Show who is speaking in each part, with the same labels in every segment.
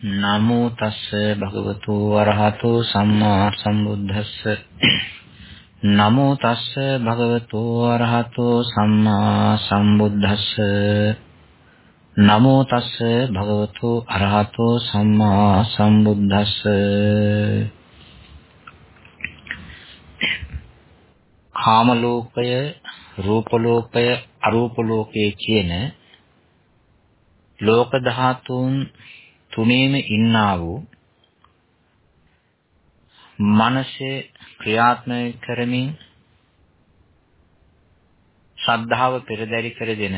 Speaker 1: නමෝ තස්ස භගවතු වරහතු සම්මා සම්බුද්දස්ස. නමෝ තස්ස භගවතු වරහතු සම්මා සම්බුද්දස්ස. නමෝ තස්ස භගවතු අරහතු සම්මා සම්බුද්දස්ස. කාම ලෝකය රූප ලෝකය අරූප ලෝකය කියන ලෝක ධාතුන් තුනේම ඉන්නා වූ මනසේ ක්‍රියාත්මක කරමින් ශ්‍රද්ධාව පෙරදරි කරගෙන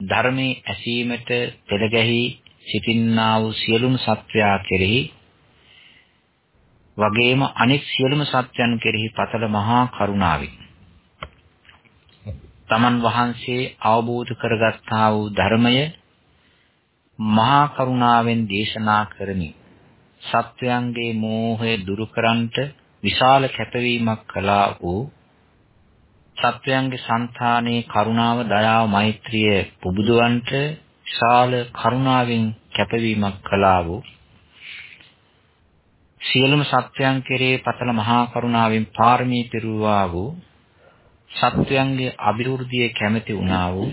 Speaker 1: ධර්මයේ ඇසීමට පෙළගැහි සිටින්නා වූ සියලුම සත්වයා කෙරෙහි වගේම අනෙක් සියලුම සත්‍යයන් කෙරෙහි පතල මහා කරුණාවෙන් තමන් වහන්සේ අවබෝධ කරගත්තා වූ ධර්මය මහා කරුණාවෙන් දේශනා කරමි. සත්වයන්ගේ මෝහය දුරු කරන්ට විශාල කැපවීමක් කළා වූ සත්වයන්ගේ సంతානයේ කරුණාව දයාව මෛත්‍රිය පුබුදවන්ට විශාල කරුණාවෙන් කැපවීමක් කළා වූ සියලුම සත්වයන් කෙරේ පතල මහා කරුණාවෙන් පාරමී පිරුවා වූ සත්වයන්ගේ අභිවෘද්ධිය කැමැති වුණා වූ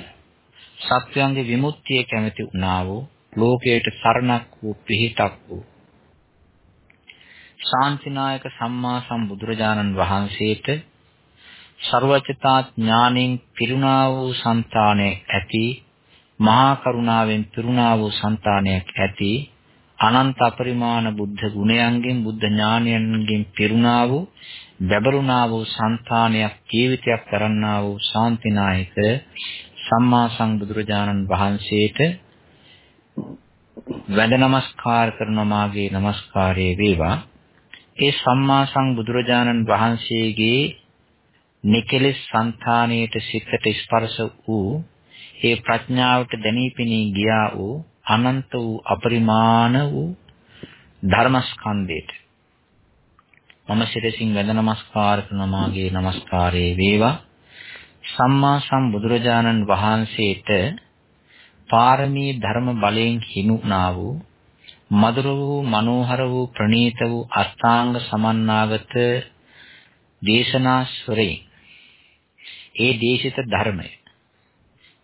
Speaker 1: සත්වයන්ගේ විමුක්තිය කැමැති වුණා වූ ලෝකයට සරණක් වූ පිහිටක් වූ ශාන්තිනායක සම්මා සම්බුදුරජාණන් වහන්සේට ਸਰවචිතා ඥාණයෙන් පිරුණා වූ సంతානය ඇති මහා කරුණාවෙන් පිරුණා වූ సంతානයක් ඇති අනන්ත අපරිමාණ බුද්ධ ගුණයන්ගෙන් බුද්ධ ඥානයන්ගෙන් පිරුණා වූ බැබළුණා වූ సంతානයක් ජීවිතයක් කරන්නා වූ ශාන්තිනායක සම්මා සම්බුදුරජාණන් වහන්සේට වැඳ නමස්කාර කරන මාගේ নমස්කාරයේ වේවා. ඒ සම්මා සම්බුදුරජාණන් වහන්සේගේ නිකලෙස් సంతානීයට සිතට ස්පර්ශ වූ ඒ ප්‍රඥාවට දැනීපෙනී ගියා වූ අනන්ත වූ අපරිමාණ වූ ධර්මස්කන්ධයට මම සිරසින් වැඳ නමස්කාර කරන මාගේ নমස්කාරයේ වේවා සම්මා සම්බුදුරජාණන් වහන්සේට පාරමී ධර්ම බලයෙන් හිනුනා වූ මధుර වූ මනෝහර වූ ප්‍රණීත වූ අෂ්ටාංග සමන්නාගත දේශනාස්වරේ ඒ දේශිත ධර්මය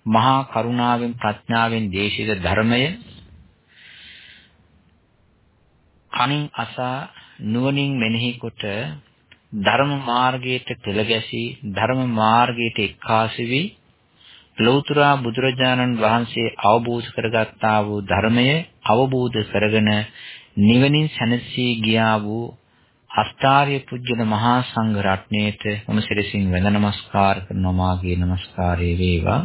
Speaker 1: මහා කරුණාවෙන් ප්‍රඥාවෙන් දේශිත ධර්මය කනින් අසා නුවණින් මෙනෙහි කොට ධර්ම මාර්ගයට පෙළ ගැසී ධර්ම මාර්ගයට එක්කාසි වී ලෞතර බුදුරජාණන් වහන්සේ අවබෝධ කරගත්තා වූ ධර්මය අවබෝධ කරගෙන නිවනින් සැනසී ගියා වූ අෂ්ටාර්ය පුජ්‍යල මහා සංඝ රත්නයේට මම සිරසින් වැඳ නමස්කාර කරනවා. මාගේ නමස්කාරය වේවා.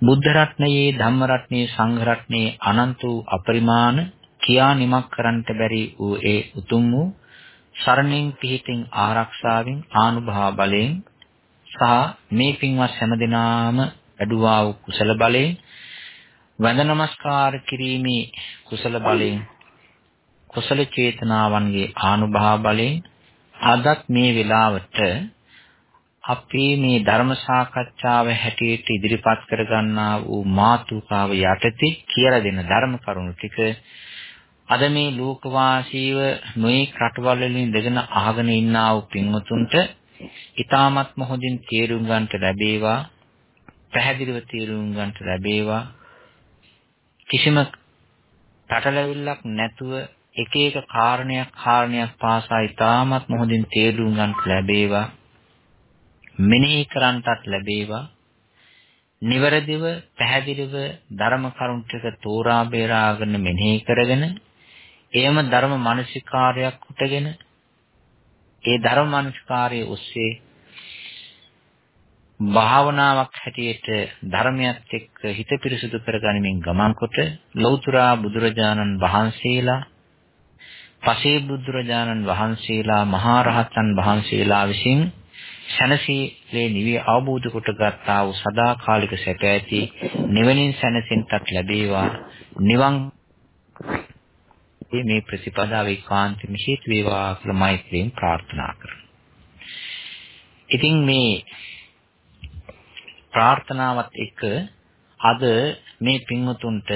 Speaker 1: බුද්ධ රත්නයේ ධම්ම රත්නයේ සංඝ රත්නයේ අනන්ත වූ අපරිමාණ කියා නිමක් කරන්නට බැරි වූ ඒ උතුම් වූ සරණින් පිහිටින් ආරක්ෂාවෙන් ආනුභාව බලයෙන් සහ මේ පින්වත් හැමදෙනාම අඩුවා වූ කුසල බලයෙන් වන්ද නමස්කාර කිරීමේ කුසල බලයෙන් කුසල චේතනාවන්ගේ ආනුභාව බලයෙන් අදත් මේ වෙලාවට අපේ මේ ධර්ම සාකච්ඡාව හැටියට ඉදිරිපත් කරගන්නා වූ මාතෘකාව යටතේ කියලා දෙන ධර්ම කරුණු ටික අද මේ ලෝකවාසීව නොයෙක් රටවල් වලින් ඉඳගෙන අහගෙන ඉන්නා වූ පින්වතුන්ට ඊ타මත් මොහොදින් තේරුම් ගන්නට ලැබේවා. පැහැදිලිව තේරුම් ගන්නට ලැබේවා. කිසිම පැටලවිල්ලක් නැතුව එක එක කාරණයක් කාරණයක් පාසා ඊ타මත් මොහොදින් තේරුම් ගන්නට ලැබේවා. මෙනෙහි කරන්නටත් ලැබේවා. නිවරදිව පැහැදිලිව ධර්ම කරුණ ටික තෝරා බේරාගෙන මෙනෙහි කරගෙන එයම ධර්ම මානසිකාරයක් උටගෙන ඒ ධර්ම මානසිකාරයේ ඔස්සේ භාවනාවක් හැටියට ධර්මයත් එක්ක හිත පිරිසුදු කරගනිමින් ගමන් කොට ලෞතර බුදුරජාණන් වහන්සේලා පසේ බුදුරජාණන් වහන්සේලා මහා රහතන් වහන්සේලා විසින් සැනසීලේ නිවි අවබෝධ කොට ගත්තා වූ සදාකාලික සැප ඇති නිවනින් සැනසෙන්නට ලැබේවා නිවන් මේ ප්‍රතිපදාවේ කාන්තිම හේතු වේවා කියලා මෛත්‍රියෙන් ප්‍රාර්ථනා කරනවා. ඉතින් මේ ප්‍රාර්ථනාවත් එක්ක අද මේ පින්වතුන්ට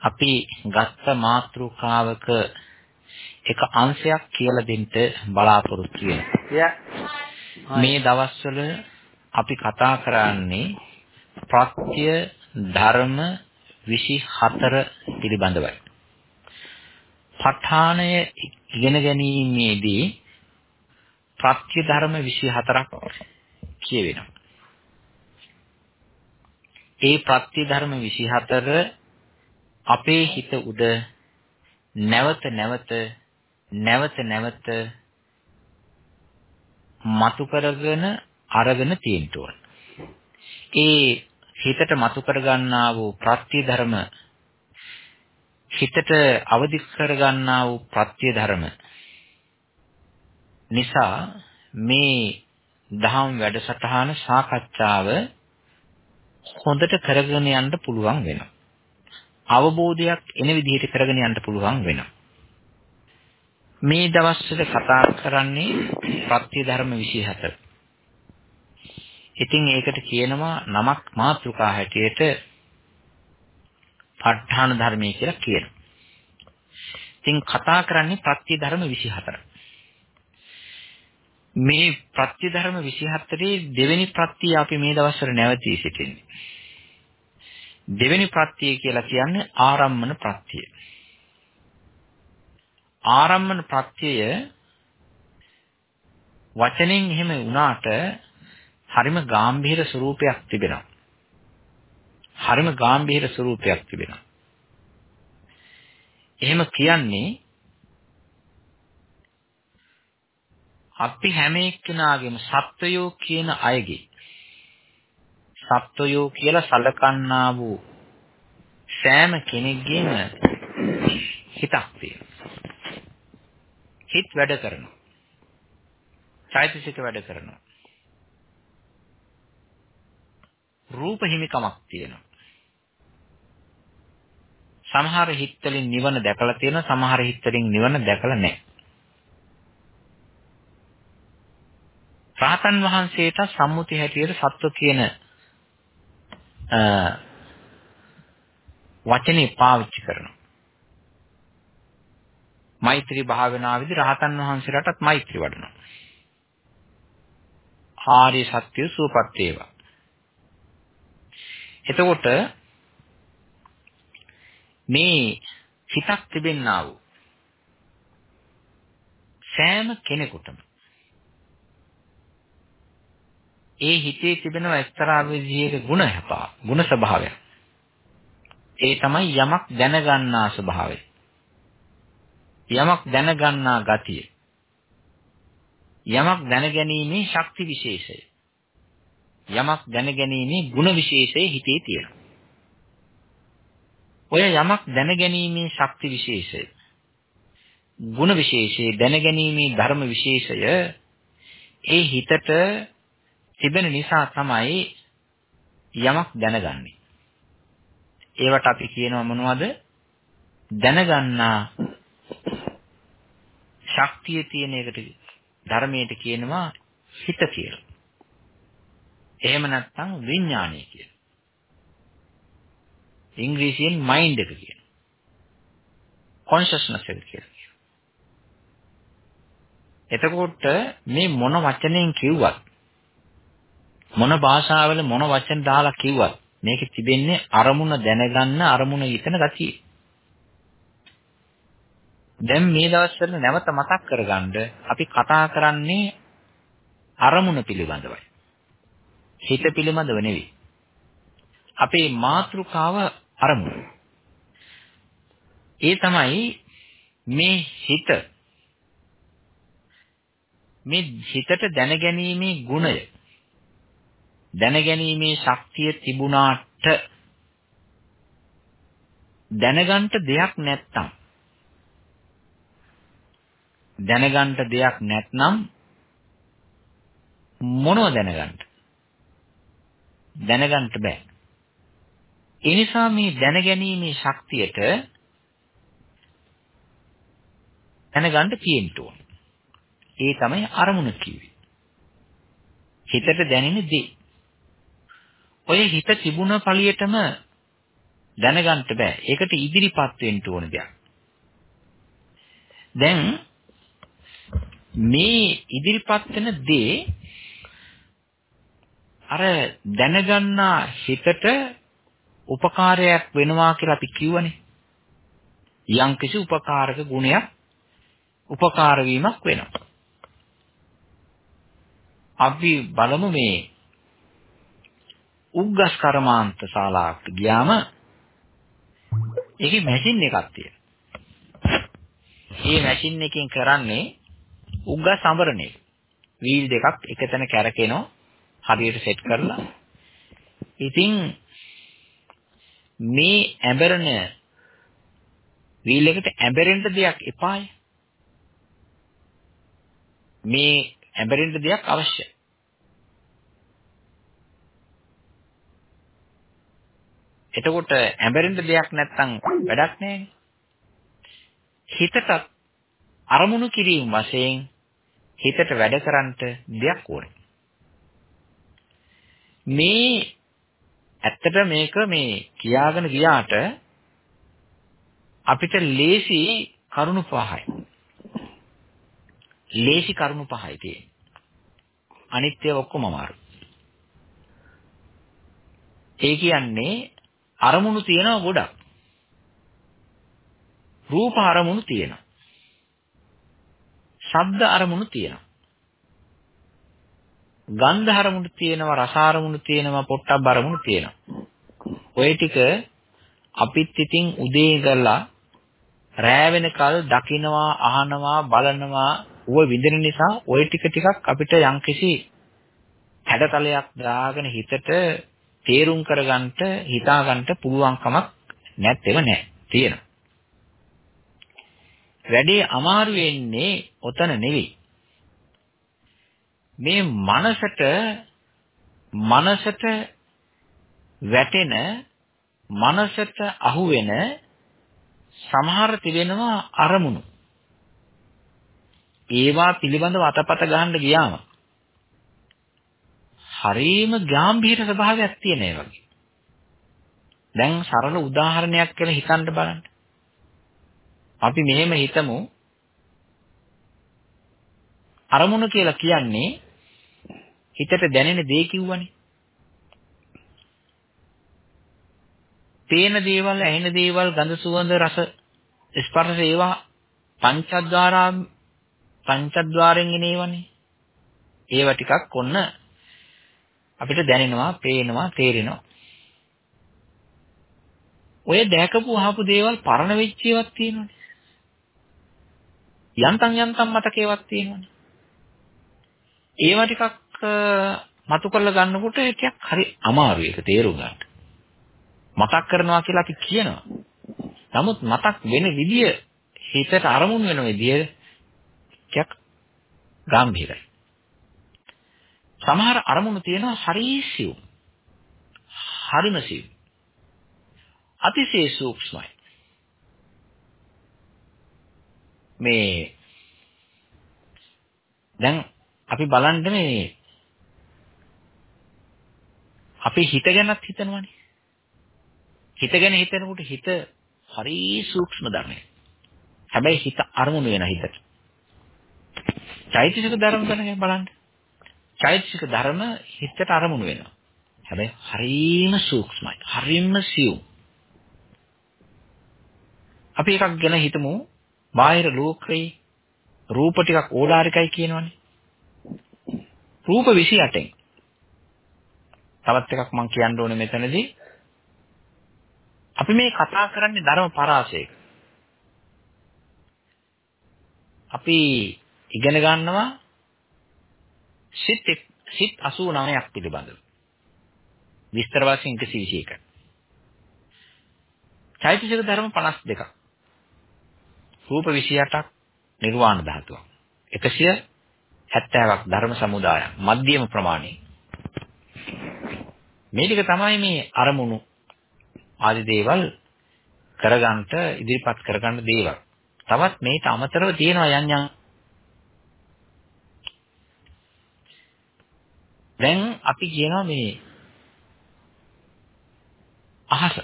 Speaker 1: අපි ගත්ත මාතෘකාවක එක අංශයක් කියලා දෙන්න බලාපොරොත්තු වෙනවා. මේ දවස්වල අපි කතා කරන්නේ ප්‍රත්‍ය ධර්ම 24 පිළිබඳවයි. ප ဋ ාණය ඉගෙන ගැනීමේදී ප්‍රත්‍ය ධර්ම 24ක් කියවෙනවා. ඒ ප්‍රත්‍ය ධර්ම 24 අපේ හිත උඩ නැවත නැවත නැවත නැවත මතු කරගෙන අරගෙන තියෙන්න ඕන. ඒ හිතට මතු කරගන්නා වූ ප්‍රත්‍ය ධර්ම හිතට අවදි කරගන්නා වූ ප්‍රත්‍ය ධර්ම නිසා මේ දහම් වැඩසටහන සාකච්ඡාව හොඳට කරගෙන යන්න පුළුවන් වෙනවා. අවබෝධයක් එන විදිහට කරගෙන යන්න පුළුවන් වෙනවා. මේ දවස්වල කතා කරන්නේ ප්‍රත්‍ය ධර්ම 24. ඉතින් ඒකට කියනවා නමක් මාත්‍රිකා හැටියට ප ဋ ාණ ධර්මයේ කියලා කියනවා. ඉතින් කතා කරන්නේ ප්‍රත්‍ය ධර්ම 24. මේ ප්‍රත්‍ය ධර්ම 24 දෙවෙනි ප්‍රත්‍ය අපි මේ දවස්වල නැවතී සිටින්නේ. දෙවෙනි ප්‍රත්‍ය කියලා කියන්නේ ආරම්මන ප්‍රත්‍ය. ආරම්මන ප්‍රත්‍යය වචනෙන් එහෙම වුණාට හරිම ගැඹීර ස්වරූපයක් තිබෙනවා. හරිම ගැඹීර ස්වරූපයක් තිබෙනවා. එහෙම කියන්නේ අපි හැම එක්කෙනාගේම සත්වයෝ කියන අයගේ සත්වයෝ කියලා සලකන්නා වූ සෑම කෙනෙක්ගේම හිතක් තියෙනවා. හිත වැඩ කරනවා. චෛතසික වැඩ කරනවා. රූප හිමිකමක් තියෙනවා. සමහර හිත්වලින් නිවන දැකලා තියෙනවා සමහර හිත්වලින් නිවන දැකලා නැහැ. රාතන් වහන්සේට සම්මුති හැටියට සත්ව කියන වචනේ පාවිච්චි කරනවා. මෛත්‍රී භාවනාවේදී රහතන් වහන්සේලාටත් මෛත්‍රී වඩනවා. ආර්ය සත්‍ය සූපත් වේවා. එතකොට මේ හිතක් තිබෙන්නා වූ සෑම කෙනෙකුටම ඒ හිතේ තිබෙන එක්තරා විදිහක ಗುಣ හැපා ಗುಣ ස්වභාවයක්. ඒ තමයි යමක් දැනගන්නා ස්වභාවය. යමක් දැනගන්නා ගතිය. යමක් දැනගැනීමේ ශක්ති විශේෂය. යමක් දැනගැනීමේ ಗುಣ විශේෂය හිතේ තියෙනවා. ඔය යමක් දැනගැනීමේ ශක්ති විශේෂය ಗುಣ විශේෂය දැනගැනීමේ ධර්ම විශේෂය ඒ හිතට තිබෙන නිසා තමයි යමක් දැනගන්නේ. ඒවට අපි කියනවා මොනවද? දැනගන්නා ශක්තිය තියෙන එකට ධර්මයට කියනවා හිත කියලා. එහෙම නැත්නම් විඥානය කියලා. ඉංග්‍රීසියෙන් මයින්ඩ් එක කියන. කොන්ෂස්නස් එක කියලා. එතකොට මේ මොන වචනෙන් කිව්වත් මොන භාෂාවල මොන වචන දාලා කිව්වත් මේකේ තිබෙන්නේ අරමුණ දැනගන්න අරමුණ හිතන ගතිය. දැන් මේ දවස්වල නැවත මතක් කරගන්න අපි කතා කරන්නේ අරමුණ පිළිබඳවයි. හිත පිළිබඳව නෙවෙයි. අපේ මාතෘකාව අරමුණ. ඒ තමයි මේ හිත. මේ හිතට දැනගැනීමේ ගුණය. දැනගැනීමේ ශක්තිය තිබුණාට දැනගන්න දෙයක් නැත්තම් දැනගන්න දෙයක් නැත්නම් මොනව දැනගන්න? දැනගන්න බෑ. ඒ නිසා මේ දැනගැනීමේ ශක්තියට දැනගන්න තියෙන්න ඕන ඒ තමයි අරමුණ කිව්වේ හිතට දැනෙන දේ ඔය හිත තිබුණ පළියටම දැනගන්න බෑ. ඒකට ඉදිරිපත් වෙන්න ඕන දෙයක්. දැන් මේ ඉදිරිපත් වෙන දේ අර දැනගන්නා හිතට උපකාරයක් වෙනවා කියලා අපි කියවනේ. යම්කිසි උපකාරක ගුණයක් උපකාර වීමක් වෙනවා. අපි බලමු මේ උග්ගස් කර්මාන්ත ශාලාවට ගියාම ඒකේ මැෂින් එකක් තියෙනවා. මේ මැෂින් එකෙන් කරන්නේ උග්ගස් සම්බරණ එක. වීල් දෙකක් එකතැන කැරකෙනවා හරියට සෙට් කරලා. ඉතින් මේ ඇඹරන වීල් එකට ඇඹරෙන්න දෙයක් එපාය. මේ ඇඹරෙන්න දෙයක් අවශ්‍යයි. එතකොට ඇඹරෙන්න දෙයක් නැත්නම් වැඩක් නැහැ. හිතට අරමුණු කිරීම වශයෙන් හිතට වැඩ කරන්නට දෙයක් ඕනේ. මේ ඇත්තට මේක මේ කියාගෙන ගියාට අපිට ලේසි කරුණු පහයි. ලේසි කරුණු පහයි තියෙන්නේ. අනිත්‍ය ඔක්කොම අමාරු. ඒ කියන්නේ අරමුණු තියෙනවා ගොඩක්. රූප අරමුණු තියෙනවා. ශබ්ද අරමුණු තියෙනවා. ගන්ධ අරමුණු තියෙනවා, රස අරමුණු තියෙනවා, පොට්ටබ්බ අරමුණු තියෙනවා. ඔය ටික අපිත් ඉතින් උදේ ඉඳලා රෑ වෙනකල් දකිනවා, අහනවා, බලනවා, ඌව විඳින නිසා ওই ටික ටිකක් අපිට යම්කිසි හැඩතලයක් දාගෙන හිතට තේරුම් කරගන්නට හිතාගන්නට පුළුවන්කමක් නැත්තේව නෑ තියෙනවා. වැඩේ අමාරු වෙන්නේ ඔතන නෙවෙයි. මේ මනසට මනසට වැටෙන මනසට අහුවෙන සමහර තිබෙනවා අරමුණු. ඒවා පිළිබඳව අතපත ගහන්න ගියාම හරීම ගැඹීර ස්වභාවයක් තියෙන ඒ වගේ. දැන් සරල උදාහරණයක් කියලා හිතන්න බලන්න. අපි මෙහෙම හිතමු අරමුණ කියලා කියන්නේ හිතට දැනෙන දේ කිව්වනේ. පේන දේවල්, ඇහෙන දේවල්, ගඳ සුවඳ රස ස්පර්ශ ඒවා පංචද්වාරා පංචද්වාරෙන් එනේවනේ. ඒවා ටිකක් ඔන්න අපිට දැනෙනවා, පේනවා, තේරෙනවා. ඔය දැකපු අහපු දේවල් පරණ වෙච්ච ඒවාක් තියෙනවනේ. යන්තම් යන්තම් මතකේවක් තියෙනවනේ. ඒවා ටිකක් මතු කරලා ගන්නකොට ටිකක් හරි අමාරුයි ඒක තේරුම් ගන්න. මතක් කරනවා කියලා අපි කියනවා. නමුත් මතක් වෙන විදිය හිතට අරමුණු වෙන විදිය ටිකක් ගැඹිරයි. සමහර අරමුණු තියෙනවා හරිසියු. හරිම සියු. අතිශය සූක්ෂමයි. මේ දැන් අපි බලන්න මේ අපි හිත ගැනත් හිතනවනේ. හිත ගැන හිතනකොට හිත හරි සූක්ෂම ධර්මයක්. හැබැයි හිත අරමුණු වෙන හිතට. චෛතසික ධර්ම ගැන බලන්න. චෛතසික ධර්ම හිතට අරමුණු වෙනවා. හැබැයි හරිම සූක්ෂමයි. හරිම සියුම්. අපි එකක් ගැන හිතමු. බාහිර ලෝකේ රූප ටිකක් ඕලාරිකයි කියනවනේ. රූප 28න්. තවත් එකක් මම කියන්න ඕනේ මෙතනදී. අපි මේ කතා කරන්නේ ධර්ම පරාසයක. අපි ඉගෙන ගන්නවා සිත් සිත් 89ක් පිළිබඳව. විස්තර වශයෙන් 121ක්. චෛතසික ධර්ම 52ක්. රූප 28ක් නිර්වාණ ධාතුවක්. 170ක් ධර්ම සමුදායක්. මධ්‍යම ප්‍රමාණය. මේ ටික තමයි මේ අරමුණු ආදි දේවල් කරගන්නට ඉදිරිපත් කරගන්න දේවල්. තවත් මේට අමතරව තියෙනවා යම් යම් දැන් අපි කියනවා මේ අහස.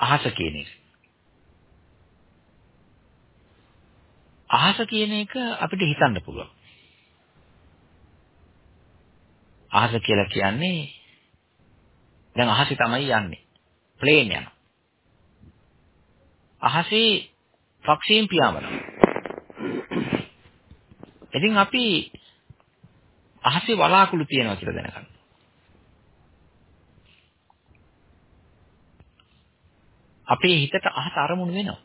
Speaker 1: අහස කියන එක. අහස කියන එක අපිට හිතන්න පුළුවන්. අහස කියලා කියන්නේ දැන් අහසේ තමයි යන්නේ. ප්ලේන් යනවා. අහසේ පක්ෂීන් පියාඹනවා. ඉතින් අපි අහසේ වලාකුළු තියෙනවා කියලා දැනගන්න. අපේ හිතට අහස අරමුණු වෙනවා.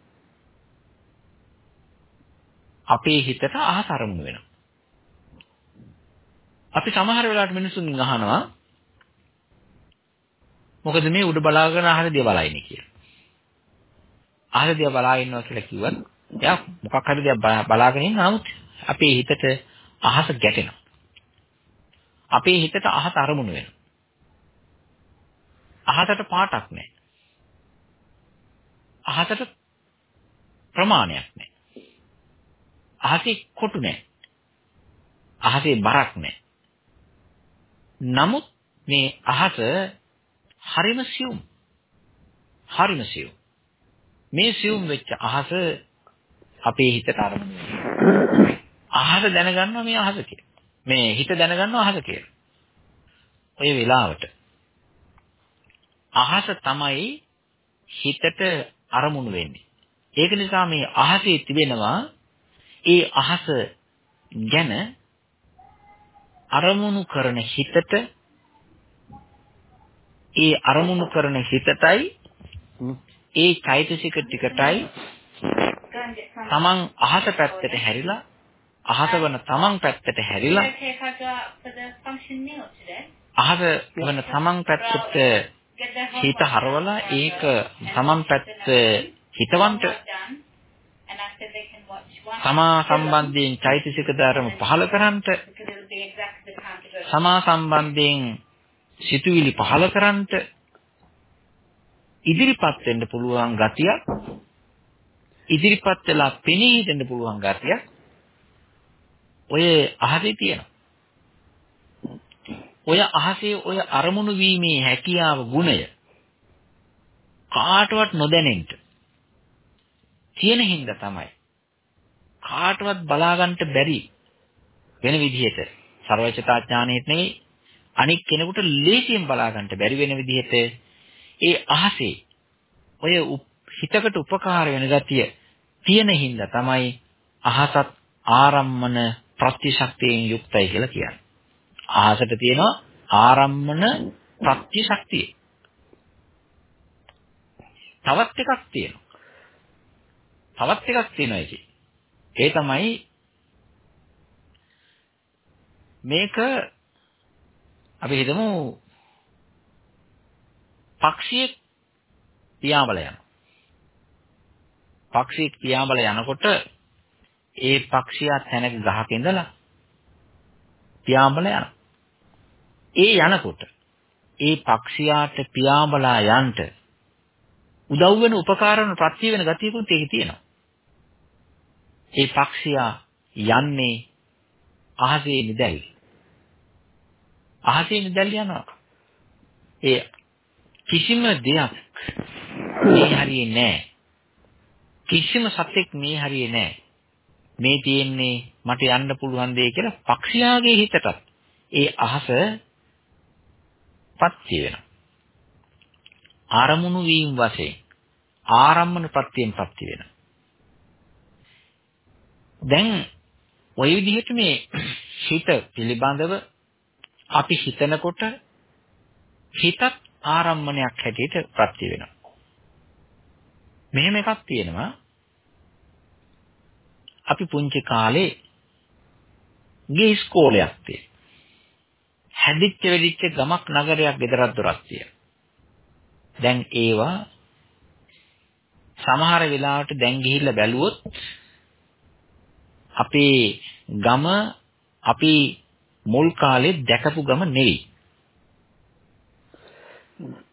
Speaker 1: අපේ හිතට අහස අරමුණු වෙනවා. අපි සමහර වෙලාවට මිනිසුන්ගෙන් අහනවා මොකද මේ උඩ බලාගෙන අහල දිහා බලයිනේ කියලා. අහල දිහා බලා ඉන්නවා කියලා කිව්වත් එයා මොකක් හරි දිහා බලාගෙන ඉන්න නමුත් අපේ හිතට අහස ගැටෙනවා. අපේ හිතට අහස අරමුණු වෙනවා. අහසට පාටක් නැහැ. අහසට ප්‍රමාණයක් නැහැ. අහසේ කොටු නැහැ. අහසේ බරක් නැහැ. නමුත් මේ අහස හරිම සියුම්. හරිම සියුම්. මේ සියුම් වෙච්ච අහස අපේ හිතට අරමුණු අහස දැනගන්නවා මේ අහස කියලා. මේ හිත දැනගන්නවා අහස කියලා. ඔය වෙලාවට අහස තමයි හිතට අරමුණු වෙන්නේ. ඒක නිසා මේ අහසේ තිබෙනවා ඒ අහස ගැන අරමුණු කරන හිතට ඒ අරමුණු කරන හිතටයි ඒ චෛතසික ටිකටයි තමන් අහස පැත්තට හැරිලා අහස වන තමන් පැත්තට හැරිලා අහස වන තමන් පැත්තට හිත හරවලා ඒක තමන් පැත්ත හිතවන්ට සමා සම්බන්ධයෙන් චෛතසික ධර්ම පහල කරන්ට සමා සම්බන්ධයෙන් සිතුවිලි පහල කරන්ට ඉදිරිපත් වෙන්න පුළුවන් ගතියක් ඉදිරිපත් වෙලා පෙනී හිටින්න පුළුවන් ගතියක් ඔය අහසේ තියෙනවා. ඔය අහසේ ඔය අරමුණු වීමේ හැකියාව ගුණය කාටවත් නොදැනෙන්න තියෙන හින්දා තමයි කාටවත් බලා ගන්නට බැරි වෙන විදිහට ਸਰවචතා ඥානෙත් නෙවෙයි අනික් කෙනෙකුට ලේසියෙන් බලා ගන්නට බැරි වෙන විදිහට ඒ අහසේ ඔය හිතකට උපකාර වෙන ගතිය තියෙන හින්දා තමයි අහසත් ආරම්මන ප්‍රතිශක්තියෙන් යුක්තයි කියලා කියන්නේ. අහසට තියෙනවා ආරම්මන ප්‍රතිශක්තිය. තවත් එකක් තියෙනවා. තවත් එකක් තියෙනවා ඒකේ. ඒ තමයි මේක අපි හිතමු පක්ෂියෙක් පියාඹල යනවා. පක්ෂියෙක් පියාඹල යනකොට ඒ පක්ෂියා තැනක ගහක ඉඳලා පියාඹල යනවා. ඒ යනකොට ඒ පක්ෂියාට පියාඹලා යන්න උදව් වෙන උපකාර වෙන ප්‍රත්‍ය වෙන ගතියකුත් ඒකේ තියෙනවා. ඒ පක්ෂියා යන්නේ අහසේ නිදැල්. අහසේ නිදැල් යනවා. ඒ කිසිම දෙයක් මේ හරියේ නැහැ. කිසිම සතෙක් මේ හරියේ නැහැ. මේ තියෙන්නේ මට යන්න පුළුවන් දෙය කියලා පක්ෂියාගේ හිතටත් ඒ අහස පත්‍ය වෙනවා. ආරමුණු වීම වශයෙන් ආරම්මන ප්‍රත්‍යයෙන් පත්‍ය වෙනවා. දැන් ওই විදිහට මේ හිත පිළිබඳව අපි හිතනකොට හිතත් ආරම්මණයක් හැටියට ප්‍රත්‍ය වෙනවා. මෙහෙම එකක් තියෙනවා. අපි පුංචි කාලේ ගිය ඉස්කෝලයක් තියෙනවා. හැදිච්ච වෙදිච්ච ගමක් නගරයක් ගෙදරක් දොරක් තියෙනවා. දැන් ඒවා සමහර වෙලාවට දැන් ගිහිල්ලා බැලුවොත් අපේ ගම අපි මුල් කාලේ දැකපු ගම නෙවෙයි.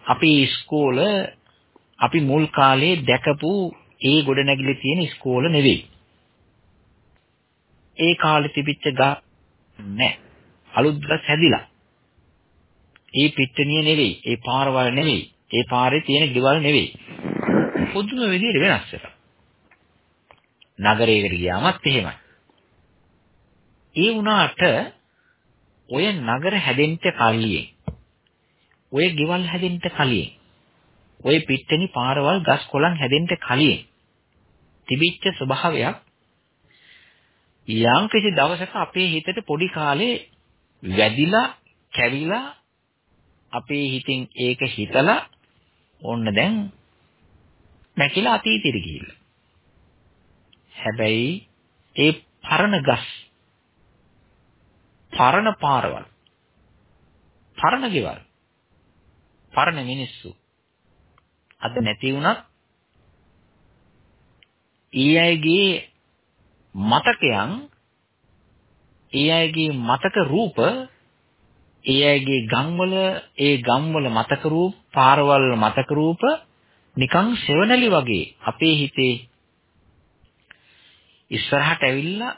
Speaker 1: අපි ඉස්කෝල අපි මුල් කාලේ දැකපු ඒ ගොඩනැගිලි තියෙන ඉස්කෝල නෙවෙයි. ඒ කාලේ තිබිච්ච ගා නැහැ. අලුත් ගස් හැදිලා. ඒ පිට්ටනිය නෙවෙයි. ඒ පාරවල් නෙවෙයි. ඒ පාරේ තියෙන ගෙවල් නෙවෙයි. පුදුම විදිහට වෙනස් වෙනවා. නගරයකට ගියාමත් එහෙමයි. ඒ වුණාට ඔය නගර හැදෙන්න කලින් ඔය ගෙවල් හැදෙන්න කලින් ඔය පිට්ටනි පාරවල් ගස් කොළන් හැදෙන්න කලින් තිබිච්ච ස්වභාවයක් යම් කිසි දවසක අපේ හිතට පොඩි කාලේ වැදිලා කැවිලා අපේ හිතින් ඒක හිතලා ඕන්න දැන් නැකිලා අතීතෙට ගිහිල්ලා. හැබැයි ඒ පරණ ගස් පරණ පාරවල්. පරණ ගෙවල්. පරණ මිනිස්සු. අද නැති වුණත් ඒ අයගේ මතකයන් ඒ අයගේ මතක රූප ඒ අයගේ ගම්වල ඒ ගම්වල මතක රූප පාරවල් මතක රූප නිකන් සෙවණලි වගේ අපේ හිතේ ඉස්සරහට ඇවිල්ලා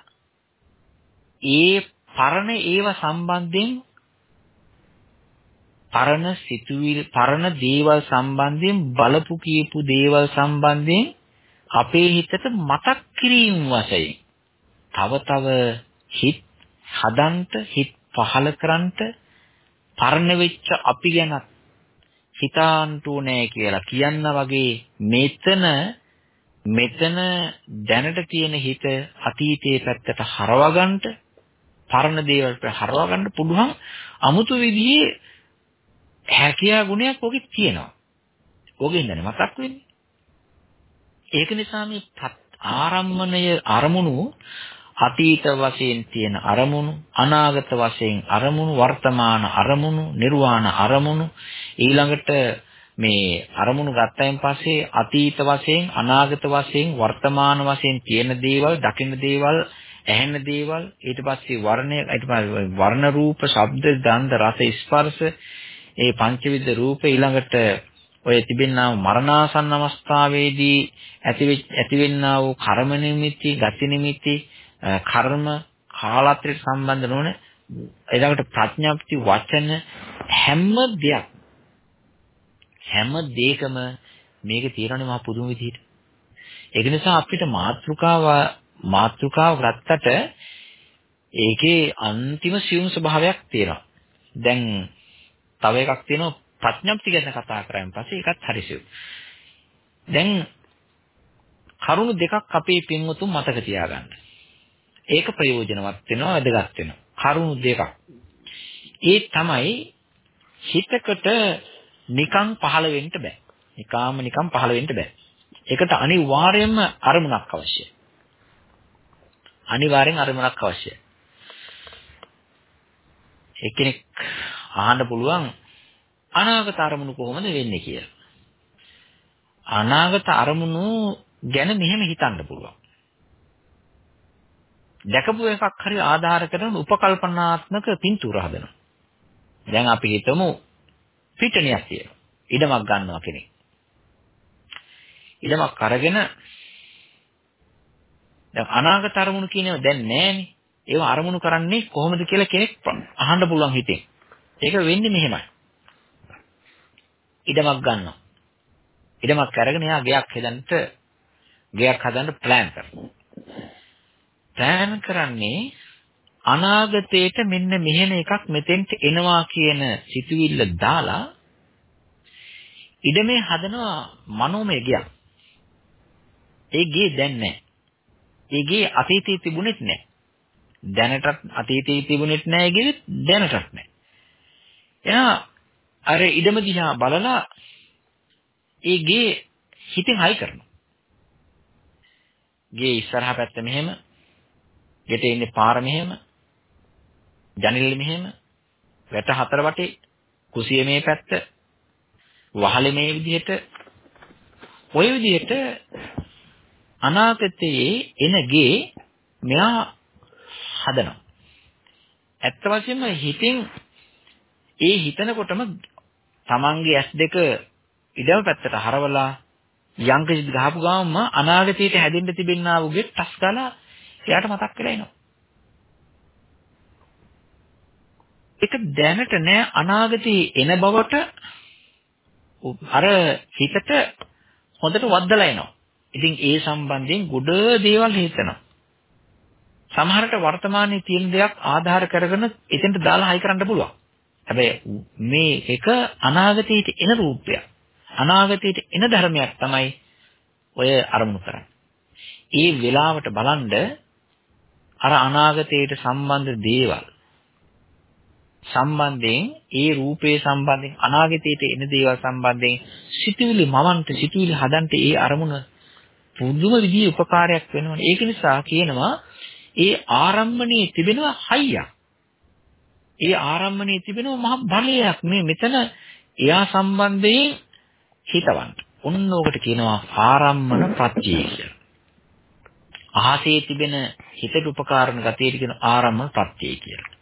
Speaker 1: ඒ පරණ ඒව සම්බන්ධයෙන් පරණ සිතුවිලි පරණ දේවල් සම්බන්ධයෙන් බලපු කියපු දේවල් සම්බන්ධයෙන් අපේ හිතට මතක් කිරීම වශයෙන් තව තව හිත හදන්ට හිත පහල කරන්ට පරණ වෙච්ච අපි ගැන හිතාන්න ඕනේ කියලා කියන්න වගේ මෙතන මෙතන දැනට තියෙන හිත අතීතයේ පැත්තට හරවගන්න පරණ දේවල් හරවගන්න පුළුවන් අමුතු විදිහේ හැකියා ගුණයක් ඔකේ තියෙනවා. ඔගෙන් දැන මතක් වෙන්නේ. ඒක නිසා මේ ආරම්මණය අරමුණු අතීත වශයෙන් තියෙන අරමුණු අනාගත වශයෙන් අරමුණු වර්තමාන අරමුණු නිර්වාණ අරමුණු ඊළඟට මේ අරමුණු ගත්තයින් පස්සේ අතීත වශයෙන් අනාගත වශයෙන් වර්තමාන වශයෙන් තියෙන දේවල් දකින්න දේවල් ඇහෙන දේවල් ඊට පස්සේ වර්ණය ඊට පස්සේ වර්ණ රූප ශබ්ද ගන්ධ රස ස්පර්ශ ඒ පංචවිධ රූප ඊළඟට ඔය තිබෙනා මරණාසන්න අවස්ථාවේදී ඇති ඇතිවෙනා වූ කර්ම නිමිති, ගති නිමිති, කර්ම කාලත්‍රයට සම්බන්ධ නොවන ඊළඟට ප්‍රඥාප්ති වචන හැම දෙයක් හැම දෙයකම මේක තියෙනනේ මහා පුදුම විදිහට. ඒක නිසා අපිට මාත්‍රිකාව මාත්‍රිකාව ගත්තට ඒකේ අන්තිම සියුම් ස්වභාවයක් තියෙනවා. දැන් තව එකක් තියෙනවා ප්‍රඥප්ති ගැන කතා කරාන් පස්සේ ඒකත් හරිසියු. දැන් කරුණු දෙකක් අපේ පින්වතුන් මතක තියාගන්න. ඒක ප්‍රයෝජනවත් වෙනවා වැදගත් වෙනවා. කරුණු දෙකක්. ඒ තමයි හිතකට නිකන් පහළ වෙන්න බෑ. නිකාම නිකන් පහළ වෙන්න බෑ. ඒකට අනිවාර්යයෙන්ම අරමුණක් අවශ්‍යයි. අනිවාර්යෙන් අරමුණක් අවශ්‍යයි. එක්කෙනෙක් අහන්න පුළුවන් අනාගත අරමුණු කොහොමද වෙන්නේ කියලා. අනාගත අරමුණු ගැන මෙහෙම හිතන්න පුළුවන්. දැකපු එකක් හරි ආධාර කරගෙන උපකල්පනාත්මක පින්තූර හදනවා. දැන් අපි හිතමු පිටණියක් තියෙනවා. ඉඩමක් ගන්නවා කෙනෙක්. ඉඩමක් අරගෙන දැන් අනාගත අරමුණු කියනේව දැන් නැහැනේ. ඒව අරමුණු කරන්නේ කොහොමද කියලා කෙනෙක් අහන්න පුළුවන් හිතෙන්. ඒක වෙන්නේ මෙහෙමයි. ඉඩමක් ගන්නවා. ඉඩමක් අරගෙන එයා ගෙයක් හදන්න ගෙයක් හදන්න ප්ලෑන් කරනවා. ප්ලෑන් කරන්නේ අනාගතේට මෙන්න මෙහෙම එකක් මෙතෙන්ට එනවා කියන සිතුවිල්ල දාලා ඉඩමේ හදනවා මනෝමය ගියක්. ඒ ගේ දැන් නැහැ. ඒ ගේ අතීතයේ තිබුණෙත් නැහැ. දැනටත් අතීතයේ තිබුණෙත් නැහැ කිව්වෙත් දැනටත් නැහැ. එහෙනම් අර ඉඩම දිහා බලලා ඒ ගේ හිතෙන් හයි කරනවා. ගේ ඉස්සරහා පැත්ත මෙහෙම, ගෙට ඉන්නේ පාර මෙහෙම, ජනෙල් මෙහෙම, වැට හතර වටේ, කුසිය මේ පැත්ත, වහලේ මේ විදිහට ඔය විදිහට අනාගතයේ එන ගේ මෙයා හදනවා. ඇත්ත වශයෙන්ම හිතින් ඒ හිතනකොටම තමන්ගේ ඇස් දෙක ඉඩම පැත්තට හරවලා යම් කිසි ගහපු ගාමම අනාගතයට හැදෙන්න තිබෙනා වූ ගෙත් ටස් ගාලා එයාට මතක් වෙලා එනවා. ඒක දැනට නෑ අනාගතේ එන බවට අර හිතට හොඳට වද්දලා එනවා. ඉතින් ඒ සම්බන්ධයෙන් ගොඩ දේවල් හිතනවා. සමහරට වර්තමානයේ තියෙන දෙයක් ආධාර කරගෙන එතෙන්ට දාලා හයි කරන්න පුළුවන්. හැබැයි මේ එක අනාගතයට එන රූපයක්. අනාගතයට එන ධර්මයක් තමයි ඔය අරමුණු කරන්නේ. ඒ වෙලාවට බලන්ඩ අර අනාගතයට සම්බන්ධ දේවල් සම්බන්ධයෙන් ඒ රූපේ සම්බන්ධයෙන් අනාගතයට එන දේවල් සම්බන්ධයෙන් සිතුවිලි මවන්ට සිතුවිලි හදන්ට ඒ අරමුණ පුදුම විදිහේ උපකාරයක් වෙනවා. ඒක නිසා කියනවා ඒ ආරම්මණයේ තිබෙනවා හයියක්. ඒ ආරම්මණයේ තිබෙනවා මහ බලයක්. මේ මෙතන එයා සම්බන්ධයෙන් හිතවන්න. ඔන්න ඕකට කියනවා ආරම්මන ප්‍රත්‍යය කියලා. අහසේ තිබෙන හිතට උපකාරන ගතියට කියන ආරම්මන ප්‍රත්‍යය කියලා.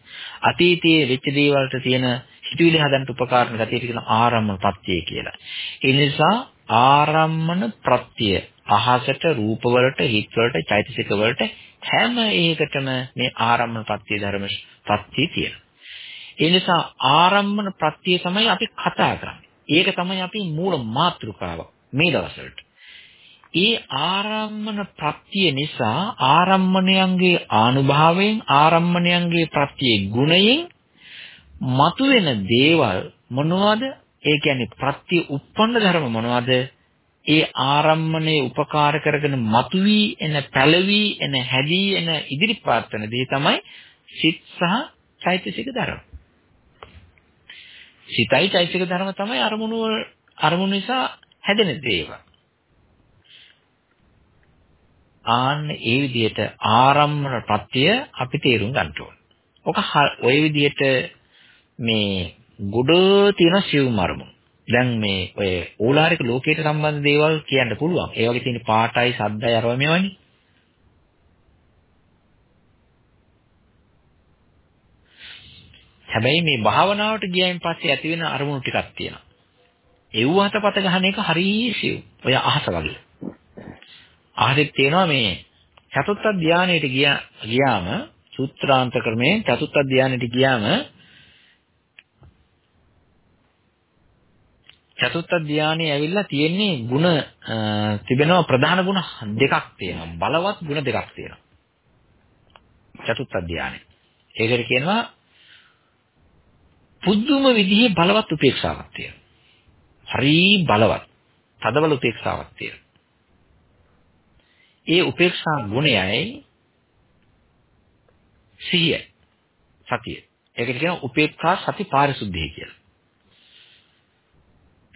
Speaker 1: අතීතයේ වෙච්ච දේවල්ට තියෙන හිතුවිලි හදන්න උපකාරන ගතියට කියන ආරම්මන ප්‍රත්‍යය කියලා. ඒ නිසා ආරම්මන ප්‍රත්‍යය අහසට රූප වලට හිත වලට චෛතසික වලට හැම එකටම මේ ආරම්මන ප්‍රත්‍ය ධර්ම ප්‍රත්‍ය තියෙනවා. ඒ නිසා ආරම්මන ප්‍රත්‍ය තමයි අපි කතා කරන්නේ. ඒක තමයි අපි මූල මාතෘකාව මේ දවස්වලට. ඒ ආරම්මන ප්‍රත්‍ය නිසා ආරම්මණයන්ගේ ආනුභාවයෙන් ආරම්මණයන්ගේ ප්‍රත්‍යේ ගුණයෙන් මතුවෙන දේවල් මොනවද? ඒ කියන්නේ ප්‍රත්‍ය උප්පන්න ධර්ම මොනවද? ඒ ආරම්මණය උපකාර කරගෙන මතුවී එන පැලවි එන හැදී එන ඉදිරිපත් වෙන දේ තමයි සිත් සහ චෛතසික ධර්ම. සිතයි චෛතසික ධර්ම තමයි අරමුණු අරමුණු නිසා හැදෙන දේවල්. ආන්න ඒ විදිහට ආරම්මන ප්‍රත්‍ය අපි තේරුම් ගන්න ඕන. ඔක ඔය විදිහට මේ ගොඩ තියෙන සිවුම් අරමුණු. දැන් මේ ඔය ඕලාරික ලෝකයට සම්බන්ධ දේවල් කියන්න පුළුවන්. ඒ වගේ තියෙන පාටයි, සද්දයි අරව මේවනේ. හැබැයි මේ භාවනාවට ගියයින් පස්සේ ඇති වෙන අරමුණු ටිකක් තියෙනවා. එව්ව හතපත ගහන එක හරිය සිව්. ඔය අහස වගේ. අහසෙත් තියෙනවා මේ චතුත්ථ ධානයට ගියාම සූත්‍රාන්ත ක්‍රමයෙන් චතුත්ථ ධානයට ගියාම චතුත්ථ ධානයේ ඇවිල්ලා තියෙන්නේ ಗುಣ තිබෙනවා ප්‍රධාන ಗುಣ දෙකක් තියෙනවා බලවත් ಗುಣ දෙකක් තියෙනවා චතුත්ථ ධානය. ඒකට කියනවා පුදුම විදිහේ බලවත් උපේක්ෂාවක් තියෙනවා. හරි බලවත්. තදබල උපේක්ෂාවක් තියෙනවා. ඒ උපේක්ෂා ගුණයයි සිහිය සතිය. ඒකට කියනවා උපේක්ඛා සති පාරිශුද්ධිය කියලා.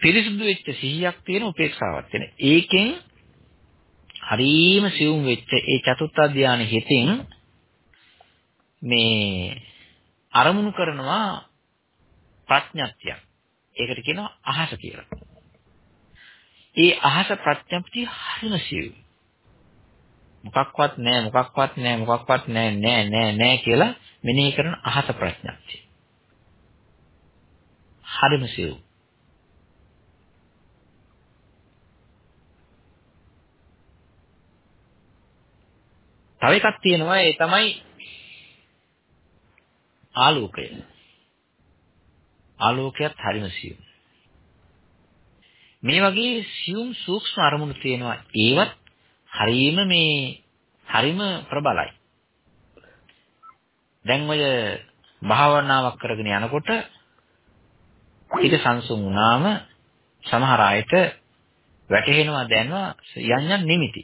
Speaker 1: පිරිසුදු වෙච්ච සිහියක් තියෙන උපේක්ෂාවක් තියෙන. ඒකෙන් හරීම සියුම් වෙච්ච ඒ චතුත්ථ ධානය හිතින් මේ අරමුණු කරනවා ප්‍රඥප්තියක්. ඒකට කියනවා අහස කියලා. ඒ අහස ප්‍රඥප්තිය හරිම සියුම්. මොකක්වත් නැහැ මොකක්වත් නැහැ මොකක්වත් නැහැ නෑ නෑ නෑ කියලා මෙනෙහි කරන අහස ප්‍රඥප්තිය. හරිම සියුම්. තව එකක් තියෙනවා ඒ තමයි ආලෝකය. ආලෝකයත් හරිම සියුම්. මේ වගේ සියුම් සූක්ෂම අරමුණු තියෙනවා. ඒවත් හරීම මේ හරිම ප්‍රබලයි. දැන් ඔය භාවනාවක් කරගෙන යනකොට හිත සංසුන් වුණාම සමහර අයට වැටහෙනවා දැනනවා යන් යන් නිමිති.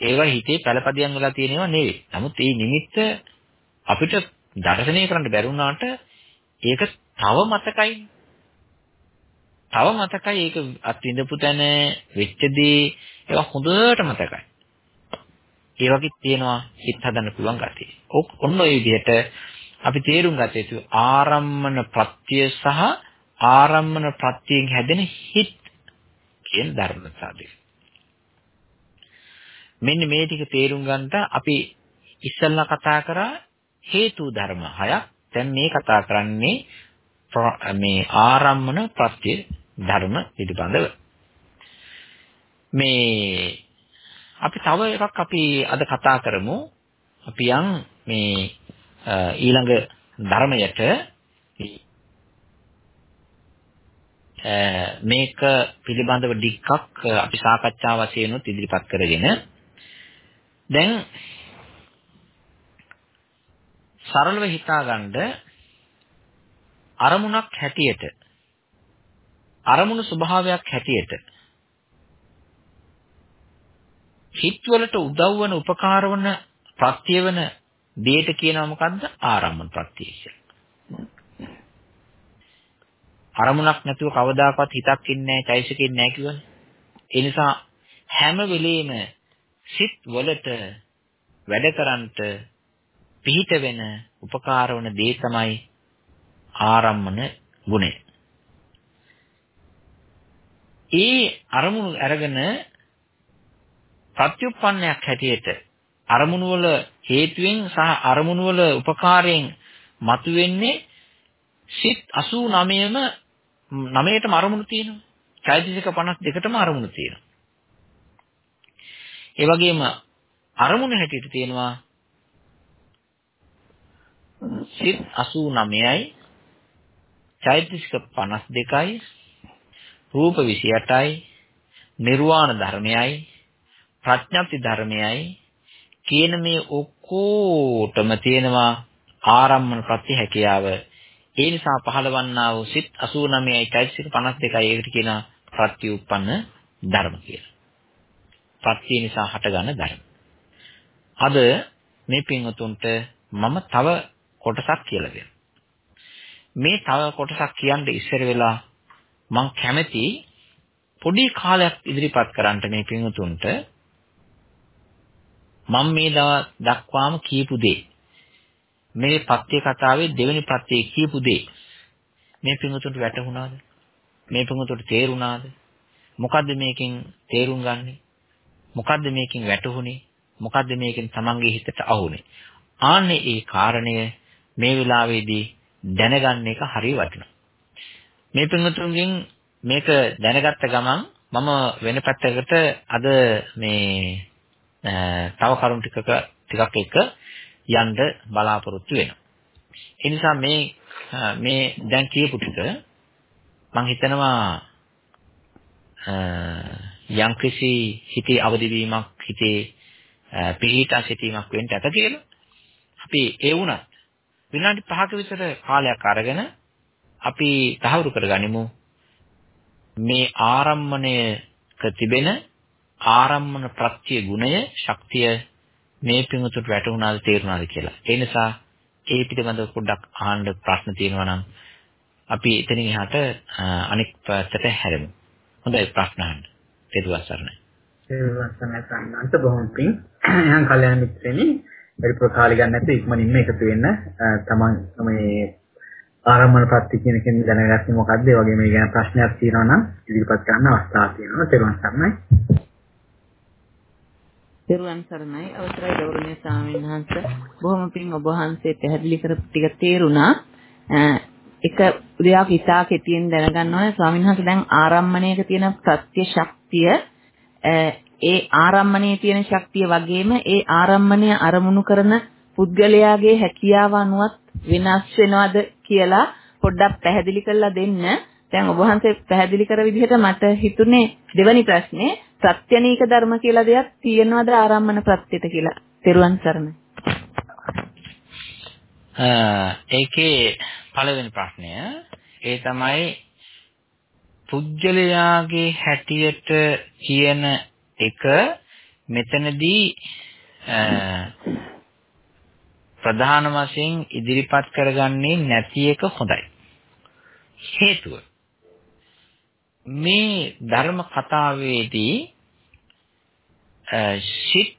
Speaker 1: ඒවා හිතේ පළපදියම් වෙලා තියෙනව නෙවෙයි. නමුත් මේ නිමිත්ත අපිට දර්ශනය කරන්න බැරි වුණාට ඒක තව මතකයි. තව මතකයි ඒක අත්විඳපු තැන වෙච්ච දේ ඒවා හොඳට මතකයි. ඒ වගේ තියෙනවා හිත හදන්න පුළුවන් ගැතිය. ඔන්න ඔය විදිහට අපි තේරුම් ගත යුතු ආරම්මන ප්‍රත්‍ය සහ ආරම්මන ප්‍රත්‍යයෙන් හැදෙන හිත් කියන ධර්මතාවය. මෙන්න මේ ටික තේරුම් ගන්නට අපි ඉස්සල්ලා කතා කරා හේතු ධර්ම හයක්. දැන් මේ කතා කරන්නේ මේ ආරම්මන ප්‍රත්‍ය ධර්ම පිළිබඳව. මේ අපි තව එකක් අපි අද කතා කරමු. අපි යම් මේ ඊළඟ ධර්මයට මේක පිළිබඳව ඩික්කක් අපි සාකච්ඡා වශයෙන් උත් ඉදිරිපත් කරගෙන දැන් සරලව හිතාගන්න අරමුණක් හැටියට අරමුණු ස්වභාවයක් හැටියට හිතවලට උදව් වන උපකාර වන ප්‍රත්‍ය වෙන දෙයට කියනවා මොකද්ද ආරම්මන ප්‍රත්‍ය කියලා. අරමුණක් නැතුව කවදාකවත් හිතක් ඉන්නේ නැහැ, චෛසික ඉන්නේ නැහැ කියවනේ. ඒ නිසා හැම වෙලෙම සිත් වලට වැඩ කරන්ට පිහිට වෙන උපකාර වන දේ තමයි ආරම්මන ගුණය. ඒ අරමුණු අරගෙන ප්‍රත්‍යুৎපන්නයක් හැටියට අරමුණු වල හේතුවෙන් සහ අරමුණු වල උපකාරයෙන් මතුවෙන්නේ සිත් 89ම 9ටම අරමුණු තියෙනවා. චෛතසික 52ටම අරමුණු තියෙනවා. ඒ වගේම අරමුණ හැටියට තියෙනවා සිත් 89යි චෛතසික 52යි රූප 28යි නිර්වාණ ධර්මයයි ප්‍රඥප්ති ධර්මයයි කියන මේ ඔක්කොටම තියෙනවා ආරම්මන ප්‍රති හැකියාව. ඒ නිසා පහළවන්නා වූ සිත් 89යි චෛතසික 52යි ඒකට කියන ප්‍රත්‍යඋප්පන්න ධර්ම කියලා. ප්‍රත්‍ය නිසා හටගන්න ධර්ම. අද මේ පින්වතුන්ට මම තව කොටසක් කියලා දෙනවා. මේ තව කොටසක් කියන්න ඉස්සර වෙලා මම කැමති පොඩි කාලයක් ඉදිරිපත් කරන්නට මේ පින්වතුන්ට මම මේ දක්වාම කියපු දේ. මේ පත්‍ය කතාවේ දෙවෙනි පත්‍යයේ කියපු දේ. මේ පිඟුතුන්ට වැටහුණාද? මේ පිඟුතුන්ට තේරුණාද? මොකද්ද මේකෙන් තේරුම් ගන්නෙ? මොකද්ද මේකෙන් වැටහුනේ? මොකද්ද මේකෙන් තමන්ගේ හිතට අහුනේ? ආන්නේ ඒ කාරණය මේ වෙලාවේදී දැනගන්න එක හරිය වටිනවා. මේ පිඟුතුන්ගෙන් මේක දැනගත්ත ගමන් මම වෙන පැත්තකට අද මේ තව කරුණු ටිකක ටිකක් එක යන්න බලාපොරොත්තු වෙනවා. ඒ නිසා මේ මේ දැන් කියපු ටික මම හිතනවා යම්කිසි හිතේ අවදි වීමක් හිතේ පිහිටා සිටීමක් වෙන්න ඇත කියලා. අපි ඒ වුණත් විනාඩි 5ක විතර කාලයක් අරගෙන අපි තහවුරු කරගනිමු මේ ආරම්මණයක තිබෙන ආරම්මන ප්‍රත්‍ය ගුණය ශක්තිය මේ පිඟුතුට වැටුණාද තේරුණාද කියලා. ඒ නිසා ඒ පිටබඳව පොඩ්ඩක් අහන්න ප්‍රශ්න තියෙනවා නම් අපි එතනින් එහාට අනෙක් පැත්තට හැරෙමු. හොඳයි ප්‍රශ්න අහන්න. තෙරුවන් සරණයි.
Speaker 2: තෙරුවන් සරණයි සම්මාන්ත බොහොම පිං. එහෙනම් කල්‍යාණ මිත්‍රෙනි වැඩිපුර කාලය ගන්න නැතුව ඉක්මනින්ම එකතු වෙන්න තමන් මේ ආරම්භන ප්‍රත්‍ය කියන කෙනෙක් දැනගත්තේ මොකද්ද? ඒ වගේම මේ ගැන ප්‍රශ්නයක් තියෙනවා නම් ඉදිරිපත් කරන්න අවස්ථාවක් තියෙනවා. තෙරුවන් සරණයි.
Speaker 3: තෙරුවන් සරණයි අවසරයි ගෞරවනීය ස්වාමීන් වහන්සේ බොහොම පිං ඔබ වහන්සේ පැහැදිලි කරපු ටික තේරුණා එක උදයක් ඉතා කෙටියෙන් දැනගන්න ඕනේ ස්වාමීන් වහන්සේ දැන් ආරම්මණයක තියෙන ප්‍රත්‍ය ශක්තිය ඒ ආරම්මණයේ තියෙන ශක්තිය වගේම ඒ ආරම්මණය අරමුණු කරන පුද්ගලයාගේ හැකියාව අනුවත් වෙනස් වෙනවද කියලා පොඩ්ඩක් පැහැදිලි කරලා දෙන්න දැන් ඔබ වහන්සේ පැහැදිලි කර විදිහට මට හිතුනේ දෙවැනි ප්‍රශ්නේ ප්‍රත්‍යනීක ධර්ම කියලා දෙයක් තියෙනවද ආරම්මන ප්‍රත්‍යෙට කියලා. තෙරුවන් සරණයි.
Speaker 1: ඒකේ පළවෙනි ප්‍රශ්නය ඒ තමයි පුජ්‍යලයාගේ හැටියට කියන එක මෙතනදී ප්‍රධාන වශයෙන් ඉදිරිපත් කරගන්නේ නැති එක හොඳයි. හේතුව මේ ධර්ම කතාවේදී ශිත්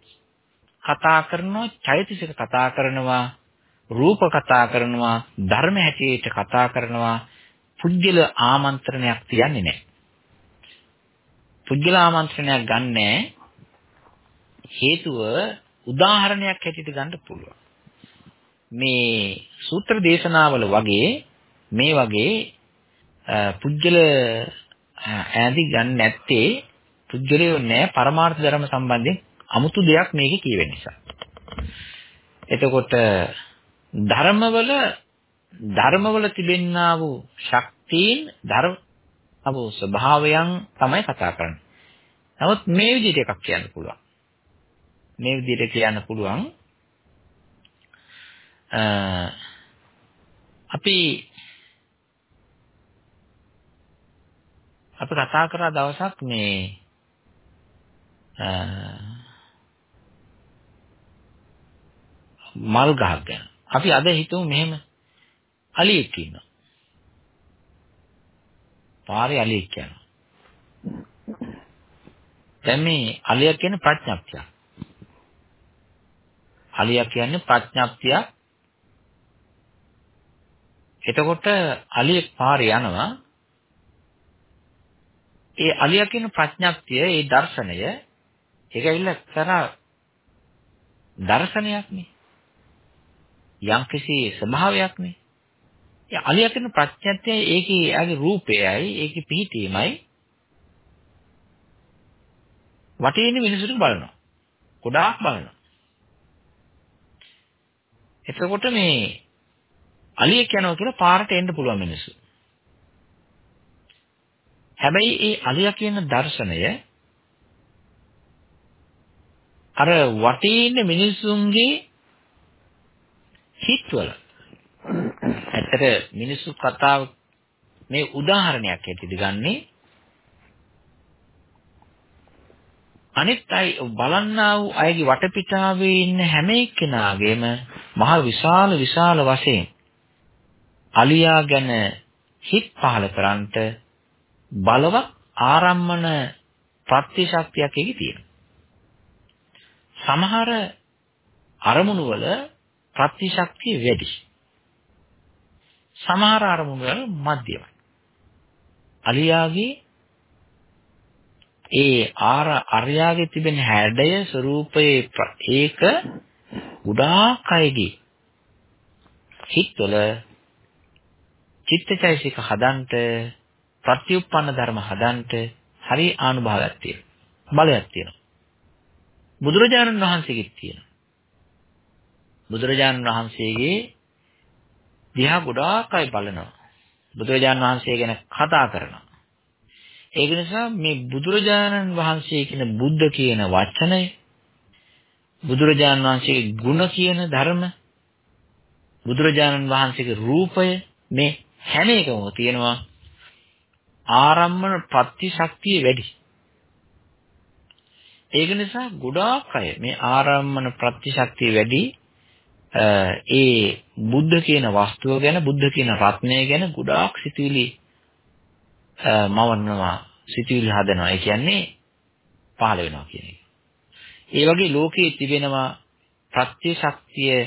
Speaker 1: කතා කරනවා චෛතසික කතා කරනවා රූප කතා කරනවා ධර්ම හැටියට කතා කරනවා පුජ්‍යල ආමන්ත්‍රණයක් තියන්නේ නැහැ. පුජ්‍යල ආමන්ත්‍රණයක් ගන්නෑ හේතුව උදාහරණයක් හැටියට ගන්න පුළුවන්. මේ සූත්‍ර දේශනාවල වගේ මේ වගේ පුජ්‍යල ඈදි ගන්න නැත්තේ පුජ්‍යලියෝ නෑ පරමාර්ථ ධර්ම සම්බන්ධයෙන් 아무තු දෙයක් මේකේ කියවෙන නිසා. එතකොට ධර්මවල ධර්මවල තිබෙන්නා වූ ශක්තියින් ධර්ම වූ ස්වභාවයන් තමයි කතා කරන්නේ. නමුත් මේ විදිහට එකක් කියන්න පුළුවන්. මේ විදිහට කියන්න පුළුවන් අපි අපි කතා කරා දවසක් මේ මල් ගහක් ගැන. අපි අද හිතමු මෙහෙම අලියෙක් ඉන්නවා. පාරේ අලියෙක් යනවා. දැන් මේ අලියා කියන්නේ ප්‍රඥප්තියක්. අලියා කියන්නේ ප්‍රඥප්තියක්. එතකොට අලියෙක් පාරේ යනවා. ඒ අලියා කියන ප්‍රඥප්තිය, ඒ දර්ශනය ඒක ඇවිල්ලා කරා දර්ශනයක් නේ. යම්කිසි ස්වභාවයක් නේ. ඒ අලියා කියන ප්‍රඥප්තිය ඒකේ එයාගේ රූපයයි ඒකේ පිහිටීමයි වටේ ඉන්න මිනිසුන්ට බලනවා. ගොඩාක් බලනවා. එතකොට මේ අලියෙක් යනවා කියලා පාරට එන්න පුළුවන් මිනිස්සු. හැබැයි ඒ අලියා කියන දර්ශනය අර වටේ ඉන්න මිනිසුන්ගේ හිතවල ඇත්තට මිනිස්සු කතාව මේ උදාහරණයක් ඇටියට ගන්නේ අනිත් අය බලන්නා වූ අයගේ වටපිටාවේ ඉන්න හැම එක්කෙනාගේම මහ විශාල විශාල වශයෙන් අලියා ගැන හිත් පහල කරන්නට බලවත් ආරම්මන ප්‍රතිශක්තියක් එකේ තියෙනවා. සමහර අරමුණු වල ප්‍රතිශක්තිය වැඩි. සමහර අරමුණු වල මධ්‍යමයි. අලියාගේ ඒ ආර අරයාගේ තිබෙන හැඩය ස්වરૂපයේ ඒක ගොඩාක් අයගේ හිතවල චිත්තචෛසික හදන්ට ප්‍රතිඋප්පන්න ධර්ම හදන්ට හරි ආනුභාවයක් තියෙනවා. බලයක් තියෙනවා. බුදුරජාණන් වහන්සේගෙත් තියෙනවා. බුදුරජාණන් වහන්සේගේ දිහා ගොඩාක් අය බලනවා බුදුරජාණන් වහන්සේ ගැන කතා කරනවා ඒක නිසා මේ බුදුරජාණන් වහන්සේ කියන බුද්ධ කියන වචනය බුදුරජාණන් වහන්සේගේ ගුණ කියන ධර්ම බුදුරජාණන් වහන්සේගේ රූපය මේ හැම එකම තියෙනවා ආරම්මන ප්‍රතිශක්තිය වැඩි. ඒක නිසා ගොඩාක් අය මේ ආරම්මන ප්‍රතිශක්තිය වැඩි ඒ බුද්ධ කියන වස්තුව ගැන බුද්ධ කියන රත්නය ගැන ගොඩාක් සිතුවිලි මවන්නවා සිතුවිලි හදනවා. ඒ කියන්නේ පහළ වෙනවා කියන එක. ඒ වගේ ලෝකයේ තිබෙනවා ප්‍රත්‍ය ශක්තිය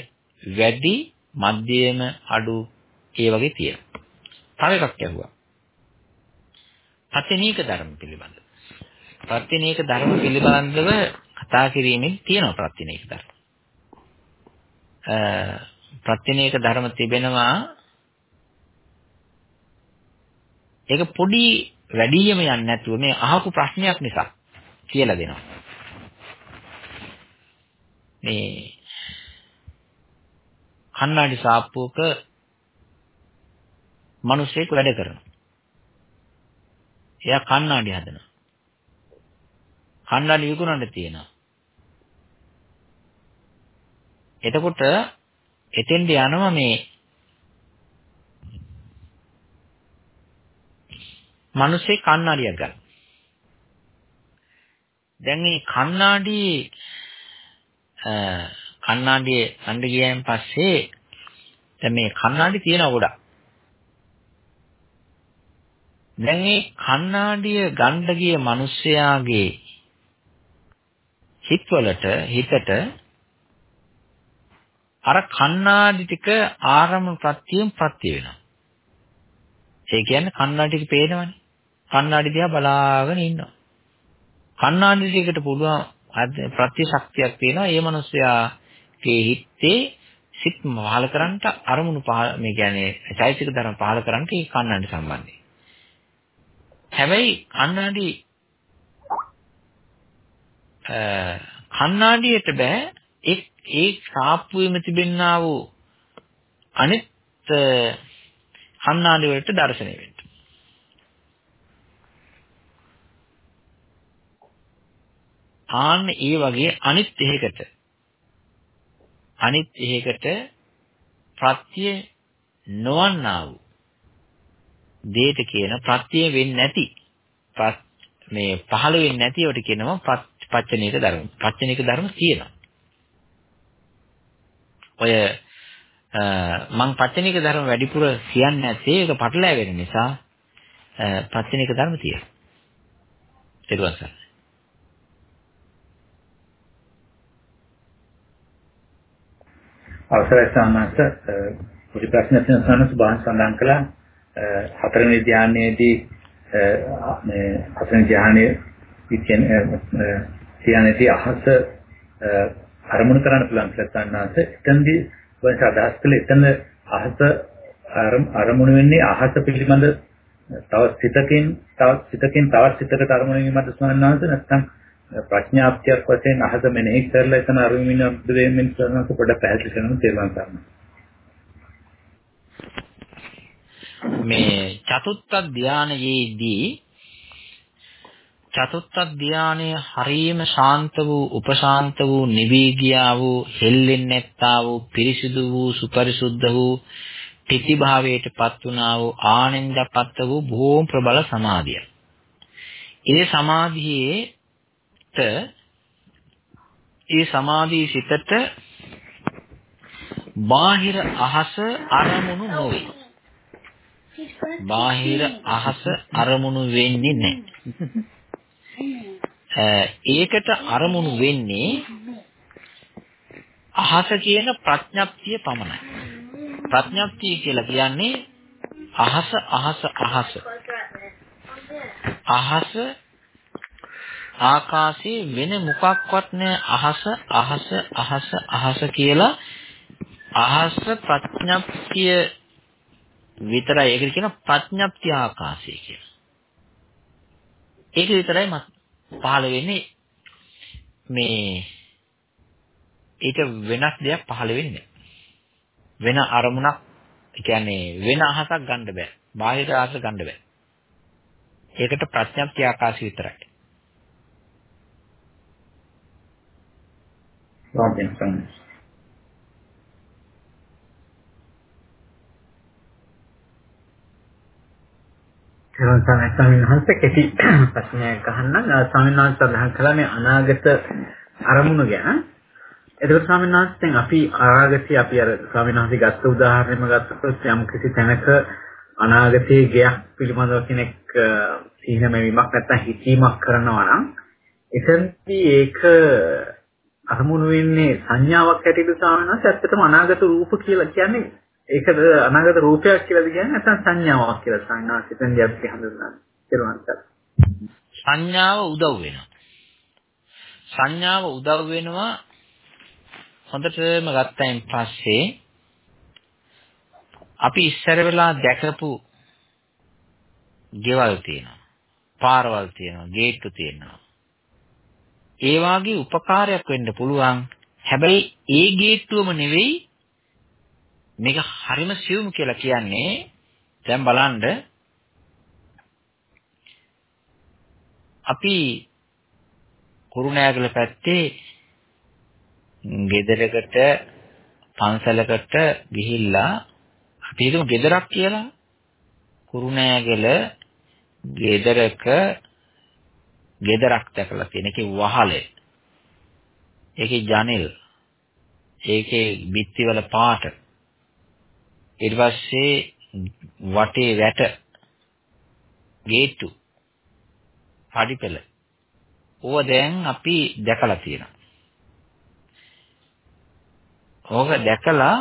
Speaker 1: වැඩි මධ්‍යම අඩු ඒ වගේ තියෙනවා. තව එකක් ඇහුවා. පතිනීක ධර්ම පිළිබඳ. ප්‍රතිනීක ධර්ම පිළිබඳව කතා කිරීමෙන් තියෙනවා ප්‍රතිනීක ධර්ම. අ ප්‍රතිනීක ධර්ම තිබෙනවා ඒක පොඩි වැඩියම යන්නේ නැතුව මේ අහපු ප්‍රශ්නයක් නිසා කියලා දෙනවා. මේ කන්නාඩි සාප්පුවක මිනිස්සෙක් වැඩ කරනවා. එයා කන්නාඩි හදනවා. කන්නාඩි විකුණන්න තියෙනවා. එතකොට එතෙන්ට යනවා මේ මිනිස්සේ කණ්ණාඩියක් ගන්න. දැන් මේ කණ්ණාඩි කණ්ණාඩියේ අඬ ගියන් පස්සේ දැන් මේ කණ්ණාඩි තියෙන ගොඩක්. දැන් මේ කණ්ණාඩිය ගන්න ගිය මිනිස්යාගේ හිතවලට හිතට අර කණ්ණාඩි ටික ආරම්භ ප්‍රත්‍යයෙන් ප්‍රත්‍ය වෙනවා. ඒ කියන්නේ කණ්ණාඩි ටික පේනවනේ. කණ්ණාඩි දිහා බලාගෙන ඉන්නවා. කණ්ණාඩි ටිකට පුළුවන් ප්‍රතිශක්තියක් තියෙනවා. ඒ මිනිස්යාගේ හිතේ සිත් පහල කරන්නට අරමුණු පහල මේ කියන්නේ චෛතසික ධර්ම පහල කරන්නට ඒ කණ්ණාඩි සම්බන්ධයි. හැබැයි කණ්ණාඩි කණ්ණාඩියට බෑ ඒ ඒ සාප්පුවෙම තිබෙන්නා වූ අනිත් කන්නාඩි වලට දැర్శණය වෙන්න. ආන්න ඒ වගේ අනිත් එහෙකට අනිත් එහෙකට ප්‍රත්‍ය නොවන්නා වූ දේට කියන ප්‍රත්‍ය වෙන්නේ නැති මේ පහළ වෙන්නේ නැති ඒවට කියනවා පච්චනීක ධර්ම. පච්චනීක ධර්ම කියනවා. ඔය මං පච්චනීක ධර්ම වැඩිපුර කියන්නේ නැත්තේ ඒක පටලැවෙන නිසා පච්චනීක ධර්ම තියෙනවා. ඒක වසන.
Speaker 2: අවසරයි සාමාන්‍යස පොඩි ප්‍රශ්නයක් තියෙනවා සබහන් සඳහන් කළා හතරවෙනි ධානයේදී මේ හතරවෙනි ධානයේ කියන්නේ අහස අරමුණු කරන්න පුළුවන් කියලා සාමාන්‍යස එතනදී ඔය අදහස් කළේ එතන අහස අරමුණු වෙන්නේ අහස පිළිබඳ තව සිතකින් තව සිතකින් තවත් සිතකට අරමුණු වීමද සාමාන්‍යස නැත්නම් ප්‍රඥාප්තියක් වශයෙන් අහස මෙනෙහි කරලා එතන අරුමින දෙමින් කරනකොට පොඩ පැහැදිලි කරන්න තේරුම් ගන්න.
Speaker 1: මේ චතුත්ථ ධානයේදී චතුත්ථ ධානයේ හරීම ශාන්ත වූ උපශාන්ත වූ නිවීගියා වූ හෙල්ලෙන්නේ නැත්තා වූ පිරිසිදු වූ සුපරිසුද්ධ වූ තිති භාවයට පත් වුණා වූ ආනන්දපත් වූ බොහෝම ප්‍රබල සමාධිය. ඒ සමාධියේ ඒ සමාධි සිතට බාහිර අහස අරමුණු නොවේ. බාහිර අහස අරමුණු වෙන්නේ නැහැ. ඒකට අරමුණු වෙන්නේ අහස කියන ප්‍රඥප්තිය පමණයි. ප්‍රඥප්තිය කියලා කියන්නේ අහස අහස අහස. අහස ආකාශයේ වෙන මොකක්වත් නැහැ අහස අහස අහස අහස කියලා අහස ප්‍රඥප්තිය විතරයි ඒකට කියන ප්‍රඥප්ති ආකාශය කියලා. ඒක විතරයි පහළ වෙන්නේ මේ ඊට වෙනස් දෙයක් පහළ වෙන්නේ වෙන අරමුණක් කියන්නේ වෙන අහසක් ගන්න බෑ. බාහිර අහස ගන්න බෑ. ඒකට ප්‍රඥප්ති ආකාශය විතරයි.
Speaker 2: වාක්‍යයෙන් සම්මත. කරන ස්වාමීන් වහන්සේ කෙටි ප්‍රශ්නයක් අහන්නම් ස්වාමීන් වහන්සේ සඳහන් කළා මේ අනාගත අරමුණු ගැන. එතකොට ස්වාමීන් වහන්සේ දැන් අපි අනාගතේ අපි අර ස්වාමීන් වහන්සේ ගත්ත උදාහරණයම ගත්තොත් යම් කිසි තැනක අනාගතයේ ගයක් පිළිබඳව කෙනෙක් සීනමැවීමක් නැත්නම් හිතීමක් කරනවා නම් එතනදී ඒක අරමුණු වෙන්නේ සංඥාවක් හැටියට සාමාන්‍යයෙන් ඇත්තටම අනාගත රූප කියලා කියන්නේ ඒකද අනාගත රූපයක් කියලාද කියන්නේ නැත්නම් සංඥාවක් කියලා සංඥාසිතෙන් අපි හඳුන්වන්නේ? කියලා
Speaker 1: සංඥාව උදව් වෙනවා. සංඥාව උදව් වෙනවා හොඳටම ගත්තයින් පස්සේ අපි ඉස්සර වෙලා දැකපු ගෙවල් තියෙනවා. පාරවල් තියෙනවා. ගේට්ටු තියෙනවා. ඒ වාගේ උපකාරයක් වෙන්න පුළුවන්. හැබැයි ඒ ගේට්ටුවම නෙවෙයි මේක හරිම සියුම් කියලා කියන්නේ දැන් බලන්න අපි කුරුණෑගල පැත්තේ ගෙදරකට පන්සලකට ගිහිල්ලා අපි හිතමු ගෙදරක් කියලා. කුරුණෑගල ගෙදරක ගෙදරක් දැකලා තියෙන. එකේ වහලේ. ඒකේ ජනෙල්. ඒකේ බිත්තිවල පාට. ඊට පස්සේ වටේ වැට ගේට්ටු පඩිපෙළ ඕව දැන් අපි දැකලා තියෙනවා. ඕක දැකලා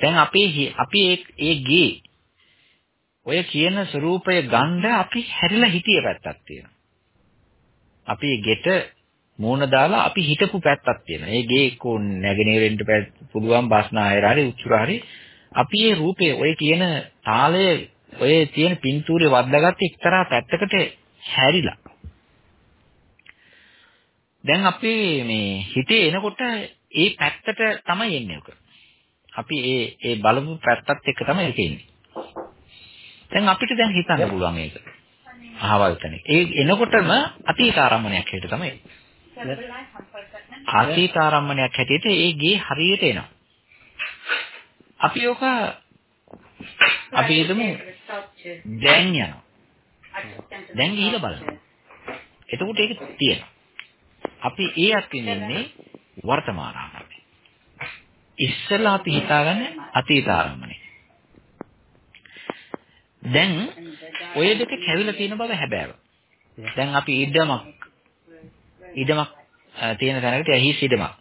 Speaker 1: දැන් අපි අපි ඒ ගේ ඔය කියන ස්වરૂපය ගන්න අපි හැරිලා හිතිය පැත්තක් තියෙනවා. අපි ගෙට මූණ දාලා අපි හිටපු පැත්තක් තියෙනවා. ඒ ගේ එක්කෝ නැගෙනහිරෙන්ට පුළුවන් බස්නායර හරි උතුර හරි අපි මේ රූපේ ඔය කියන තාලය ඔය තියෙන පින්තූරේ වද්දාගත්ත එක්තරා පැත්තකට හැරිලා. දැන් අපි මේ හිතේ එනකොට ඒ පැත්තට තමයි එන්නේ ඔක. අපි ඒ ඒ බලපු පැත්තත් එක්ක තමයි ඉන්නේ. දැන් අපිට දැන් හිතන්න පුළුවන් ඒක. අහවල් තැන. ඒ එනකොටම අතීත ආරම්මණයක් හැටියට තමයි. අතීත ආරම්මණයක් හැටියට ඒ ගේ හරියට එනවා. අපි ඔක අපි හිතමු දැන් යනවා. දැන් ගිහිල්ලා බලන්න. එතකොට ඒක තියෙනවා. අපි ඒ අත්ින් ඉන්නේ වර්තමාන ආරම්භය. ඉස්සෙල්ලා අපි හිතාගන්නේ අතීත ආරම්භනේ. දැන් ඔය දෙක කැවිලා තියෙන බව හැබෑව. දැන් අපි ඉඩමක් ඉඩමක් තියෙන තැනකට හිස් ඉඩමක්.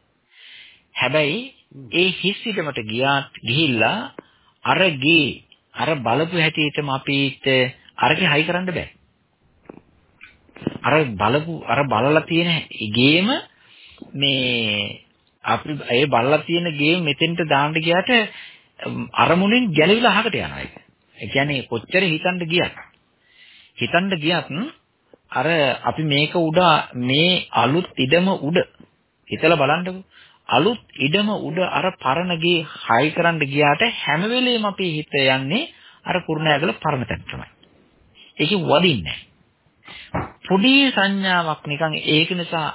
Speaker 1: හැබැයි ඒ හිස් ඉඩමට ගියාත් ගිහිල්ලා අර ගේ අර බලපු හැටියටම අපිට අරගේ හයි කරන්න බෑ. අර බලපු අර බලලා තියෙන ගේම මේ අපි ඒ බලලා තියෙන ගේම මෙතෙන්ට දාන්න ගියාට අරමුණෙන් ගැලවිලා අහකට යනවා ඒක. ඒ කියන්නේ කොච්චර හිතන්න ගියත් හිතන්න ගියත් අර අපි මේක උඩ මේ අලුත් ඉඩම උඩ හිතලා බලන්නකෝ අලුත් ඉඩම උඩ අර පරණගේ හයි කරන්න ගියාට හැම වෙලෙම අපේ හිත යන්නේ අර කුරුණෑගල පරණ තැන තමයි. ඒකෙ වදින්නේ පොඩි සංඥාවක් නිකන් ඒක නිසා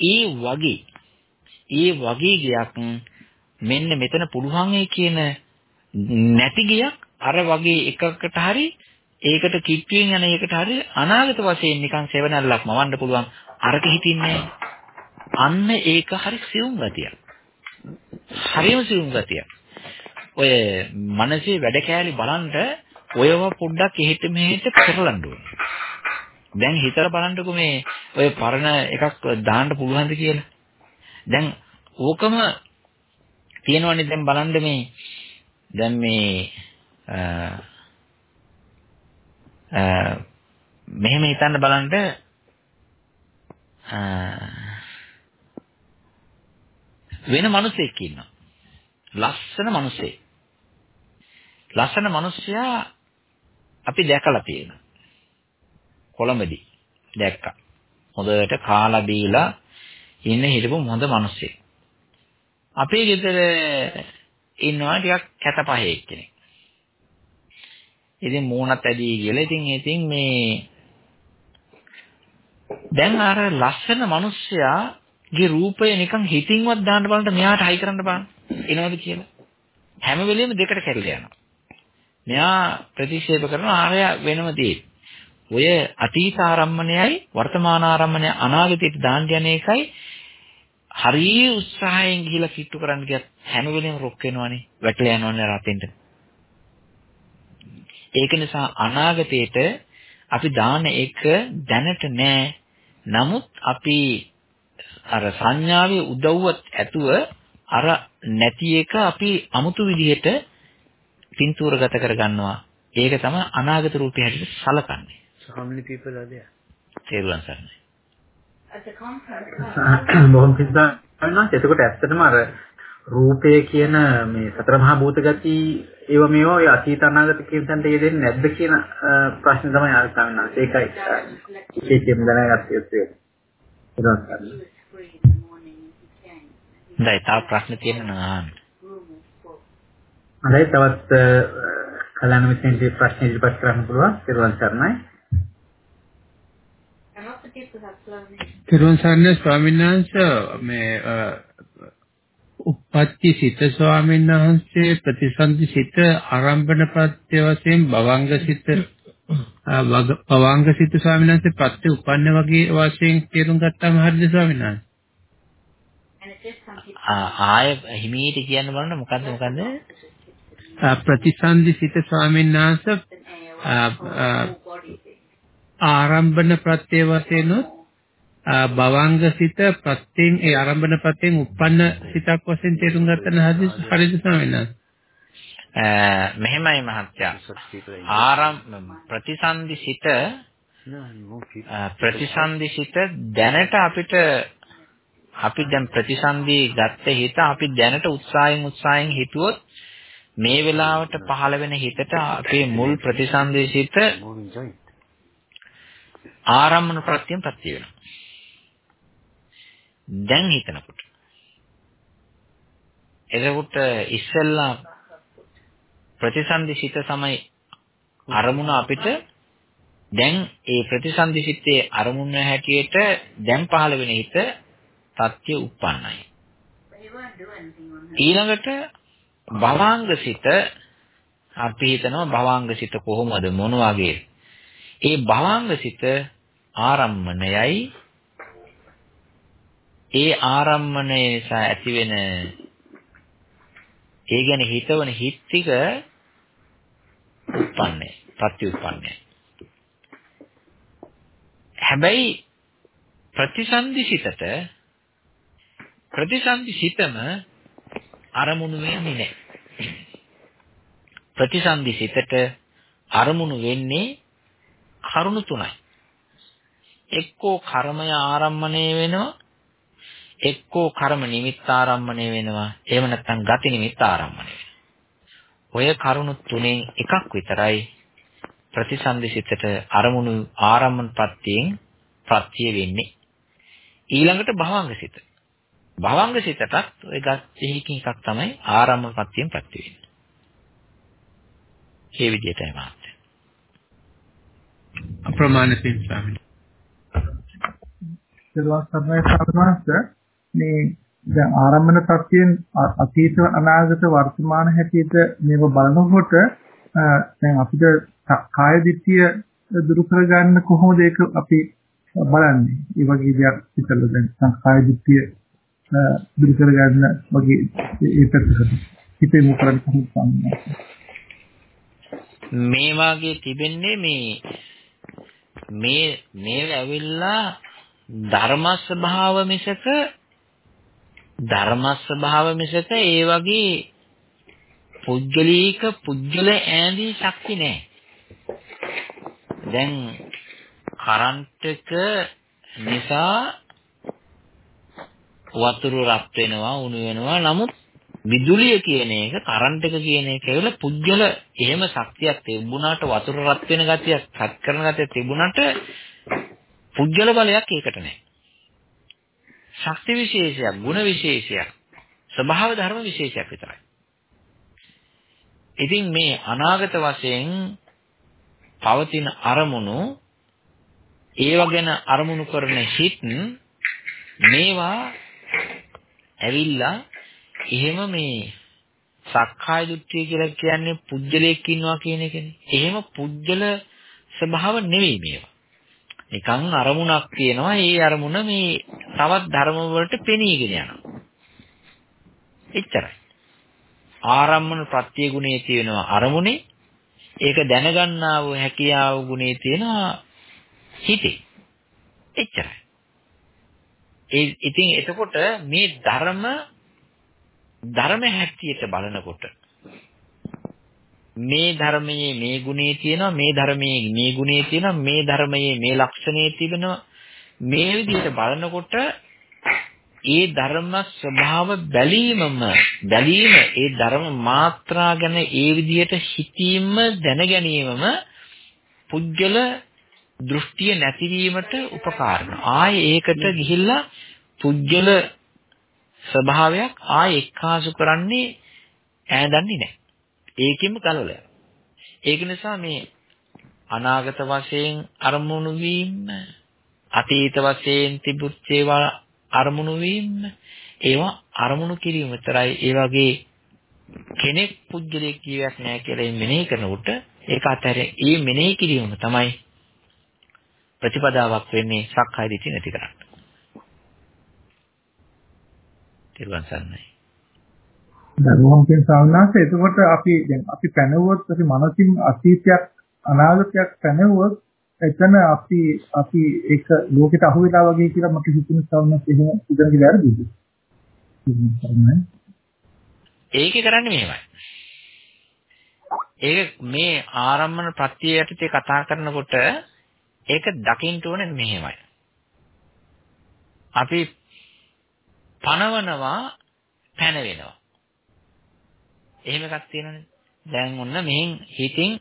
Speaker 1: ඒ වගේ ඒ වගේ ගයක් මෙන්න මෙතන පුළුවන් කියන නැති ගයක් අර වගේ එකකට හරි ඒකට කිට්ටුවෙන් යන එකට හරි අනාගත වශයෙන් නිකන් සෙවණල්ලක් මවන්න පුළුවන්. අරක හිතින්නේ අන්න ඒක හරි සියුම් ගතියක්. හරිම සියුම් ගතියක් ඔය මනසේ වැඩ කෑලි බලන්න ඔයව පොඩ්ඩක් එහෙට මෙහෙට පෙරලන්න ඕනේ දැන් හිතලා බලන්නකෝ මේ ඔය පරණ එකක් දාන්න පුළුවන්ද කියලා. දැන් ඕකම තියෙනවනේ දැන් බලන්න මේ දැන් මේ මෙහෙම හිතන්න බලන්න වෙන මිනිසෙක් ඉන්නවා. ලස්සන මිනිසෙක්. ලස්සන මිනිසයා අපි දැකලා තියෙනවා. කොළඹදී දැක්කා. හොඳට කාලා බීලා ඉන්න හිටපු හොඳ මිනිස්සෙක්. අපේ ගෙදර ඉන්නවා ටිකක් කැතපහේ කෙනෙක්. ඉතින් මූණත් ඇදී කියලා ඉතින් ඉතින් මේ දැන් අර ලස්සන මිනිස්සයාගේ රූපය නිකන් හිතින්වත් දාන්න බලන්න මෙයාට හයි කරන්න බලන්න එනවද කියලා. හැම වෙලෙම දෙකට කැඩලා යනවා. මෙයා ප්‍රතික්ෂේප කරනවා ආරය වෙනම දෙයක්. ඔය අතීත ආරම්මණයයි වර්තමාන ආරම්මණය අනාගතයට දාන්න යන එකයි හරිය උත්සාහයෙන් ගිහිලා කිට්ටු කරන්න ගියත් හැම වෙලෙම රොක් වෙනවනේ වැටලා යනවනේ රතින්ට ඒක නිසා අනාගතයට අපි දාන එක දැනට නෑ නමුත් අපි අර සංඥාවේ උදව්වත් ඇතුව අර නැති එක අපි අමුතු විදිහට පින්තූරගත කරගන්නවා ඒක තමයි අනාගත රූපය හැටියට සලකන්නේ
Speaker 4: So how many people are there?
Speaker 1: තේරුවන් සරණයි.
Speaker 2: බොහොම පිස්සනවා. එතකොට ඇත්තටම අර රූපය කියන මේ සතර මහා භූත ගති ඒව මේවා ඔය අතීත අනාගත කියන තැනට යෙදෙන්නේ නැද්ද කියන ප්‍රශ්නේ තමයි ආර ගන්නවා. ඒකයි ඒකෙන් දැනගත්තේ යුත්තේ.
Speaker 1: හොඳයි තා ප්‍රශ්න තියෙනවා අහන්න.
Speaker 2: හොඳයි තවත් කලන මිත්‍රන්ගේ ප්‍රශ්න ඉදිරිපත් කරන්න පුළුවන්. ඊළඟ සරණයි.
Speaker 4: තිරුවන් සරණයි ස්වාමීන් වහන්සේ මේ උප්පත්ති සිත ස්වාමීන් වහන්සේ ප්‍රතිසන්දි සිත ආරම්භන ප්‍රත්‍ය වශයෙන් භවංග සිත භවංග සිත ස්වාමීන් වහන්සේ ප්‍රත්‍ය උපන්න වගේ වශයෙන් තේරුම් ගත්තාම හරිද ස්වාමීන් වහන්සේ
Speaker 1: ආය හිමීට කියන්න බලන්න මොකද්ද මොකද්ද?
Speaker 4: ප්‍රතිසන්දි සිත ස්වාමීන් වහන්සේ ආරම්භන ප්‍රත්‍ය වශයෙන් භවංග සිත ප්‍රත්‍යයෙන් ඒ ආරම්භන ප්‍රත්‍යයෙන් උප්පන්න සිතක් වශයෙන් තේරුම් ගන්න හදිස් හරිද ස්වාමීන්
Speaker 1: මෙහෙමයි මහත්තයා. ආරම්භ ප්‍රතිසන්දි සිත ප්‍රතිසන්දි සිත දැනට අපිට අපි දැන් ප්‍රතිසන්දි ගත්ත හිත අපි දැනට උත්සාහයෙන් උත්සාහයෙන් හිතුවොත් මේ වෙලාවට පහළ වෙන හිතට අපේ මුල් ප්‍රතිසන්දි සිත ආරම්මන ප්‍රත්‍යයෙන් ප්‍රත්‍ය වෙනවා. දැන් හිතනකොට. එතකොට ඉස්සෙල්ලා ප්‍රතිසන්දි සිත සමයි අරමුණ අපිට දැන් ඒ ප්‍රතිසන්දි සිත්තේ අරමුණ හැටියට දැන් පහළ වෙන හිත සත්‍ය උප්පන්නයි. ඊළඟට භවාංග සිත අපි හිතනවා භවාංග සිත කොහොමද මොන වගේ? ඒ භවාංග සිත ආරම්මණයයි ඒ ආරම්මණය නිසා ඇතිවෙන ඒ ගැන හිතවන හිත් ටික උප්පන්නේ ප්‍රතිඋප්පන්නේ හැබැයි ප්‍රතිසන්දි සිතට ප්‍රතිසන්දි සිතම අරමුණු වෙන්නේ නැහැ. ප්‍රතිසන්දි සිතට අරමුණු වෙන්නේ කරුණු තුනයි. එක්කෝ කර්මය ආරම්මණය වෙනවා එක්කෝ කර්ම නිමිත්ත ආරම්මණය වෙනවා. එහෙම නැත්නම් ගති නිමිත්ත ආරම්මණය ඔය කරුණු තුනෙන් එකක් විතරයි ප්‍රතිසන්දිසිතට අරමුණු ආරම්මන ප්‍රත්‍යයෙන් ප්‍රත්‍ය වෙන්නේ. ඊළඟට භවංගසිත භවංගසිතටත් ඔය ගත්ෙහිකින් එකක් තමයි ආරම්මන ප්‍රත්‍යයෙන් ප්‍රත්‍ය වෙන්නේ. මේ විදිහටයි මාත්.
Speaker 4: අප්‍රමාණ සින් ස්වාමීනි
Speaker 5: සාධනාස්ස මේ දැන් ආරම්භන ප්‍රත්‍යයෙන් අතීත අනාගත වර්තමාන හැටියට මේව බලනකොට දැන් අපිට කාය දිට්ඨිය දුරු කරගන්න කොහොමද ඒක අපි බලන්නේ? ඒ වගේ දෙයක් හිතලා දැන් සංකාය දිට්ඨිය දුරු කරගන්න වගේ ඒ පැත්තකට හිතේ මොකරද කොහොමද
Speaker 1: මේ වාගේ තිබෙන්නේ මේ මේ මේ ඇවිල්ලා ධර්ම ස්වභාව මිසක ධර්ම ස්වභාව මිසක ඒ වගේ පුද්ගලීක පුද්ගල ඈඳී ශක්ති නැහැ. දැන් කරන්ට් එක නිසා වතුර රත් වෙනවා උණු වෙනවා නමුත් විදුලිය කියන එක කරන්ට් එක කියන එක ඒවල පුද්ගල එහෙම ශක්තියක් තිබුණාට වතුර රත් වෙන ගතියක් සත් කරන ගතියක් තිබුණාට පුද්ගල බලයක් ඒකට නැහැ. ශක්ති විශේෂයක්, ගුණ විශේෂයක්, ස්වභාව ධර්ම විශේෂයක් විතරයි. ඉතින් මේ අනාගත වශයෙන් පවතින අරමුණු ඒව ගැන අරමුණු කරන හිත් මේවා ඇවිල්ලා එහෙම මේ සක්කාය දෘෂ්ටිය කියලා කියන්නේ පුජ්‍යලයක් ඉන්නවා කියන එකනේ. එහෙම පුජ්‍යල ස්වභාව නෙවෙයි මේවා. නිකන් අරමුණක් තියෙනවා. ඒ අරමුණ මේ තවත් ධර්ම වලට පෙනීගෙන යනවා. එච්චරයි. ආරම්මන ප්‍රත්‍ය ගුණයේ තියෙනවා අරමුණේ. ඒක දැනගන්නා වූ හැකියාව ගුණයේ තියෙනවා හිතේ. එච්චරයි. ඒ ඉතින් එතකොට මේ ධර්ම ධර්ම හැටියට බලනකොට මේ ධර්මයේ මේ ගුණේ තියෙනවා මේ ධර්මයේ මේ ගුණේ තියෙනවා මේ ධර්මයේ මේ ලක්ෂණේ තිබෙනවා. මේ විදිහට බලනකොට ඒ ධර්ම ස්වභාව බැලීමම බැලීම ඒ ධර්ම මාත්‍රා ගැන ඒ විදිහට හිතීම දැන ගැනීමම පුජ්‍යල දෘෂ්ටිය නැතිවීමට උපකාර ආයේ ඒකට ගිහිල්ලා පුජ්‍යල ස්වභාවයක් ආයේ එක්කාසු කරන්නේ ඈදන්නේ නැහැ. ඒකෙම කලවල ඒක නිසා මේ අනාගත වශයෙන් අරමුණු වීම අතීත වශයෙන් තිබුත් ඒවා අරමුණු වීම ඒවා අරමුණු කිරීම විතරයි. ඒ වගේ කෙනෙක් පුද්ගලයෙක් කියයක් නැහැ කියලා මෙනෙහි කරනකොට ඒක අතර ඒ මෙනෙහි කිරීම තමයි ප්‍රතිපදාවක් වෙන්නේ සක්කාය දිට්ඨිය නැති කරන්න. තිරුවන් සරණයි.
Speaker 5: කියන සාමනාස එතකොට අපි දැන් අපි පැනවුවොත් අපි මනසින් අතීතයක් අනාගතයක් පැනවුවොත් එතන අපි අපි ඒක ලෝකෙට අහු වෙලා වගේ කියලා මට හිතෙන සාමනාස එහෙම ඉඳන් ගිහලා හරිද?
Speaker 1: ඒකේ කරන්නේ මෙහෙමයි. ඒක මේ ආරම්මන ප්‍රත්‍ය යටතේ කතා කරනකොට ඒක දකින්න ඕනේ මෙහෙමයි. අපි පණවනවා පැන වෙනවා. එහෙම එකක් තියෙනනේ. දැන් ඔන්න මෙහෙන් හිතින්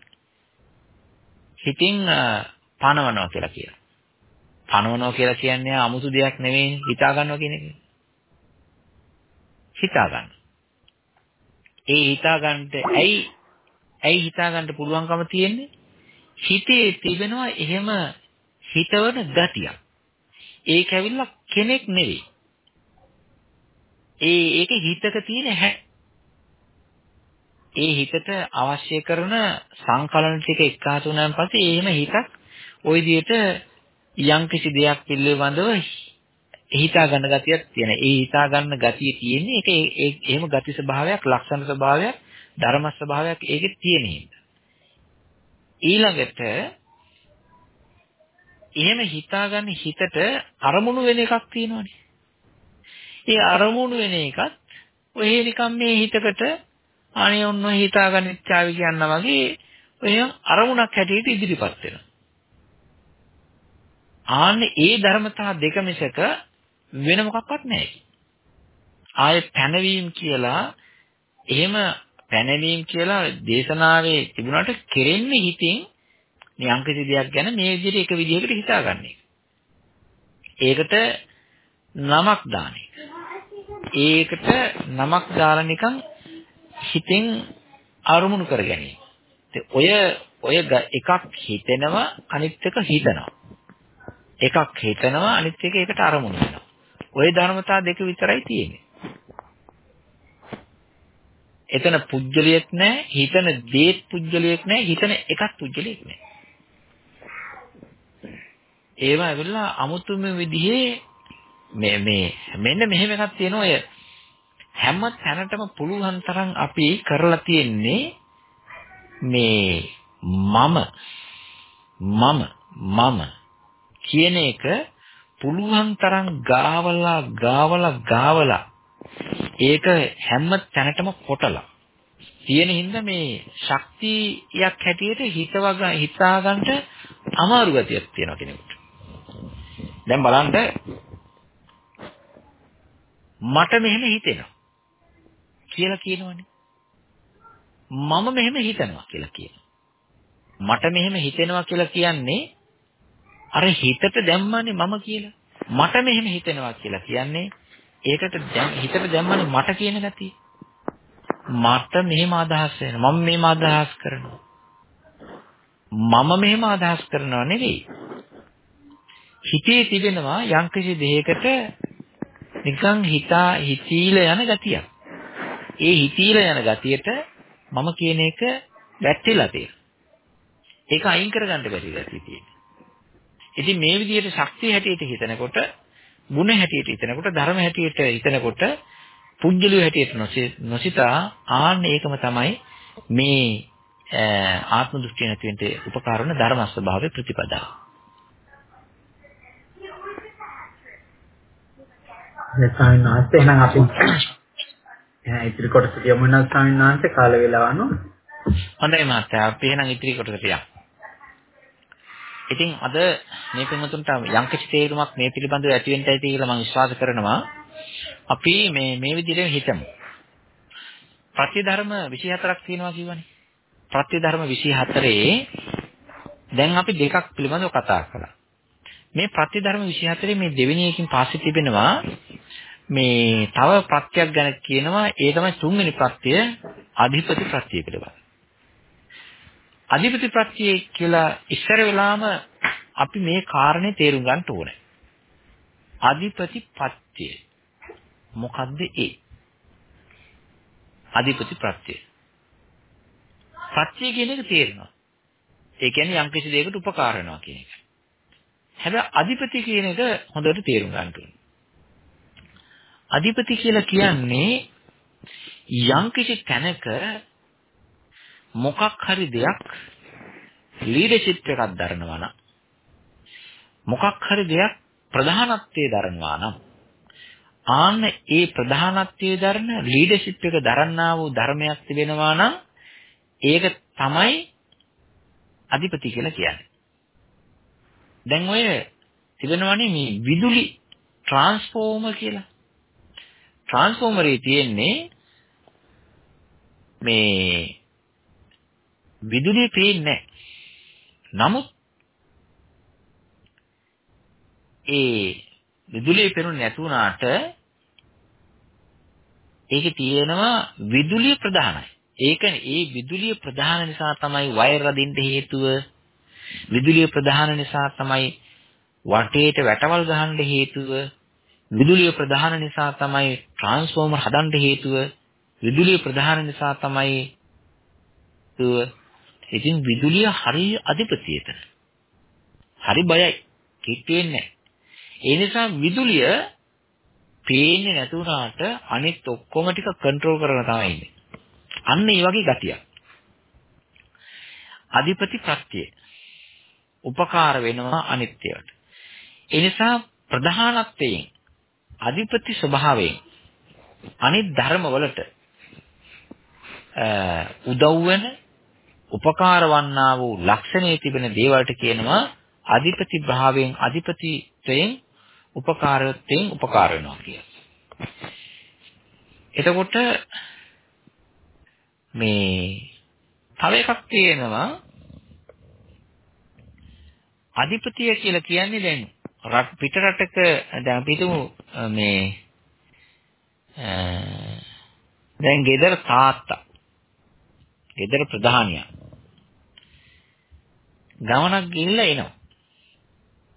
Speaker 1: හිතින් පනවනවා කියලා කියනවා. පනවනවා කියලා කියන්නේ 아무තු දෙයක් නෙවෙයි හිතා ගන්නවා කියන එක. හිතා ගන්න. ඒ හිතා ගන්නට ඇයි ඇයි හිතා ගන්න පුළුවන්කම තියෙන්නේ? හිතේ තිබෙනවා එහෙම හිතවන ගතියක්. ඒක ඇවිල්ලා කෙනෙක් නෙවෙයි. ඒ ඒක හිතක තියෙන හැ. ඒ හිතට අවශ්‍ය කරන සංකලන ටික එක්කාසු වුණාන් පස්සේ එහෙම හිතක් ওই විදිහට යම්කිසි දෙයක් පිළිබඳව හිතා ගන්න ගතියක් තියෙන. ඒ හිතා ගන්න ගතිය තියෙන්නේ ඒක ඒ එහෙම ගති ස්වභාවයක්, ලක්ෂණ ස්වභාවයක්, ධර්ම ස්වභාවයක් ඒකේ තියෙන හින්දා. ඊළඟට එහෙම හිතාගන්න හිතට අරමුණු වෙන එකක් තියෙනවනේ. ඒ අරමුණු වෙන එකත් ඔය නිකම් මේ හිතකට අනේ ඔන්න හිතාගන්න ඉච්ඡාවි කියනවා වගේ ඔය අරමුණක් හැටියට ඉදිරිපත් වෙනවා. ආන්නේ ඒ ධර්මතා දෙක මිසක වෙන මොකක්වත් නැහැ. ආයේ පැනවීම කියලා එහෙම පැනවීම කියලා දේශනාවේ තිබුණාට කෙරෙන්නේ හිතින් මේ යම්කිසි දෙයක් ගැන මේ විදිහට එක විදිහකට හිතාගන්නේ. ඒකට නමක් දාන එක. ඒකට නමක් දාලා නිකන් හිතෙන් අරමුණු කර ගැනීම. ඔය ඔය එකක් හිතෙනවා අනිත් එක හිතනවා. එකක් හිතනවා අනිත් එක ඒකට අරමුණු වෙනවා. ওই ධර්මතා දෙක විතරයි තියෙන්නේ. එතන පුජ්‍යලියක් නැහැ, හිතන දේත් පුජ්‍යලියක් නැහැ, හිතන එකක් පුජ්‍යලියක් නැහැ. ඒවා ඇවිල්ලා අමුතුම විදිහේ මේ මේ මෙන්න මෙහෙම එකක් තියෙනවා ඔය හැම තැනටම පුළුවන් තරම් අපි කරලා තියෙන්නේ මේ මම මම මම කියන එක පුළුවන් තරම් ගාවලා ගාවලා ගාවලා ඒක හැම තැනටම කොටලා තියෙන හින්දා මේ ශක්තියක් හැටියට හිතවග හිතා ගන්නට අමාරු ගතියක් තියෙනවා කෙනෙකුට. දැන් බලන්න මට මෙහෙම හිතෙනවා කියලා කියනවනේ. මම මෙහෙම හිතනවා කියලා කියනවා. මට මෙහෙම හිතෙනවා කියලා කියන්නේ අර හිතට දැම්මනේ මම කියලා. මට මෙහෙම හිතෙනවා කියලා කියන්නේ ඒකට හිතට දැම්මනේ මට කියන ගතිය. මට මෙහෙම අදහස් වෙනවා. මම මෙහෙම අදහස් කරනවා. මම මෙහෙම අදහස් කරනවා නෙවෙයි. හිතේ තිබෙනවා යම්කිසි දෙයකට නිකන් හිතා හිතීල යන ගතියක්. ඒ හිතීල යන ගතියට මම කියන එක වැටෙලා තියෙනවා. ඒක අයින් කරගන්න බැරි ගතිය තියෙනවා. ඉතින් මේ විදිහට ශක්තිය හැටියට හිතනකොට, ಗುಣ හැටියට හිතනකොට, ධර්ම හැටියට හිතනකොට, පුජ්‍යලිය හැටියට නොසිතා ආන්න ඒකම තමයි මේ ආත්ම දෘෂ්ටිය නැති වෙන්න උපකාර වන ධර්ම ස්වභාවයේ ප්‍රතිපදාව.
Speaker 2: ස්වාමීන් වහන්සේ එහෙනම් අපි ඉතිරි කොටස කියමු නම් ස්වාමීන් වහන්සේ කාල වේලාව අනුව
Speaker 1: හොඳයි මාත්‍යා අපි එහෙනම් ඉතිරි කොටසට යමු. ඉතින් අද මේ පින්වතුන්ට යම් කිසි තේරුමක් මේ පිළිබඳව ඇති වෙන්න ඇති කියලා මම විශ්වාස කරනවා. අපි මේ මේ විදිහට හිතමු. ප්‍රතිධර්ම 24ක් තියෙනවා කියවනේ. ප්‍රතිධර්ම 24 දැන් අපි දෙකක් පිළිබඳව කතා කළා. මේ ප්‍රතිධර්ම 24 මේ දෙවෙනි එකකින් පස්සේ තිබෙනවා මේ තව ප්‍රත්‍යක් ගැන කියනවා ඒ තමයි තුන්වෙනි ප්‍රත්‍යය අධිපති ප්‍රත්‍යය කියලා. අධිපති ප්‍රත්‍යය කියලා ඉස්සර වෙලාම අපි මේ කාරණේ තේරුම් ගන්න ඕනේ. අධිපති ප්‍රත්‍යය මොකද්ද ඒ? අධිපති ප්‍රත්‍යය. ප්‍රත්‍යය කියන එක තේරෙනවා. ඒ කියන්නේ යම් කිසි දෙයකට උපකාර වෙනවා කියන එක. හැබැයි අධිපති කියන එක හොඳට තේරුම් ගන්න ඕනේ. අධිපති කියලා කියන්නේ යම්කිසි තැනක මොකක් හරි දෙයක් ලීඩර්ෂිප් එකක් දරනවා නම් මොකක් හරි දෙයක් ප්‍රධානත්වයේ දරනවා නම් ආන්න ඒ ප්‍රධානත්වයේ දරන ලීඩර්ෂිප් එක දරන්නා වූ ධර්මයක් තිබෙනවා නම් ඒක තමයි අධිපති කියලා කියන්නේ. දැන් ඔය තිබෙනවනේ මේ විදුලි ට්‍රාන්ස්ෆෝමර් කියලා. ට්‍රාන්ස්ෆෝමරේ තියෙන්නේ මේ විදුලිය පේන්නේ නමුත් ඒ විදුලිය පේන්නේ නැතුණාට ඒකේ තියෙනවා විදුලිය ප්‍රධානයි. ඒකනේ ඒ විදුලිය ප්‍රධාන නිසා තමයි වයර් රදින්න හේතුව. විදුලිය ප්‍රධාන නිසා තමයි වටේට වැටවල් ගහන්න හේතුව. විදුලිය ප්‍රධාන නිසා තමයි ට්‍රාන්ස්ෆෝමර් හදන්න හේතුව. විදුලිය ප්‍රධාන නිසා තමයි ඉතින් විදුලිය හරිය අධිපතියට. හරි බයයි. කිට්ටු වෙන්නේ ඒ නිසා විදුලිය පේන්නේ නැතුණාට අනිත් ඔක්කොම ටික කන්ට්‍රෝල් කරලා තමයි ඉන්නේ. අන්න ඒ වගේ ගතියක්. අධිපති ප්‍රත්‍ය උපකාර වෙනවා අනිත්‍යයට. ඒ නිසා ප්‍රධානත්වයෙන් අධිපති ස්වභාවයෙන් අනිත් ධර්මවලට උදව් වෙන උපකාර වන්නා වූ ලක්ෂණයේ තිබෙන දේවල්ට කියනවා අධිපති භාවයෙන් අධිපතිත්වයෙන් උපකාරයෙන් උපකාර වෙනවා කියලා. එතකොට මේ තව එකක් තියෙනවා අධිපතිය කියලා කියන්නේ දැන් රට පිට රටක දැන් අපි හිතමු මේ දැන් ගෙදර තාත්තා ගෙදර ප්‍රධානියා ගමනක් ගිහිල්ලා එනවා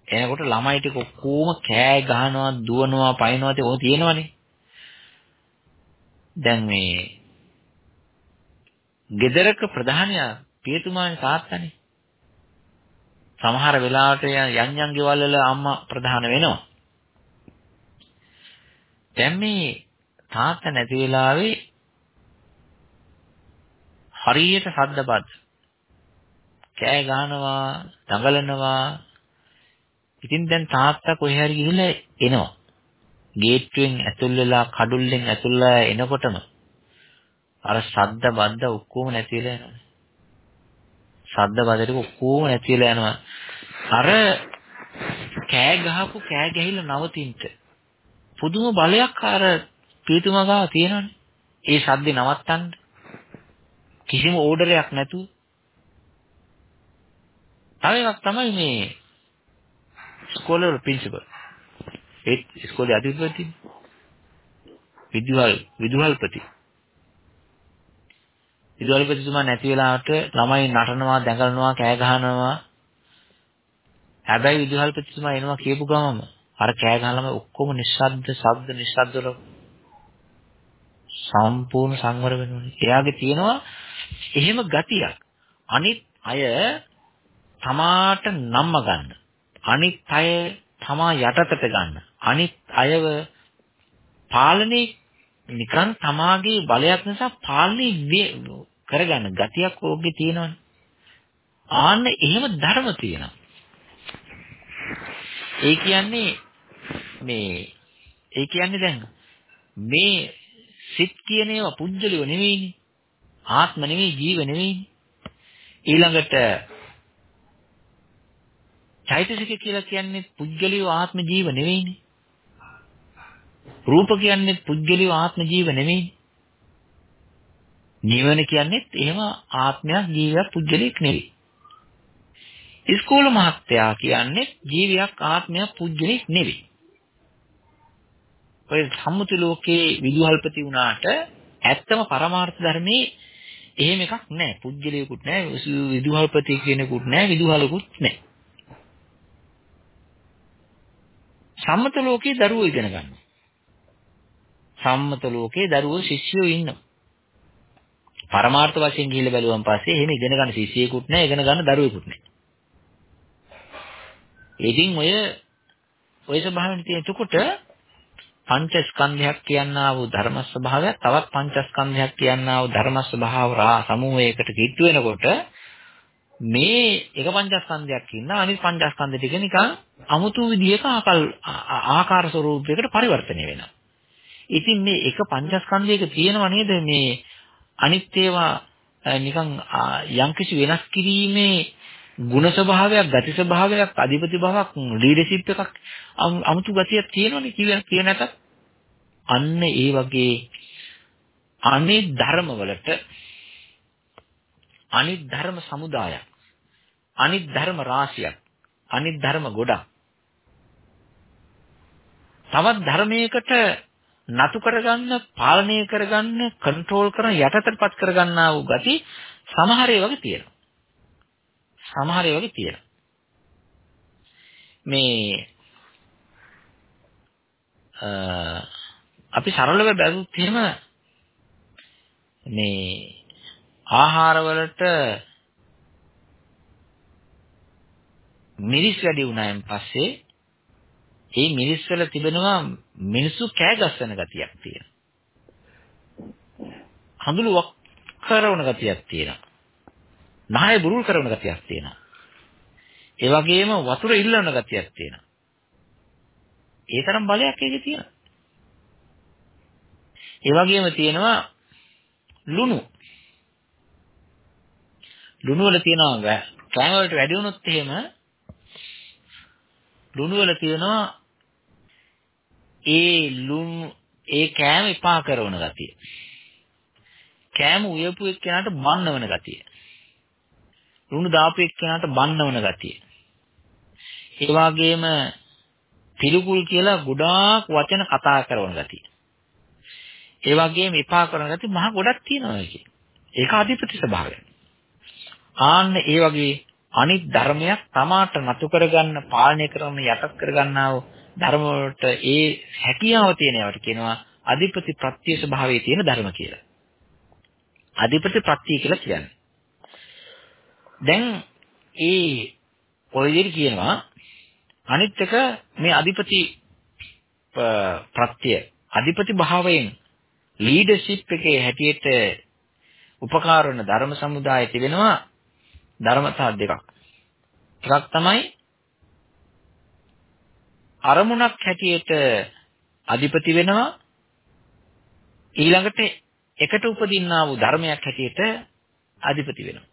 Speaker 1: එනකොට ළමයි ටික ඔක්කොම කෑ ගහනවා දුවනවා පයින්නවා ඒක තියෙනවනේ දැන් මේ ගෙදරක ප්‍රධානියා පියතුමානේ තාත්තනේ. සමහර වෙලාවට යන් යන් ගෙවල් වල අම්මා ප්‍රධාන වෙනවා. දැන් මේ තාත්තා නැති වෙලාවේ හරියට සද්දපත් කෑ ගහනවා දඟලනවා ඉතින් දැන් තාත්තා කොහේ හරි ගිහිල්ලා එනවා ගේට්ටුවෙන් ඇතුල් වෙලා කඩුල්ලෙන් ඇතුල්ලා එනකොටම අර ශබ්ද බද්ද ඔක්කොම නැති වෙලා යනවා. ශබ්ද බද්ද ටික ඔක්කොම නැති වෙලා යනවා. අර කෑ ගහපු කෑ ගැහිලා නවතින්න. පුදුම බලයක් අර පීතුමා ගාව තියෙනවනේ. ඒ ශබ්දේ නවත්තන්න. කිසිම ඕඩරයක් නැතුව. තව එකක් තමයි මේ ඉස්කෝලේ වල ප්‍රින්සිපල්. ඒ ඉස්කෝලේ අධිපති විදුහල් විදුහල්පති විදුහල්පතිතුමා නැති වෙලාවට ළමයි නටනවා දැඟලනවා කෑ ගහනවා හැබැයි විදුහල්පතිතුමා එනවා කියපු ගමම අර කෑ ගහන ළමයි ඔක්කොම නිශ්ශබ්ද ශබ්ද නිශ්ශබ්දව සම්පූර්ණ සංවර වෙනවා. එයාගේ තියෙනවා එහෙම ගතියක්. අනිත් අය තමාට නම්ම ගන්න. අනිත් අය තමා යටතට ගන්න. අනිත් අයව පාලනේ නිකන් තමාගේ බලයක් නිසා පාලනේ කරගන්න ගතියක් ඕකේ තියෙනවනේ. ආන්න එහෙම ධර්ම තියෙනවා. ඒ කියන්නේ මේ ඒ කියන්නේ දැන් මේ සිත් කියන ඒවා පුජ්‍යලිය නෙවෙයිනේ. ආත්ම නෙවෙයි ජීව නෙවෙයිනේ. ඊළඟට චෛතසික කියලා කියන්නේ පුජ්‍යලිය ආත්ම ජීව නෙවෙයිනේ. රූප කියන්නේ පුජ්‍යලිය ආත්ම ජීව නෙවෙයිනේ. නිවන කියන්නේත් එහෙම ආත්මයක් ජීවියක් පුජ්‍යලයක් නෙවෙයි. ඉස්කෝල මහත්තයා කියන්නේ ජීවියක් ආත්මයක් පුජ්‍යලයක් නෙවෙයි. ඔය සම්මුති ලෝකේ විදුහල්පති වුණාට ඇත්තම පරමාර්ථ ධර්මයේ එහෙම එකක් නැහැ. පුජ්‍යලයකුත් නැහැ, විදුහල්පති කෙනෙකුත් නැහැ, විදුහලකුත් නැහැ. සම්මත ලෝකේ දරුවෝ ඉගෙන ගන්නවා. සම්මත ලෝකේ දරුවෝ ශිෂ්‍යයෝ ඉන්නවා. පරමාර්ථ වශයෙන් ගිහිල්ලා බැලුවන් පස්සේ එහෙම ඉගෙන ගන්න ශිෂ්‍යයෙකුත් නැහැ, ඉගෙන ගන්න දරුවෙකුත් නැහැ. ඉතින් ඔය ඔය ස්වභාවයෙන් තියෙන එතකොට පංචස්කන්ධයක් කියනා වූ ධර්ම ස්වභාවයක් තවත් පංචස්කන්ධයක් කියනා වූ ධර්ම ස්වභාව රා සමූහයකට කිට්ටු වෙනකොට මේ එක පංචස්කන්ධයක් ඉන්න අනිත් පංචස්කන්ධ ටික නිකන් අමුතු විදිහක ආකල් ආකාර ස්වරූපයකට පරිවර්තනය වෙනවා. ඉතින් මේ එක පංචස්කන්ධයක තියෙනව නේද මේ අනිත් ඒවා නිකන් යම්කිසි වෙනස් කිරීමේ ගුණ ස්වභාවයක්, ගති ස්වභාවයක්, අධිපති භාවයක්, ලීඩර්ෂිප් එකක් අමුතු ගතියක් තියෙනවනේ කියන කිය නැතත් අන්න ඒ වගේ අනිත් ධර්මවලට අනිත් ධර්ම සමුදායක් අනිත් ධර්ම රාශියක් අනිත් ධර්ම ගොඩක් තවත් ධර්මයකට නතු කරගන්න, පාලනය කරගන්න, කන්ට්‍රෝල් කරන යටතටපත් කරගන්නා වූ ගති සමහර ඒ වගේ තියෙනවා. සමහර ඒ වගේ තියෙනවා. මේ අපි සරලව බැලුවොත් එහෙම මේ ආහාරවලට මිරිස් වැඩි වුණායින් පස්සේ ඒ මිරිස් වල තිබෙනවා මිනිසු කෑ ගස්සන ගතියක් තියෙනවා. හඳුළු වක් කරන ගතියක් තියෙනවා. නහය බුරුල් කරන ගතියක් තියෙනවා. ඒ වගේම වතුර ඉල්ලන ගතියක් තියෙනවා. ඒ තරම් බලයක් ඒකේ තියෙනවා. ඒ වගේම තියෙනවා ලුණු. ලුණු වල තියෙනවා කෑම වලට වැඩි වුණොත් එහෙම ලුණු වල තියෙනවා ඒ ලුණු ඒ කෑම එපා කරන ගතිය. කෑම උයපු එක්කෙනාට බන්නවන ගතිය. ලුණු දාපු එක්කෙනාට බන්නවන ගතිය. ඒ වගේම පිළිකුල් කියලා ගොඩාක් වචන කතා කරන ගතිය. ඒ වගේම එපා කරන ගතිය මහ ගොඩක් තියෙනවා ඒකේ. ඒක අධිපති ස්වභාවය. ආන්න ඒ වගේ අනිත් ධර්මයක් තමාට නතු කරගන්න පාලනය කරන යටත් කරගන්නා වූ ධර්ම වලට ඒ හැකියාව තියෙන ඒවාට කියනවා අධිපති ප්‍රත්‍ය ස්වභාවයේ තියෙන ධර්ම කියලා. අධිපති ප්‍රත්‍ය කියලා කියන්නේ. දැන් ඒ ඔය විදිහට කියනවා අනිත් එක මේ අධිපති ප්‍රත්‍ය අධිපති භාවයෙන් ලීඩර්ෂිප් එකේ හැටියට උපකාර වන ධර්ම සමුදාය තිබෙනවා ධර්මතා දෙකක්. එකක් තමයි අරමුණක් හැටියට අධිපති වෙනවා ඊළඟට එකට උපදින්නා වූ ධර්මයක් හැටියට අධිපති වෙනවා.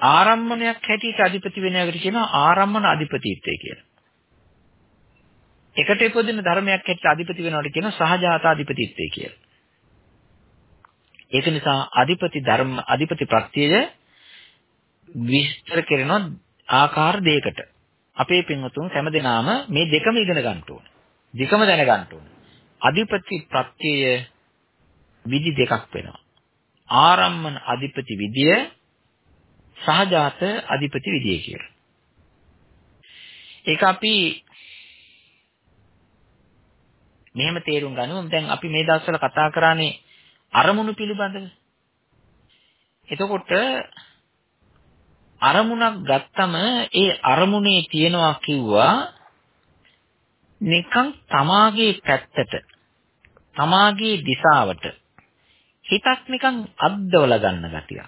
Speaker 1: ආරම්මණයක් හැටියට අධිපති වෙන එකට කියනවා ආරම්මන අධිපතිත්වය කියලා. එකට ඉපදින ධර්මයක් හැටියට අධිපති වෙනවට කියනවා සහජාත අධිපතිත්වය කියලා. ඒක නිසා අධිපති ධර්ම අධිපති ප්‍රත්‍යය විස්තර කරන ආකාර දෙකකට අපේ පින්වතුන් හැමදෙනාම මේ දෙකම ඉගෙන ගන්න ඕනේ. දෙකම දැනගන්න ඕනේ. අධිපති ප්‍රත්‍යය විදි දෙකක් වෙනවා. ආරම්මන අධිපති විදිය සහජාත අධිපති විදිය කියලා. ඒක අපි මෙහෙම තේරුම් ගනිමු. දැන් අපි මේ දවස්වල කතා කරානේ අරමුණු පිළිබඳව. එතකොට අරමුණක් ගත්තම ඒ අරමුණේ තියනවා කිව්වා නිකන් තමාගේ පැත්තට තමාගේ දිශාවට හිතක් නිකන් අද්දවල ගන්න ගතිය.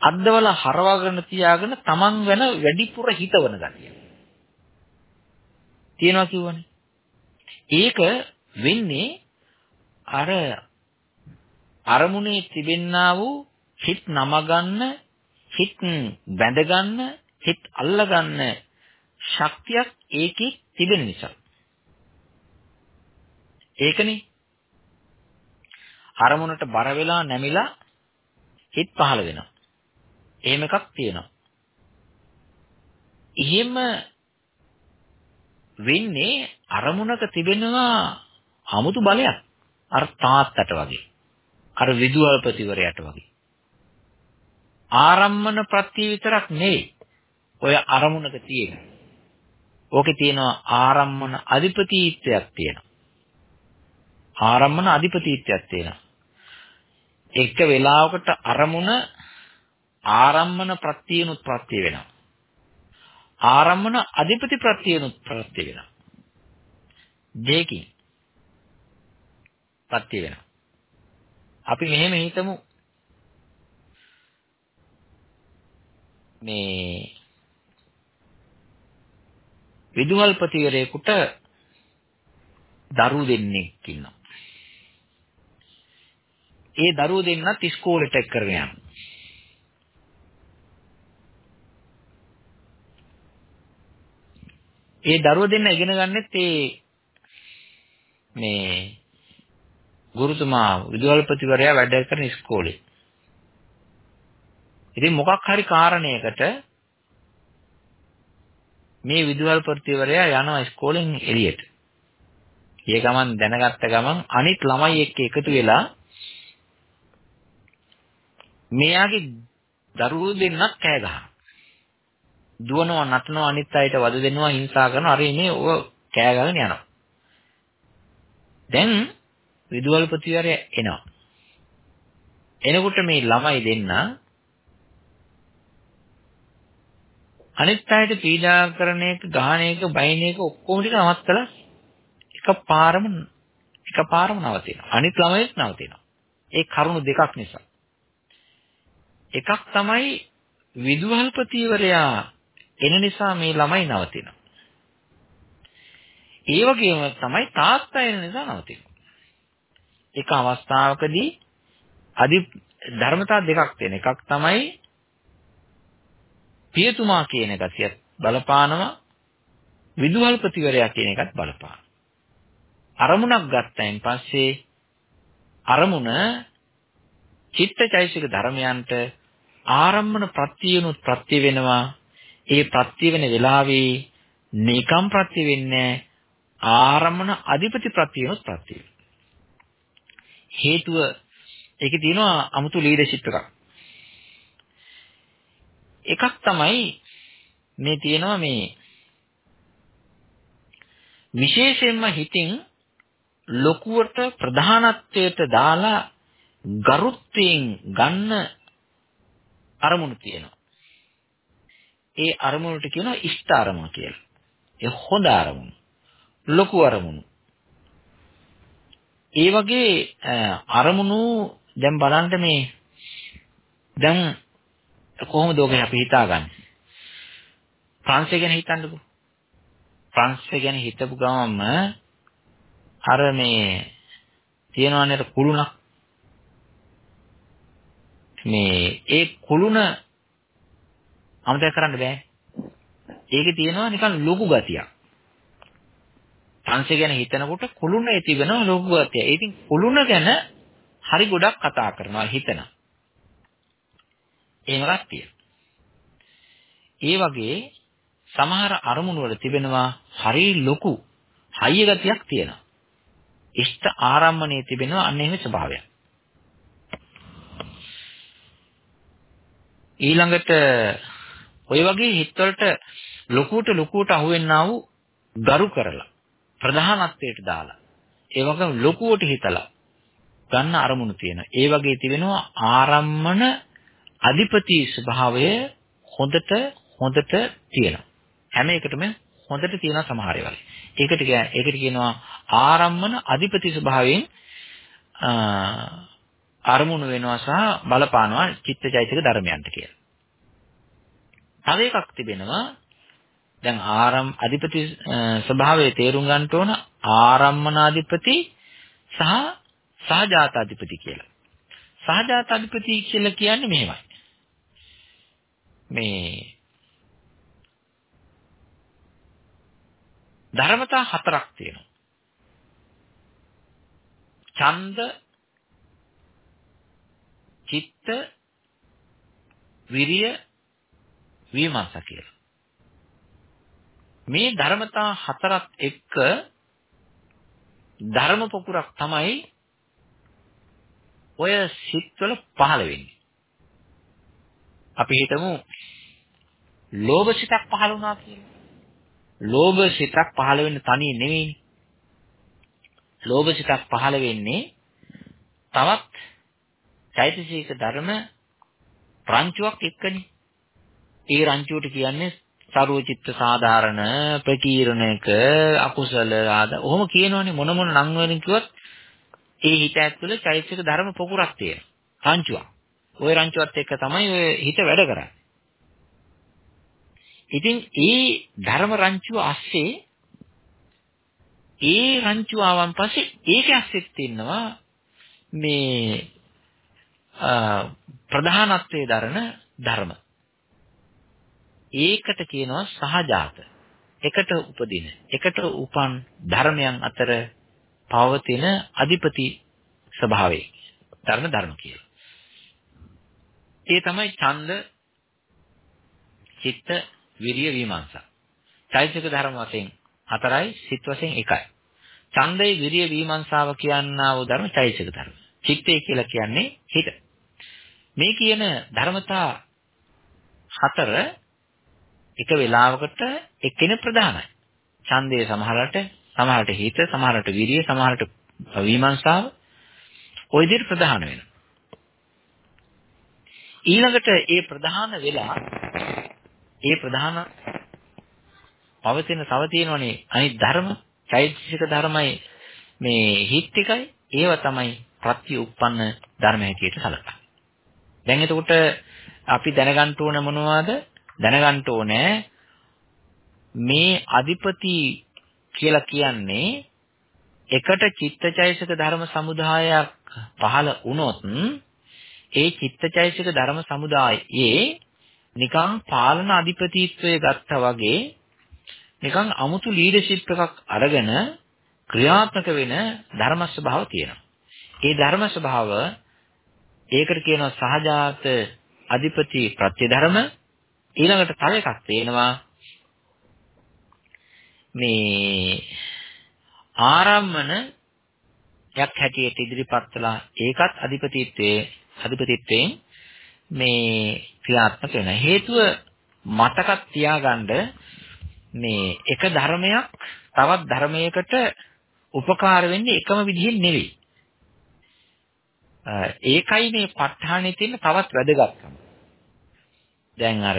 Speaker 1: අද්දවල හරවගෙන තියාගෙන තමන් වෙන වැඩිපුර හිතවන ගතිය. තියනවා කිව්වනේ. ඒක වෙන්නේ අර අරමුණේ තිබෙන්නා වූ හිත නමගන්න, හිත බැඳගන්න, හිත අල්ලගන්න ශක්තියක් ඒකේ තිබෙන නිසා. ඒකනේ අරමුණට බර වෙලා නැමිලා හිත පහළ වෙනවා. එහෙම එකක් තියෙනවා. එහෙම වෙන්නේ අරමුණක තිබෙනවා 아무තු බලයක්. අර තාත්තට වගේ. අර විදුහල්පතිවරයාට වගේ. ආරම්මන ප්‍රත්‍ය විතරක් නෙවෙයි. ඔය අරමුණක තියෙන. ඕකේ තියෙනවා ආරම්මන අධිපතිත්වයක් තියෙනවා. ආරම්මන අධිපතිත්වයක් තියෙනවා. එක වෙලාවකට අරමුණ ආරම්මන ප්‍රත්‍යයනුත් ප්‍රත්‍ය වෙනවා. ආරම්මන අධිපති ප්‍රත්‍යයනුත් ප්‍රත්‍ය වෙනවා. දෙකකින් ප්‍රත්‍ය වෙනවා. අපි මෙහෙම හිතමු මේ විදුහල්පතිවරයෙකුට දරුවෝ දෙන්නෙක් ඉන්නවා. ඒ දරුවෝ දෙන්නත් ඉස්කෝලේට එක් කරගෙන යනවා. ඒ දරුවෝ දෙන්න ඉගෙන ගන්නෙත් ඒ මේ ගුරුතුමා විදුහල්පතිවරයා වැඩ කරන ඉස්කෝලේ. ඉතින් මොකක් හරි කාරණයකට මේ විදුහල්පතිවරයා යනවා ඉස්කෝලෙන් එළියට. ඒ ගමන් දැනගත්ත ගමන් අනිත් ළමයි එක්ක එකතු වෙලා මෙයාගේ දරුවෝ දෙන්නත් කෑ ගහනවා. දුවනවා නටනවා අනිත් අයට වද දෙනවා හිංසා කරනවා අර ඉන්නේ ඔය කෑ ගහගෙන යනවා. දැන් විදුවල්පතිවරයා එනවා. එනකොට මේ ළමයි දෙන්න අනිත් අයට පීඩා කරන එක, ගහන එක, බයින එක ඔක්කොම ටික නවත්තලා එකපාරම එකපාරම නවතිනවා. අනිත් ළමයිත් නවතිනවා. ඒ කරුණු දෙකක් නිසා. එකක් තමයි විදුහල්පතිවරයා එන නිසා මේ ළමයි නවතිනවා. ඒ වගේම තමයි තාත්තා එන නිසා නවතිනවා. එක අවස්ථාවකදී අදි ධර්මතා දෙකක් තියෙන. එකක් තමයි පියතුමා කියන ගතිය බලපානවා විදුහල්පතිවරයා කියන එකත් බලපානවා. අරමුණක් ගත්තයින් පස්සේ අරමුණ චිත්තචෛසික ධර්මයන්ට ආරම්මන ප්‍රත්‍යයනුත් ප්‍රත්‍ය වෙනවා. ඒ ප්‍රත්‍ය වෙන වෙලාවේ නිකම් ප්‍රත්‍ය වෙන්නේ ආරම්මන අධිපති ප්‍රත්‍යයනුත් ප්‍රත්‍ය හේතුව ඒකේ තියෙනවා 아무තු ලීඩර්ෂිප් එකක්. එකක් තමයි මේ තියෙනවා මේ විශේෂයෙන්ම හිතින් ලොකුවට ප්‍රධානත්වයට දාලා ගරුත්වයෙන් ගන්න අරමුණු තියෙනවා. ඒ අරමුණට කියනවා ඉෂ්ට අරමුණ කියලා. ඒ හොඳ අරමුණ. ලොකු අරමුණු. ඒ වගේ අරමුණු දැන් බලන්න මේ දැන් කොහොමද ඔගේ අපි හිතාගන්නේ? ප්‍රංශය ගැන හිතන්නකෝ. ප්‍රංශය ගැන හිතපු ගමන්ම අර මේ තියෙනවනේ කුළුණක් මේ ඒ කුළුණ අමතක කරන්න බෑ. ඒකේ තියෙනවා නිකන් ලොකු ගතියක්. ප්‍රංශය ගැන හිතනකොට කුළුණේ තිබෙන ලොකු ගතිය. ඉතින් කුළුණ ගැන හරි ගොඩක් කතා කරනවා හිතනවා. එහෙම ගතිය. ඒ වගේ සමහර අරමුණු වල තිබෙනවා හරි ලොකු හයිය ගතියක් තියෙනවා. ඉෂ්ට ආරම්මණයේ තිබෙනවා අන්න එහෙම ස්වභාවයක්. ඊළඟට ඔය වගේ හිතවලට ලොකුවට ලොකුවට අහුවෙන්නා වූ ගරු කරලා ප්‍රධානත්වයට දාලා ඒ වගේම ලොකුවට හිතලා ගන්න අරමුණු තියෙන. ඒ වගේ තිබෙනවා ආරම්මන අධිපති ස්වභාවය හොඳට හොඳට තියෙනවා. හැම එකටම හොඳට තියෙන සමහර ඒවා. ඒකට ඒකට කියනවා ආරම්මන අධිපති ස්වභාවයෙන් අරමුණු වෙනවා සහ බලපානවා චිත්තචෛතසික ධර්මයන්ට කියලා. තව එකක් තිබෙනවා දැන් ආරම් අධිපති ස්වභාවයේ තේරුම් ගන්න ඕන ආරම්මනාධිපති සහ සහජාතාධිපති කියලා. සහජාතාධිපති කියලා කියන්නේ මෙහෙමයි. මේ ධර්මතා හතරක් තියෙනවා. ඡන්ද චිත්ත විරිය විමර්ශ කියලා. මේ ධර්මතා හතරත් එක්ක ධර්ම පොකුරක් තමයි ඔය සිත්වල පහළ වෙන්නේ. අපි හිතමු ලෝභ සිතක් පහළ වුණා කියලා. ලෝභ සිතක් පහළ වෙන්න තනිය නෙවෙයිනේ. ලෝභ සිතක් පහළ වෙන්නේ තවත් චෛතසික ධර්ම රංචුවක් එක්කනේ. ඒ රංචුවට කියන්නේ සරුවචිත්ත සාධාරණ ප්‍රකීර්ණයක අකුසල ආද ඔහොම කියනවනේ මොන මොන නම් වලින් කිව්වත් ඒ හිත ඇතුළේ චෛතසික ධර්ම පොකුරක් තියෙනවා. රංචුවක්. ওই රංචුවත් එක්ක තමයි ඔය හිත වැඩ කරන්නේ. ඉතින් ඒ ධර්ම රංචුව ASCII ඒ රංචුව ආවන් පස්සේ ඒක ASCIIත් තියෙනවා මේ ප්‍රධානත්වයේ දරන ධර්ම. ඒකට කියනවා සහජාත. එකට උපදින. එකට උපන් ධර්මයන් අතර පවතින අධිපති ස්වභාවය. ධර්ම ධර්ම කියලා. ඒ තමයි ඡන්ද චිත්ත විරිය විමර්ශන. චෛතසික ධර්ම වශයෙන් හතරයි සිත් වශයෙන් එකයි. ඡන්දේ විරිය විමර්ශාව කියනා වූ ධර්ම චෛතසික ධර්ම. චිත්තය කියලා කියන්නේ හිත. මේ කියන ධර්මතා හතර එක වෙලාවකට එක්කෙනෙක් ප්‍රධානයි. ඡන්දේ සමහරට සමහරට හිත සමහරට විරිය සමහරට විමර්ශාව ওই විදිහට ප්‍රධාන වෙනවා. ඊළඟට ඒ ප්‍රධාන වෙලා ඒ ප්‍රධාන පවතින තව තියෙනවනේ අනිත් ධර්ම චෛතසික ධර්මයි මේ හිත් එකයි ඒව තමයි ප්‍රත්‍ය උප්පන්න ධර්ම හැටියට සලකන්නේ. දැන් එතකොට අපි දැනගන්න ඕන මොනවද? දැනගන්න ඕනේ මේ අධිපති කියලා කියන්නේ එකට චිත්තචෛතසික ධර්ම සමුදායක් පහළ වුණොත් ඒ චිත්තචෛතසික ධර්ම සමුදායේ නිකං පාලන අධිපතිත්වයේ ගත්තා වගේ නිකන් අමුතු ලීඩර්ෂිප් එකක් අරගෙන ක්‍රියාත්මක වෙන ධර්ම ස්වභාව තියෙනවා. ඒ ධර්ම ස්වභාව ඒකට කියනවා සහජාත අධිපති ප්‍රත්‍යධර්ම ඊළඟට තව එකක් තියෙනවා මේ ආරම්මන යක් හැටියට ඉදිරිපත් කළා ඒකත් අධිපතිත්වයේ අධිපතිත්වයෙන් මේ ක්‍රියාත්මක වෙන හේතුව මතකත් තියාගන්න මේ එක ධර්මයක් තවත් ධර්මයකට උපකාර වෙන්නේ එකම විදිහෙන් නෙවෙයි. ඒකයි මේ ප ဋ ාණේ තියෙන තවත් වැදගත්කම. දැන් අර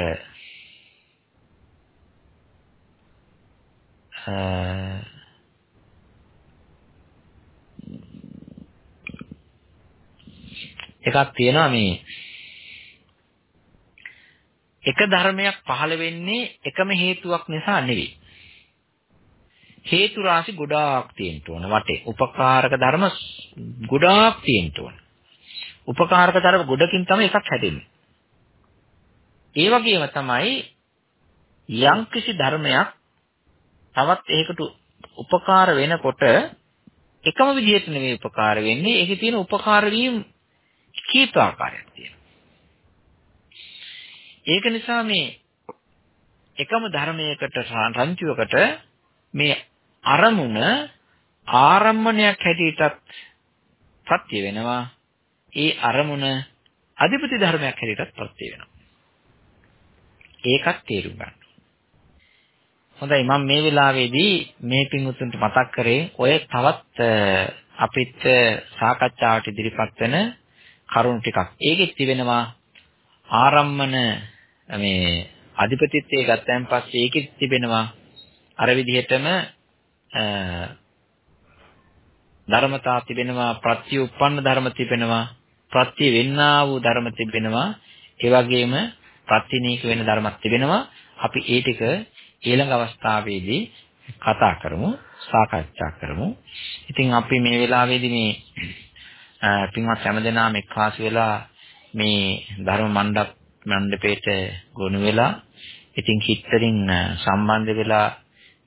Speaker 1: එකක් තියෙනවා මේ එක ධර්මයක් පහළ වෙන්නේ එකම හේතුවක් නිසා නෙවෙයි. හේතු රාශි ගොඩාක් තියෙන්න ඕන වටේ. උපකාරක ධර්ම ගොඩාක් තියෙන්න ඕන. උපකාරක ධර්ම ගොඩකින් තමයි එකක් හැදෙන්නේ. ඒ වගේම තමයි යම්කිසි ධර්මයක් තවත් ඒකට උපකාර වෙනකොට එකම විදිහට නෙවෙයි උපකාර වෙන්නේ. ඒකේ තියෙන උපකාර වීම කීප ආකාරයක් තියෙනවා. ඒක නිසා මේ එකම ධර්මයකට රංචුවකට මේ අරමුණ ආරම්මණයක් හැටියටත් ප්‍රත්‍ය වෙනවා. ඒ අරමුණ අධිපති ධර්මයක් හැටියටත් ප්‍රත්‍ය වෙනවා. ඒකත් තේරුම් ගන්න. හොඳයි මම මේ වෙලාවේදී මේ පින්වුතුන්ට මතක් කරේ ඔය තවත් අපිට සාකච්ඡාවට ඉදිරිපත් වෙන කරුණු ටිකක්. ඒකෙත් තිබෙනවා ආරම්මන මේ අධිපතිත්වයේ ගත්තන් පස්සේ ඒකෙත් තිබෙනවා අර විදිහටම ධර්මතා තිබෙනවා ප්‍රත්‍ය උප්පන්න ධර්ම තිබෙනවා ප්‍රත්‍ය වෙන්නා වූ ධර්ම තිබෙනවා ඒ වගේම ප්‍රතිනීක වෙන ධර්මයක් තිබෙනවා. අපි ඒ ටික ඊළඟ අවස්ථාවේදී කතා කරමු සාකච්ඡා කරමු. ඉතින් අපි මේ වෙලාවේදී මේ පින්වත් හැමදෙනාම එක්කාසු වෙලා මේ ධර්ම මණ්ඩප මණ්ඩපේට ගොනු වෙලා ඉතින් හිතරින් සම්බන්ධ වෙලා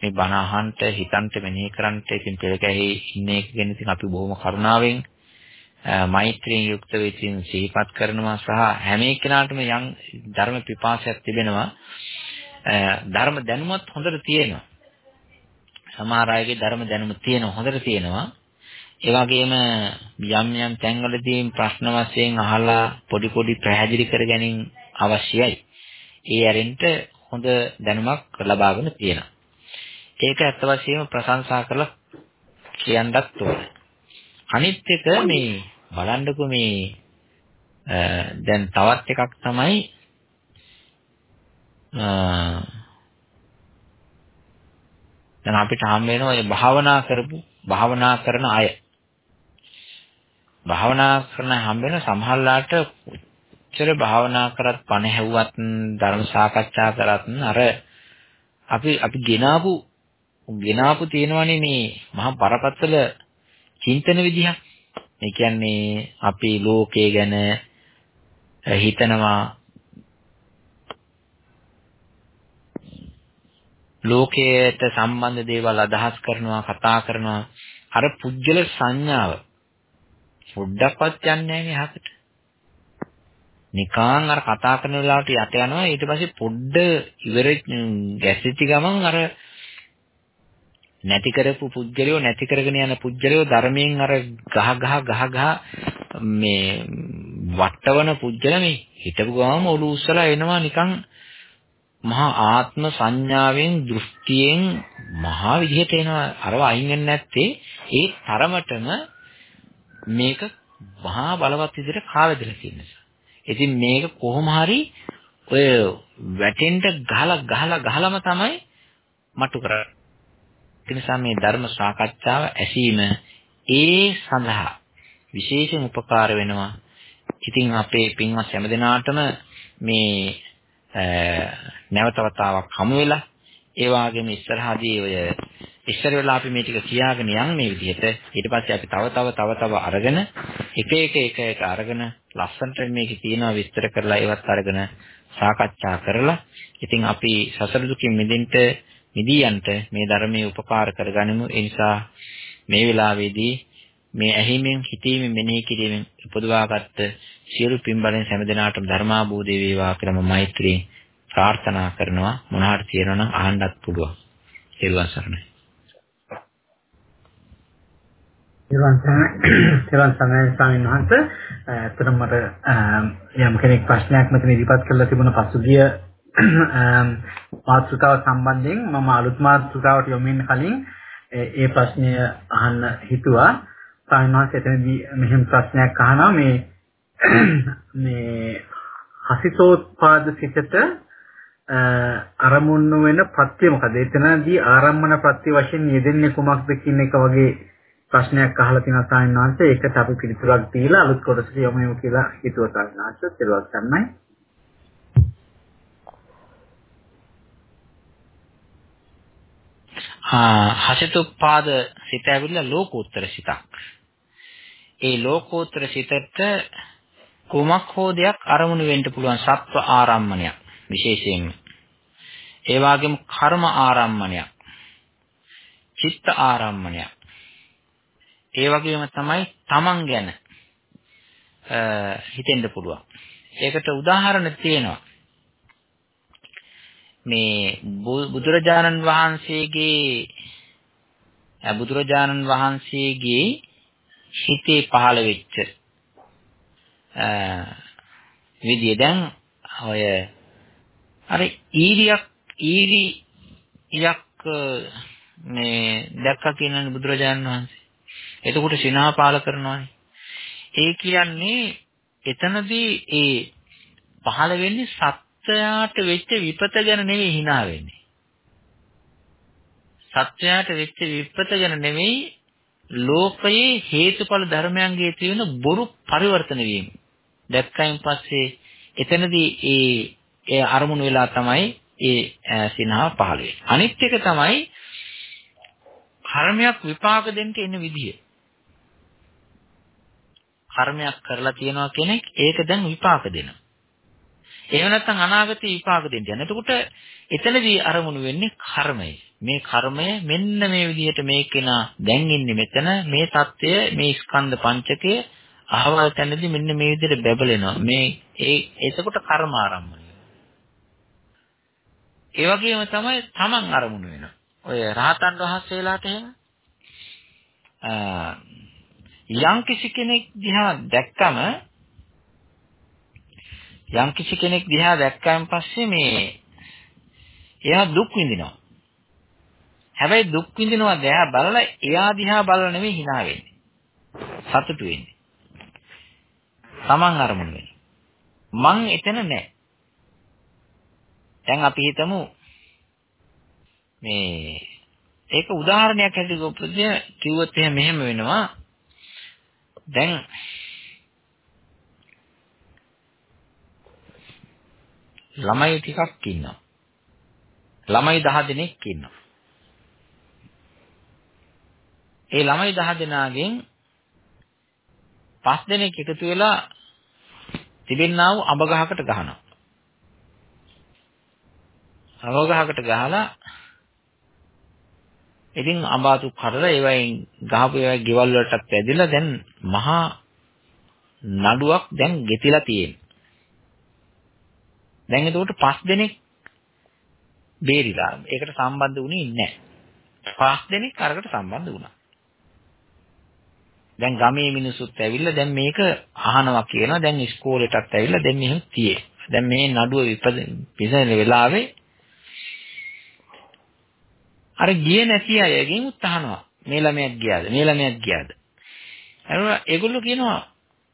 Speaker 1: මේ බණ අහන්නට හිතන්ට මෙනෙහි කරන්නට ඉතින් පෙරකැහි ඉන්න එක ගැන ඉතින් අපි බොහොම කරුණාවෙන් මෛත්‍රියෙන් යුක්තව ඉතින් සිහිපත් කරනවා සහ හැම එක්කෙනාටම යම් ධර්ම පිපාසයක් තිබෙනවා ධර්ම දැනුමත් හොඳට තියෙනවා සමහර අයගේ ධර්ම දැනුම තියෙන හොඳට තියෙනවා ඒ වගේම යම් යම් තැන්වලදී ප්‍රශ්න වශයෙන් අහලා පොඩි පොඩි පැහැදිලි කර ගැනීම අවශ්‍යයි. ඒ ඇරෙන්න හොඳ දැනුමක් ලබාගෙන තියෙනවා. ඒක ඇත්ත වශයෙන්ම ප්‍රශංසා කරලා කියන්නත් ඕනේ. අනිත් එක මේ බලන්නකො මේ දැන් තවත් එකක් තමයි දැන් අපිට හම් වෙනවා මේ භාවනා කරපු භාවනා කරන අය. භාවනා කරන හම් වෙන සමහරලාට කොච්චර භාවනා කරත් පණ හැව්වත් ධර්ම සාකච්ඡා කරත් අර අපි අපි ගෙනාවු ගෙනාවු තියෙනවනේ මේ මහා බරපතල චින්තන විදිහක්. ඒ කියන්නේ අපි ලෝකයේ ගැන හිතනවා ලෝකයට සම්බන්ධ දේවල් අදහස් කරනවා කතා කරනවා අර පුජ්‍යල සංඥාව පොඩ්ඩක්වත් යන්නේ නැහැ නේ හකට. නිකාන් අර කතා කරන වෙලාවට යට යනවා ඊට පස්සේ පොඩ්ඩ ඉවර ගැසිච්ච ගමන් අර නැති කරපු පුජ්‍යලියෝ නැති කරගෙන යන පුජ්‍යලියෝ ධර්මයෙන් අර ගහ ගහ ගහ ගහ මේ වට්ටවන පුජ්‍යල මේ හිටපු ගාම ඔලු උස්සලා එනවා නිකන් මහා ආත්ම සංඥාවෙන් දෘෂ්ටියෙන් මහා විදිහට එනවා අරව අයින් වෙන්නේ නැත්තේ ඒ තරමටම මේක මහා බලවත් විදිහට කාවැදලා තියෙන නිසා. ඉතින් මේක කොහොම හරි ඔය වැටෙන්න ගහලා ගහලා ගහලම තමයි මට්ටු කරන්නේ. ඒ නිසා මේ ධර්ම සාකච්ඡාව ඇසීම ඒ සඳහා විශේෂයෙන් උපකාර වෙනවා. ඉතින් අපේ පින්වත් හැමදෙනාටම මේ නැවත වතාවක් හමු වෙලා ඒ වගේම ඉස්සරහදී ඔය ඉස්සර වෙලා අපි මේ ටික කියාගෙන යන් මේ විදිහට ඊට පස්සේ අපි තව තව තව තව අරගෙන එක එක එක එක අරගෙන ලස්සනට මේකේ තියෙනවා විස්තර කරලා ඒවත් අරගෙන සාකච්ඡා කරලා ඉතින් අපි සසර දුකින් මිදෙන්න මිදියන්ට මේ ධර්මයේ උපකාර කරගනිමු ඒ නිසා මේ වෙලාවේදී මේ ඇහිමෙන් හිතීමෙන් මෙනෙහි කිරීමෙන් උපදවාගත්ත සියලු පින්බලෙන් හැම දිනාටම ධර්මාභූදේ වේවා කියලා මම මෛත්‍රී ප්‍රාර්ථනා කරනවා මොනවාට තියෙනවා නම් අහන්නත් පුළුවන්. ඒවන් සරණයි.
Speaker 2: ඒවන් සරණයි ස්වාමීන් වහන්සේ ඇත්තටම මට යම් කෙනෙක් ප්‍රශ්නයක් මෙතන ඉදිරිපත් කරලා තිබුණ පසුගිය මාතෘකාව සම්බන්ධයෙන් මම අලුත් මාතෘකාවට යොමු වෙන්න කලින් ඒ ප්‍රශ්නය අහන්න හිතුවා සාමාන්‍යයෙන් එතනදී මෙහෙම ප්‍රශ්නයක් අහනවා මේ මේ හසිතෝත්පාද සිතට අරමුණු වෙන ප්‍රත්‍ය මොකද? එතනදී ආරම්මන ප්‍රත්‍ය වශයෙන් යෙදෙන්නේ කුමක්ද කියන එක වගේ ප්‍රශ්නයක් අහලා තියෙනවා සාමාන්‍යයෙන් ඒකට අපි පිළිතුරක් දීලා අලුත් කොටසට යමු කියලා හිතුවා සාමාන්‍යයෙන් ඒක තමයි.
Speaker 1: හසිතුප්පාද සිත ඇවිල්ලා ලෝකෝත්තර සිතක්. ඒ ලෝකෝත්තර සිතට කුමක් හෝ දෙයක් අරමුණු වෙන්න පුළුවන් සත්ව ආරම්මණයක් විශේෂයෙන්ම. ඒ වගේම කර්ම ආරම්මණයක්. චිත්ත ආරම්මණයක්. ඒ වගේම තමයි තමන් ගැන හිතෙන්න පුළුවන්. ඒකට උදාහරණ තියෙනවා. මේ බුදුරජාණන් වහන්සේගේ බුදුරජාණන් වහන්සේගේ හිතේ පහළ වෙච්ච විදිය දැන් ඔය අර ඊරියක් ඊරියක් මේ දැක්කා කියනනේ බුදුරජාණන් වහන්සේ. එතකොට සිනහා පාල කරනවානේ. ඒ කියන්නේ එතනදී ඒ පහළ වෙන්නේ සත් සත්වයාට වෙච්ච විපත ගැන නෙවෙයි hina වෙන්නේ. සත්වයාට වෙච්ච විපත ගැන නෙවෙයි ලෝකයේ හේතුඵල ධර්මයන්ගේ තියෙන බොරු පරිවර්තන වීම. දැක්කයින් පස්සේ එතනදී ඒ ඒ අරමුණු වෙලා තමයි ඒ සිනහව පහළ වෙන්නේ. අනිත් එක තමයි කර්මයක් විපාක දෙන්න එන විදිය. කර්මයක් කරලා තියනවා කෙනෙක් ඒක දැන් විපාක දෙනවා. එහෙම නැත්නම් අනාගතේ විපාක දෙන්න යන. එතකොට එතනදී අරමුණු වෙන්නේ කර්මය. මේ කර්මය මෙන්න මේ විදිහට මේ කෙනා දැන් ඉන්නේ මෙතන මේ தත්ත්වය මේ ස්කන්ධ පංචකය අහවල් තැනදී මෙන්න මේ විදිහට බැබලෙනවා. මේ ඒ එතකොට කර්ම ආරම්භය. ඒ වගේම තමයි තමන් අරමුණු වෙනවා. ඔය රහතන් වහන්සේලාට එහෙම යම් කිසි කෙනෙක් දිහා දැක්කම යම් කිසි කෙනෙක් දිහා දැක්කයන් පස්සේ මේ එයා දුක් විඳිනවා. හැබැයි දුක් විඳිනවා දැහැ බලලා එයා දිහා බලලා නෙමෙයි hina වෙන්නේ. සතුටු වෙන්නේ. Taman අරමුණ වෙන්නේ. මං එතන නැහැ. දැන් අපි හිතමු මේ ඒක උදාහරණයක් හැටියට කිව්වොත් එහෙම මෙහෙම වෙනවා. දැන් ළමයි ටිකක් ඉන්නවා. ළමයි 10 දෙනෙක් ඉන්නවා. ඒ ළමයි 10 දෙනාගෙන් පස් දෙනෙක් එකතු වෙලා තිබෙන්නා වූ අඹ ගහකට ගහනවා. අඹ ගහකට ගහලා ඉතින් අඹාතු කඩලා ඒවයින් ගහපු ඒවා ගෙවල් වලටත් ඇදිලා දැන් මහා නඩුවක් දැන් ගෙතිලා තියෙනවා. දැන් එතකොට පස් දෙනෙක් බේරිලා. ඒකට සම්බන්ධ වුණේ නැහැ. පස් දෙනෙක් අරකට සම්බන්ධ වුණා. දැන් ගමේ මිනිස්සුත් ඇවිල්ලා දැන් මේක අහනවා කියනවා. දැන් ඉස්කෝලේටත් ඇවිල්ලා දැන් මෙහෙම තියේ. දැන් මේ නඩුව විපදින වෙලාවේ අර ගියේ නැති අයගෙන් උත්හනවා. මේ ළමයක් ගියාද? මේ ළමයක් ගියාද? එනවා ඒගොල්ලෝ කියනවා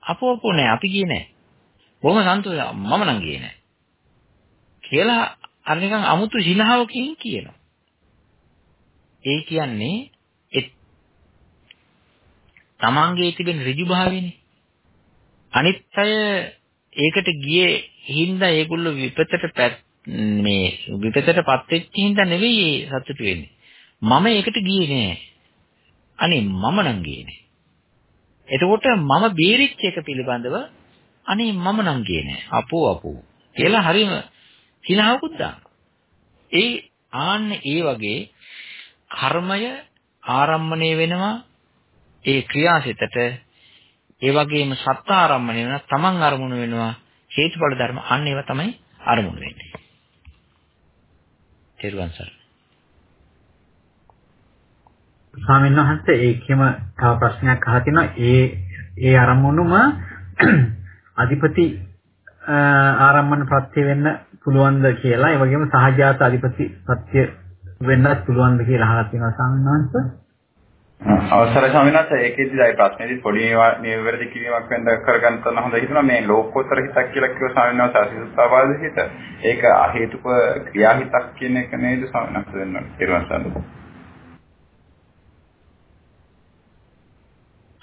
Speaker 1: අපෝ අපෝ නෑ අපි ගියේ නෑ. බොහොම සන්තෝෂයි මම නම් ගියේ නෑ. කියලා අර නිකන් අමුතු හිලාවකින් කියනවා. ඒ කියන්නේ තමන්ගේ තිබෙන ඍජු භාවයනේ. අනිත් අය ඒකට ගියේ හින්දා ඒගොල්ලෝ විපතට මේ විපතටපත් වෙච්ච හින්දා නෙවෙයි සතුටු වෙන්නේ. මම ඒකට ගියේ නෑ. අනේ මම නම් ගියේ නෑ. එතකොට මම බේරිච්ච එක පිළිබඳව අනේ මම නම් ගියේ නෑ. අපෝ අපෝ කියලා හරිම හිනාවකුත් දානවා. ඒ ආන්න ඒ වගේ කර්මය ආරම්මණය වෙනවා ඒ ක්‍රියාසිතට ඒ වගේම සත්‍ය ආරම්මණය වෙනවා තමන් අරමුණු වෙනවා හේතුඵල ධර්ම අන්න ඒවා තමයි අරමුණු වෙන්නේ. තෙරුවන් සරණයි.
Speaker 2: ස්වාමීන් වහන්සේ ඒකෙම තව ප්‍රශ්නයක් අහලා තිනවා ඒ ඒ අරමුණුම අධිපති ආරම්මන ප්‍රත්‍ය වෙන්න පුළුවන්ද කියලා. ඒ වගේම සහජාත අධිපති ප්‍රත්‍ය වෙන්නත් පුළුවන්ද කියලා අහලා තියෙනවා ස්වාමීන් වහන්සේ.
Speaker 6: ඒකෙදියි ආයි ප්‍රශ්නේදී පොඩි නිවැරදි කිරීමක් වෙන්න කරගන්න තන හොඳ හිතුණා මේ ලෝකෝත්තර හිතක් කියලා කිව්ව වහන්සේ අසිසුත්තාවාද හිත. ඒක අහේතුක ක්‍රියා හිතක් කියන එක නේද වහන්සේ වෙන්න පිරුවන්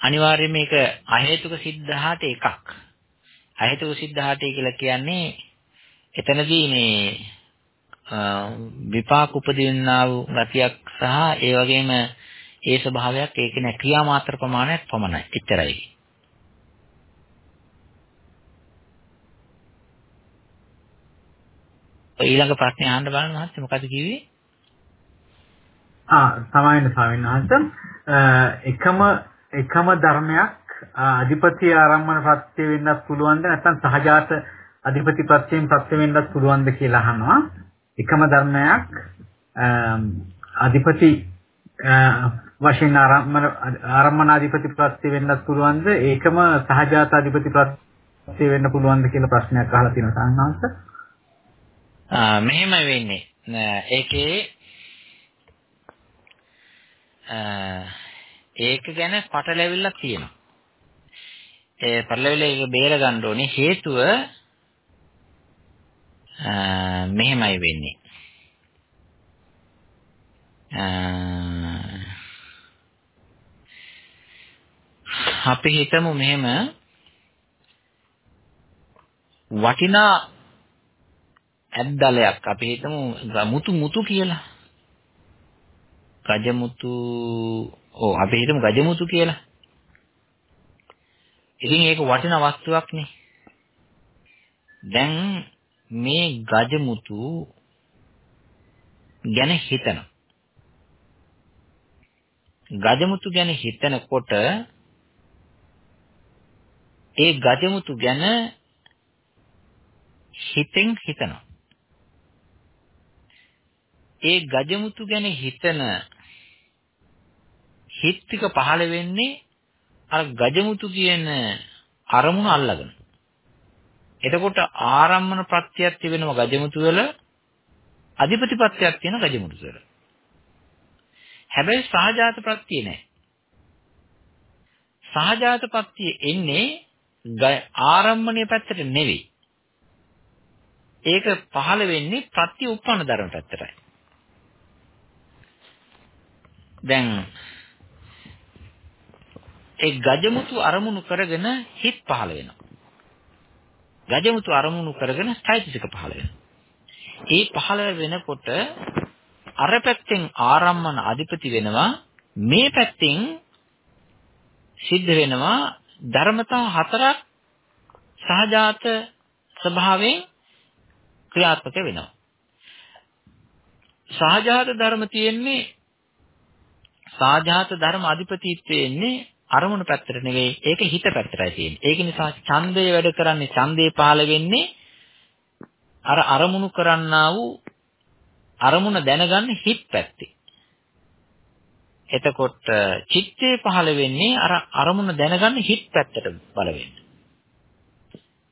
Speaker 1: අනිවාර්යයෙන් මේක අහේතුක සිද්ධාට එකක්. අහේතුක සිද්ධාටය කියලා කියන්නේ එතනදී මේ විපාක උපදින්නා වූ ගතියක් සහ ඒ වගේම ඒ ස්වභාවයක් ඒක නෑ ක්‍රියා මාත්‍ර ප්‍රමාණයක් පමණයි. එච්චරයි. ඊළඟ ප්‍රශ්නේ අහන්න බලන්න මහත්තයා මොකද කිව්වේ?
Speaker 2: ආ සමාවෙන්න ස්වාමීන් වහන්සේ එකම එකම ධර්මයක් අධිපති ආරම්මන ප්‍රත්‍ය වෙන්නත් පුළුවන්ද නැත්නම් සහජාත අධිපති ප්‍රත්‍යයෙන් ප්‍රත්‍ය වෙන්නත් පුළුවන්ද කියලා අහනවා. එකම ධර්මයක් අධිපති වශයෙන් ආරම්මන ආරම්මනාධිපති ප්‍රත්‍ය වෙන්නත් පුළුවන්ද? ඒකම සහජාත අධිපති ප්‍රත්‍ය වෙන්න පුළුවන්ද කියලා ප්‍රශ්නයක් අහලා තියෙනවා සාහනාංශ
Speaker 1: ආ මෙහෙම වෙන්නේ. ඒකේ ඒක ගැන පටලැවිල්ලක් තියෙනවා. ඒ පටලැවිල්ල ඒක බේර ගන්න ඕනේ. හේතුව මෙහෙමයි වෙන්නේ අපි හිතමු මෙහෙම වටිනා ඇද්දලයක් අපි හිතමු මුතු මුතු කියලා. ගජමුතු ඔව් අපි හිතමු ගජමුතු කියලා. ඉතින් ඒක වටිනා වස්තුවක් නේ. දැන් මේ ගජමුතු ගැන හිතනවා. ගජමුතු ගැන හිතනකොට ඒ ගජමුතු ගැන හිතෙන් හිතනවා. ඒ ගජමුතු ගැන හිතන හිත ටික පහළ වෙන්නේ අර ගජමුතු කියන අරමුණ අල්ලගෙන. එතකොට ආරම්මන ප්‍රත්‍යක් තිබෙනවා ගජමුතු වල අධිපති ප්‍රත්‍යක් තියෙන ගජමුතු වල. හැබැයි සහජාත ප්‍රත්‍ය නෑ. සහජාත ප්‍රත්‍ය එන්නේ ආරම්මණය පැත්තට නෙවෙයි. ඒක පහළ වෙන්නේ ප්‍රති උප්පන්න ධර්ම පැත්තටයි. දැන් ඒ ගජමුතු අරමුණු කරගෙන හිත් පහළ වෙනවා. ගජමුතු අරමුණු කරගෙන චෛතසික පහළ වෙනවා. ඒ පහළ වෙනකොට අර පැත්තෙන් ආරම්මන අධිපති වෙනවා මේ පැත්තෙන් සිද්ධ වෙනවා ධර්මතා හතරක් සහජාත ස්වභාවයෙන් ක්‍රියාත්මක වෙනවා. සහජාත ධර්ම තියෙන්නේ සාජාත ධර්ම අධිපතිත්වයේ ඉන්නේ අරමුණු පැත්තට නෙවෙයි ඒක හිත පැත්තටයි තියෙන්නේ. ඒක නිසා ඡන්දය වැඩ කරන්නේ ඡන්දේ පහළ වෙන්නේ අර අරමුණු කරන්නා වූ අරමුණ දැනගන්න හිත් පැත්තේ. එතකොට චිත්තේ පහළ වෙන්නේ අර අරමුණ දැනගන්න හිත් පැත්තට බල වෙන්න.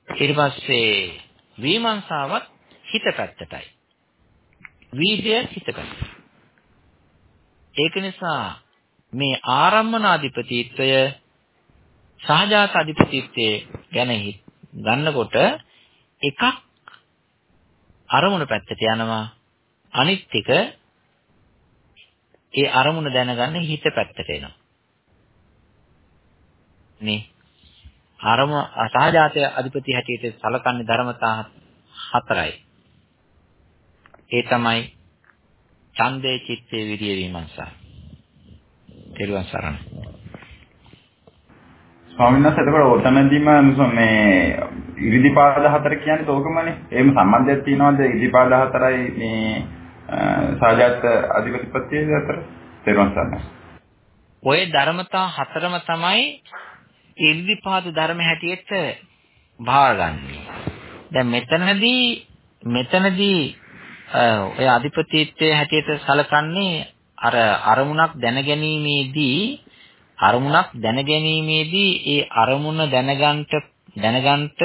Speaker 1: ඊට පස්සේ විමර්ශාවත් හිත පැත්තටයි. වීර්යය හිත පැත්තට. ඒක නිසා මේ ආරම්මනාධිපතිත්වය සහජාත අධිපතිත්වයේ ගැන ගන්නකොට එකක් අරමුණ පැත්තට යනවා. අනිත් එක ඒ අරමුණ දැනගන්න හිත පැත්තට එනවා. නේ? අරම සහජාතය අධිපති හැටියට සලකන්නේ ධර්මතා හතරයි. ඒ තමයි ඡන්දේ චිත්තේ විරිය විමර්ශා තෙරුවන් සරණයි
Speaker 6: ස්වාමීන් වහන්සේ එතකොට ඔතනදීම මේ ඉරිදිපාද හතර කියන්නේ තෝකමනේ. එහෙම සම්බන්ධයක් තියනවාද ඉරිදිපාද හතරයි මේ සාජාත අධිපතිපත්තියේ අතර? තේරුම් ගන්න.
Speaker 1: ඔය ධර්මතා හතරම තමයි ඉරිදිපාද ධර්ම හැටියට බාරගන්නේ. දැන් මෙතනදී මෙතනදී ඔය අධිපතිත්වයේ හැටියට සලකන්නේ අර අරමුණක් දැනගැනීමේදී අරමුණක් දැනගැනීමේදී ඒ අරමුණ දැනගන්ට දැනගන්ට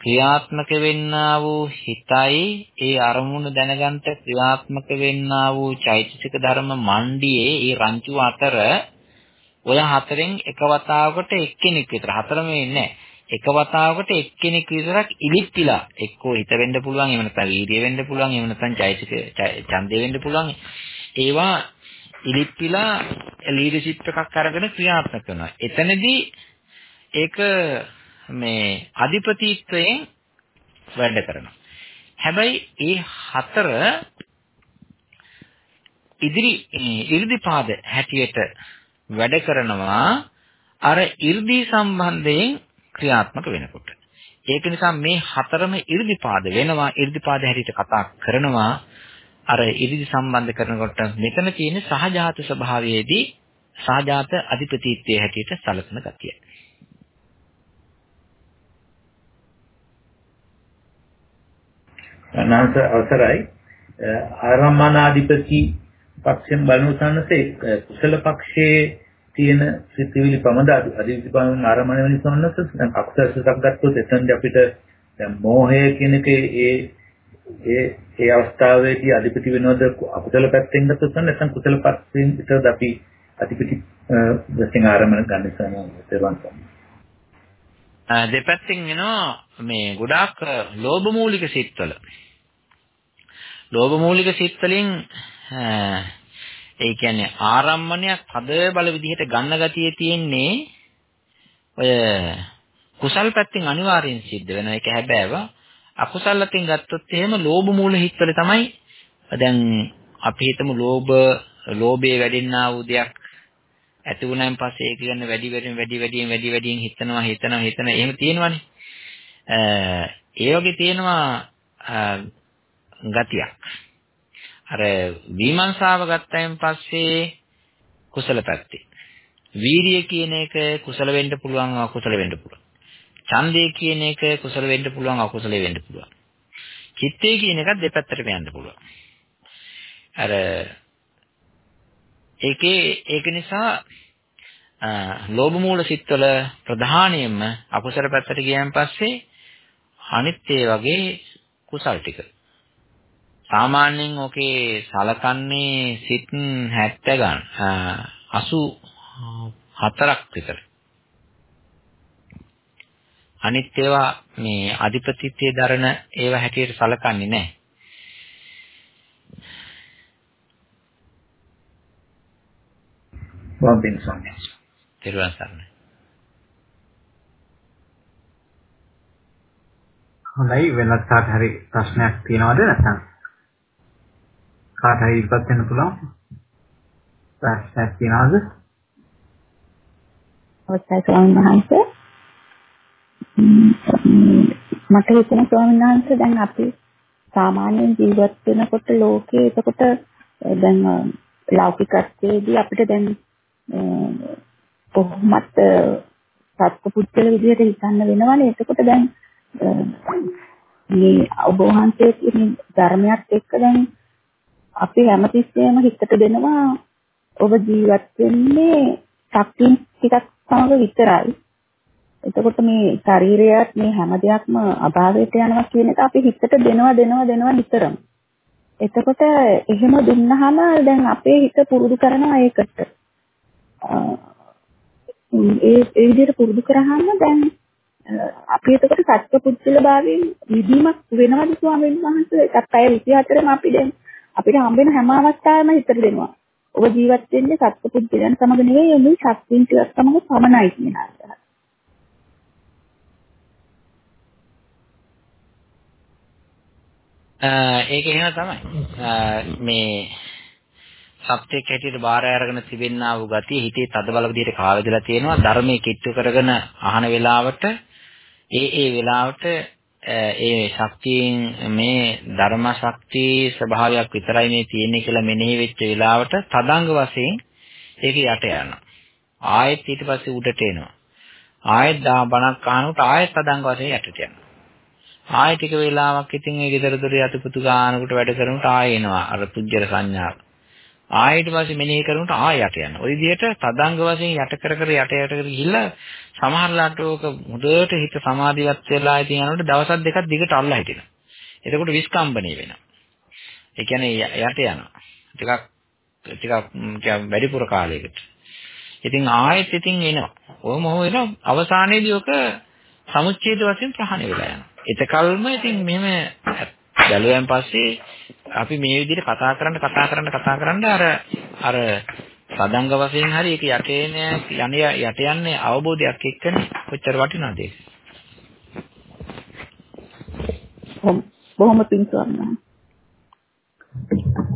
Speaker 1: ක්‍රියාත්මක වෙන්නා වූ හිතයි ඒ අරමුණ දැනගන්ට ක්‍රියාත්මක වෙන්නා වූ චෛතසික ධර්ම මණ්ඩියේ ඒ රංචුව අතර ඔය හතරෙන් එක වතාවකට එක්කෙනෙක් විතර හතරම වෙන්නේ එක වතාවකට එක්කෙනෙක් විතරක් ඉලිප්පිලා එක්කෝ හිත වෙන්න පුළුවන් එහෙම නැත්නම් වීර්ය වෙන්න පුළුවන් එහෙම නැත්නම් චෛතසික ඡන්දය වෙන්න පුළුවන්. ඒවා ඉලිප්පිලා ලීඩර්ෂිප් එකක් අරගෙන ක්‍රියාත්මක වෙනවා. එතනදී ඒක මේ අධිපතිත්වයෙන් වැඩ කරනවා. හැබැයි ඒ හතර ඉදිරි 이르දිපාද හැටියට වැඩ කරනවා අර 이르දි සම්බන්ධයෙන් ක්‍රියාත්මක වෙනකොට. ඒක නිසා මේ හතරම 이르දිපාද වෙනවා 이르දිපාද හැටියට කතා කරනවා අර ඉරිදි සම්බන්ධ කරනකොට මෙතන තියෙන සහජාත ස්වභාවයේදී සහජාත අධිපතිත්වයේ හැටියට සැලකන ගතිය.
Speaker 2: අනාස අවසරයි ආරම්මනාධිපති පක්ෂෙන් බලනසන්නසේ කුසල පක්ෂයේ තියෙන සිතිවිලි ප්‍රමද අධිපති බලන ආරම්මන වෙන සන්නස දැන් අකුසල සුසක් ගත්තොත් එතනදී අපිට දැන් මෝහය කියන එකේ ඒ ඒ ඒ අවස්ථාවේදී අධිපති වෙනවද අකුසල පැත්තෙන් ගත්තොත් නැත්නම් කුසල පැත්තෙන් විතරද අපි අධිපති වශයෙන් ආරම්භ ගන්න සමහරවිට
Speaker 1: දෙපැත්තෙන් එනවා මේ ගොඩාක් ලෝභ මූලික සිත්වල. ලෝභ මූලික සිත්වලින් ඒ කියන්නේ ආරම්මණයක් පද බල විදිහට ගන්න ගතිය තියෙන්නේ ඔය කුසල් පැත්තෙන් අනිවාර්යෙන් සිද්ධ වෙනවා. ඒක හැබෑව අකුසල් අතින් ගත්තොත් එහෙම ලෝභ මූල හිත්වල තමයි දැන් අපි හිතමු ලෝභ ලෝභයේ වැඩෙනා වූ දෙයක් ඇති වුණාන් පස්සේ ඒක ගැන වැඩි වැඩියෙන් වැඩි වැඩියෙන් වැඩි වැඩියෙන් හිතනවා හිතනවා හිතනවා. එහෙම තියෙනවනේ. ඒ වගේ තියෙනවා ගතියක්. අර විමර්ශාව ගත්තයින් පස්සේ කුසල පැත්තේ. වීරිය කියන එක කුසල වෙන්න පුළුවන් අකුසල වෙන්න පුළුවන්. ඡන්දය කියන එක කුසල වෙන්න පුළුවන් අකුසල වෙන්න පුළුවන්. චිත්තය කියන එකත් දෙපැත්තටම යන්න පුළුවන්. අර ඒකේ ඒක නිසා ලෝභ මූල සිත්වල ප්‍රධානියම අකුසල පැත්තට ගියන් පස්සේ අනිත් ඒ වගේ කුසල් ටික. සාමාන්‍යයෙන් ඔකේ සලකන්නේ සිත් 70 ගන්න 84ක් විතර. අනිත් ඒවා මේ අධිපතිත්වයේ දරන ඒවා හැටියට සලකන්නේ නැහැ.
Speaker 2: වම්පින් ස්වාමී.
Speaker 1: තෙරුවන් සරණයි.
Speaker 2: හොඳයි වෙනත් කාට හරි ප්‍රශ්නයක් තියෙනවද නැත්නම් කාට හරි ඉවත් වෙන්න පුළුවන් ප්‍රශ්නයක් තියෙනවද?
Speaker 7: අවසරයි ස්වාමීන් වහන්සේ මට හිතෙන ස්වාමීන් වහන්සේ දැන් අපි සාමාන්‍යයෙන් ජීවත් වෙනකොට ලෝකේ එතකොට දැන් ලෞකිකත්වයේදී අපිට දැන් කොහොමත් සත්පුද්ගල විදිහට හිතන්න වෙනවනේ එතකොට දැන් මේ ඔබ වහන්සේ කියන ධර්මයක් එක්ක දැන් අපි හැමතිස්සෙම හිතට දෙනවා ඔබ ජීවත් වෙන්නේ ශක්තිය ටිකක් සමග විතරයි. එතකොට මේ ශරීරයත් මේ හැම දෙයක්ම අභාවයට යනවා කියන එක අපි හිතට දෙනවා දෙනවා දෙනවා නිතරම. එතකොට එහෙම දුන්නාම දැන් අපේ හිත පුරුදු කරනවා ඒකට. ඒ ඒ විදිහට පුරුදු කරාම දැන් අපි එතකොට සත්පුද්ගල භාවයෙන් විදීමක් වෙනවද ස්වාමීන් වහන්සේ? ඒකත් අය 24ම අපි දැන් අපිට හම්බ වෙන හැම අවස්ථාවෙම හිතට දෙනවා. ඔබ ජීවත් වෙන්නේ සත්පුද්ගලයන් සමග නෙවෙයි මේ ශක්තියින් ටිකක් සමග පමණයි කියන අදහස.
Speaker 1: ඒක එහෙම තමයි. මේ සත්‍යයක් හැටියට බාර අරගෙන තිබෙනා වූ ගතිය හිතේ තදබල විදිහට කාවැදලා තියෙනවා ධර්මයේ කිට්ටු කරගෙන අහන වෙලාවට ඒ ඒ වෙලාවට ඒ ශක්තියෙන් මේ ධර්ම ශක්තියේ ස්වභාවයක් විතරයි මේ තියෙන්නේ කියලා මෙනෙහි වෙච්ච වෙලාවට තදංග වශයෙන් ඒක යට යනවා. ආයෙත් ඊට පස්සේ උඩට එනවා. ආයෙත් දා බණක් අහනකොට ආයෙත් තදංග වශයෙන් යටට යනවා. ආයෙ ටික වෙලාවක් ඉතින් ඒ ගෙදර දොර යටිපුතු ගානකට වැඩ කරනකොට ආයෙ එනවා අර පුජ්‍යර සංඥාව. ආයෙත් පස්සේ මෙනෙහි කරනකොට ආයෙ යට යනවා. ওই විදිහට තදංග වශයෙන් යට කර කර යට යට කර ගිහිල්ලා සමහරලාට ඕක මුදවට හිත සමාධිවත් වෙලා ඉතින් යනකොට දවස් දෙකක් දිගට අල්ලා හිටිනවා. එතකොට විස්කම්බණේ වෙනවා. ඒ කියන්නේ යට යනවා. ටිකක් ටිකක් වැඩිපුර කාලයකට. ඉතින් ආයෙත් ඉතින් එනවා. ඔහොම ඔහොම එනවා. අවසානයේදී ඔක සමුච්ඡේද වශයෙන් ප්‍රහාණය වෙලා යනවා. එතකල්ම ඉතින් මෙහෙම බැලුවෙන් පස්සේ අපි මේ විදිහට කතා කරන්න කතා කරන්න කතා කරන්න අර අර සදංග වශයෙන් හරි ඒක යටේන යන්නේ යට යන්නේ අවබෝධයක් එක්කනේ. කොච්චර වටිනවද ඒක?
Speaker 7: බොහොම පිං ස්වාමීන්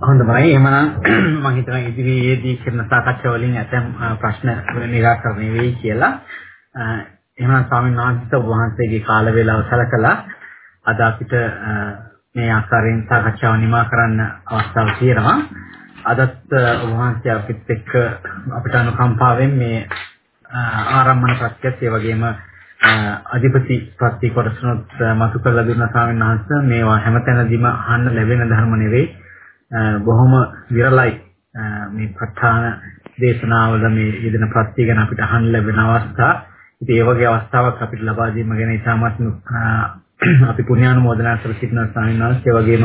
Speaker 2: හොඳයි එහෙමනම් මම හිතනවා ඉදිරියේදී කරන සාකච්ඡා වලින් ඇතම් ප්‍රශ්න නිරාකරණය වෙයි කියලා එහෙනම් ස්වාමීන් වහන්සේ ඔබ වහන්සේගේ කාල වේලාව සලකලා අද අපිට මේ ආකාරයෙන් සාකච්ඡාව නිමා කරන්න අවස්ථාව තියෙනවා. අදත් ඔබ වහන්සේ අපිත් එක්ක අපිට අනුකම්පාවෙන් මේ ආරම්භන ප්‍රත්‍යක්ෂ ඒ වගේම අධිපති ප්‍රති කොටසනොත් මතු කරලා දුන්න ස්වාමීන් වහන්සේ. මේවා හැමතැනදීම අහන්න ලැබෙන ධර්ම නෙවෙයි. බොහොම විරලයි. මේ ප්‍රධාන දේශනාවල මේ යෙදෙන ප්‍රත්‍ය ගැන අපිට අහන්න ලැබෙන අවස්ථා. ඉතින් ඒ වගේ අවස්ථාවක් අපිට ලබා දීම ගැන ඉතාමත් අපි පුණ්‍යානුමෝදනා කර සිටින ස්වාමීන් වහන්සේ ඒ වගේම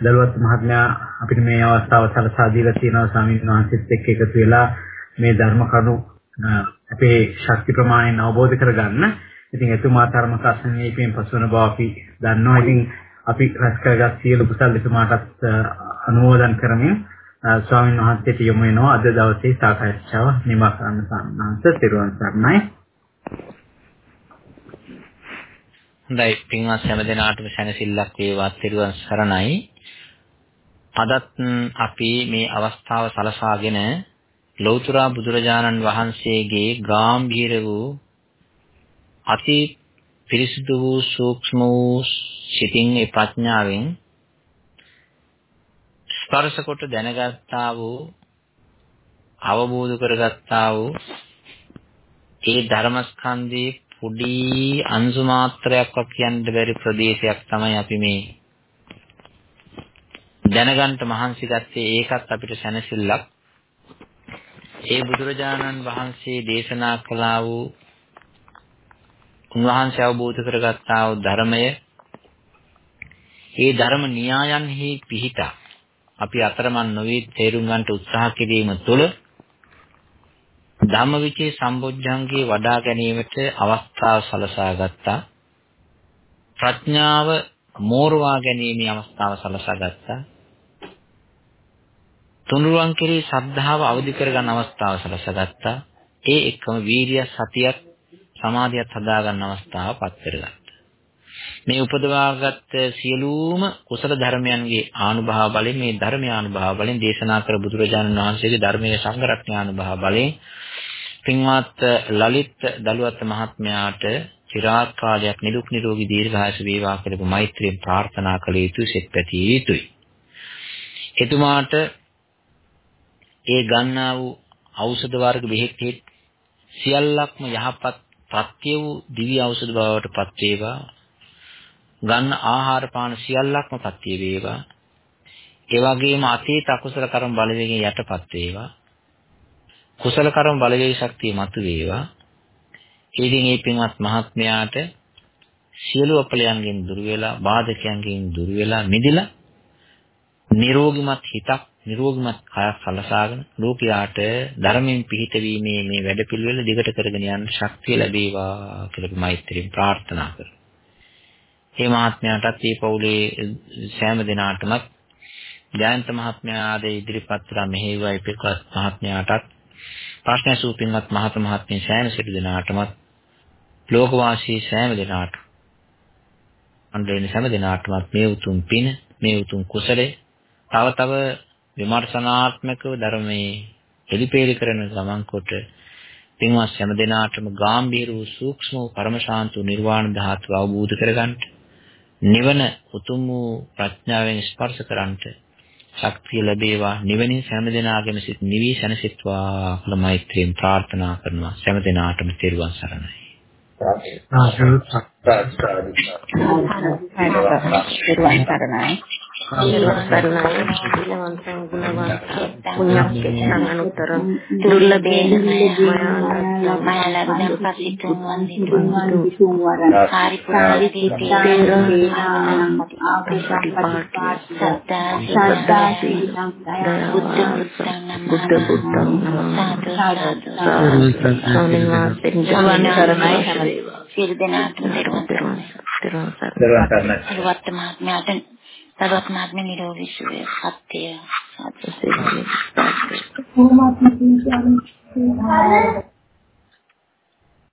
Speaker 2: දලුවත් මහත්මයා අපිට මේ අවස්ථාව සලසා දීලා තියෙනවා ස්වාමීන් වහන්සේත් එක්ක එකතු වෙලා මේ ධර්ම කරුණු අපේ ශක්ති ප්‍රමාණයෙන් අවබෝධ කරගන්න. ඉතින් එතුමා ධර්ම ශාස්ත්‍රණීයයෙන් පසුවන බව අපි දන්නවා. ඉතින් අපි රැස් කරගත් සියලු කුසල් එතුමාටත් අනුමෝදන් කරමින් ස්වාමීන් වහන්සේට යොමු වෙනවා අද දවසේ සාකච්ඡාව නිමා කරන්න සම්මානස තිරුවන් සරණයි.
Speaker 1: හොඳයි පින්වත් හැම දිනාටම සැනසෙල්ලක් වේවා තිරුවන් සරණයි. අදත් අපි මේ අවස්ථාව සලසාගෙන ලෞතර බුදුරජාණන් වහන්සේගේ ගාම්භීර වූ අති පිරිසුදු වූ සූක්ෂම වූ සිතින් ඒ ප්‍රඥාවෙන් ස්පර්ශ කොට දැනගත්තා වූ අවබෝධ කරගත්තා වූ ඒ ධර්මස්කන්ධයේ පොඩි අංශු මාත්‍රයක්වත් කියන්න බැරි ප්‍රදේශයක් තමයි අපි මේ දැනගන්න මහන්සි ගත්තේ ඒකත් අපිට සැනසෙල්ලක්. ඒ බුදුරජාණන් වහන්සේ දේශනා කළා වූ උන්වහන්සේ අවබෝධ කරගත්තා වූ ධර්මය ඒ ධර්ම න්‍යායන්හි පිහිටා අපි අතරමං නොවි තේරුම් ගන්නට උත්සාහ කිරීම තුළ ධම්මවිචේ සම්බොජ්ජංගේ වඩා ගැනීමට අවස්ථාව සලසා ගත්තා. ප්‍රඥාව මෝරවා ගැනීමේ අවස්ථාව සලසා ගත්තා. තුනුරුවන් කෙරෙහි ශ්‍රද්ධාව අවදි කරගන්න අවස්ථාව සලසා ගත්තා. ඒ එක්කම වීරිය සතියක් සමාධියත් හදා ගන්න අවස්ථාව පත් කරගත්තා. මේ උපදවාගත් සියලුම කුසල ධර්මයන්ගේ ආනුභාව බලයෙන් මේ ධර්මයේ ආනුභාව බලයෙන් දේශනා කර බුදුරජාණන් වහන්සේගේ ධර්මයේ සංගරත්න ආනුභාව බලයෙන් පින්වත් ලලිත් දලුවත් මහත්මයාට চিරාත් කාලයක් නිදුක් නිරෝගී දීර්ඝායස වේවා කියලා මෛත්‍රියෙන් ප්‍රාර්ථනා කළ යුතු සෙත් පැතිය යුතුයි. එතුමාට ඒ ගන්නා වූ ඖෂධ වර්ග බෙහෙත් සියල්ලක්ම යහපත් පත්‍ය වූ දිව්‍ය ඖෂධ බවට පත් වේවා ගන්න ආහාර පාන සියල්ලක්ම පත්‍ය වේවා. ඒ වගේම අතීත අකුසල කර්ම බලවේගයෙන් යටපත් වේවා. කුසල කර්ම බලවේග ශක්තිය මතු වේවා. ඉතින් මේ පින්වත් මහත්මයාට සියලු අපලයන්ගෙන් දුර වෙලා බාධකයන්ගෙන් දුර වෙලා මිදිලා නිරෝගිමත් හිතක් නිරෝගිමත් කයක් සලසාගෙන ලෝකයාට ධර්මයෙන් පිහිටවීමේ මේ වැඩපිළිවෙල දිගට කරගෙන යන්න ශක්තිය ලැබේවා කියලා අපි මෛත්‍රියෙන් ප්‍රාර්ථනා කරමු. මේ මහත්මයාටත් මේ පවුලේ සෑම දිනාටමත් ජයන්ත මහත්මයා ආදී ඉදිරිපත් කළ මෙහෙයවයි පිටකස් මහත්මයාටත් ප්‍රශ්න සූපින්වත් මහත මහත්මිය සෑම සිට දිනාටමත් ලෝකවාසී සෑම දිනාට අන්දේන සෑම දිනාටමත් මේ උතුම් පින මේ උතුම් කුසලේ තව තව විමර්ශනාත්මකව ධර්මයේ එලිපේලි කරන ගමන් කොට පින්වත් හැම දිනාටම ගාම්භීර වූ සූක්ෂම වූ පරම ශාන්ත වූ නිර්වාණ ධාතුව අවබෝධ කරගන්නට නිවන උතුම් වූ ප්‍රඥාවෙන් ස්පර්ශ කරන්නට ශක්තිය ලැබේවා. නිවනින් හැම දිනාගෙම සිත් නිවි සැනසෙත්වා කියලා මෛත්‍රියෙන් ප්‍රාර්ථනා කරනවා. හැම දිනාටම තෙරුවන් සරණයි.
Speaker 2: ආශිර්වාද. සත්‍ය
Speaker 7: සරණයි
Speaker 8: සරණයි සීලවන්තං ගුණවන්තං පුඤ්ඤක්ඛේතං අනුත්තරං දුර්ලභේන මයාලබ්ධං පසිතුං වන්දිතුං විසුං වරං කාරිපුරාවිදී තේරං ආපේසම්පටි සත්තා සීලං බුද්ධ බුද්ධං බුද්ධ සාදු සාදු ස්වාමීන් වහන්සේ ජවන් සරණයි හැමදේම සියලු දෙනාටම දරුවන් දරුවන් දරුවන් සරණයි සර්වත් මහත්මයාට සර්වත් මහත්ම නිරෝගී සුවය සත්‍ය සත්‍ය සිද්ධිය. කොහොමද මේ කියන්නේ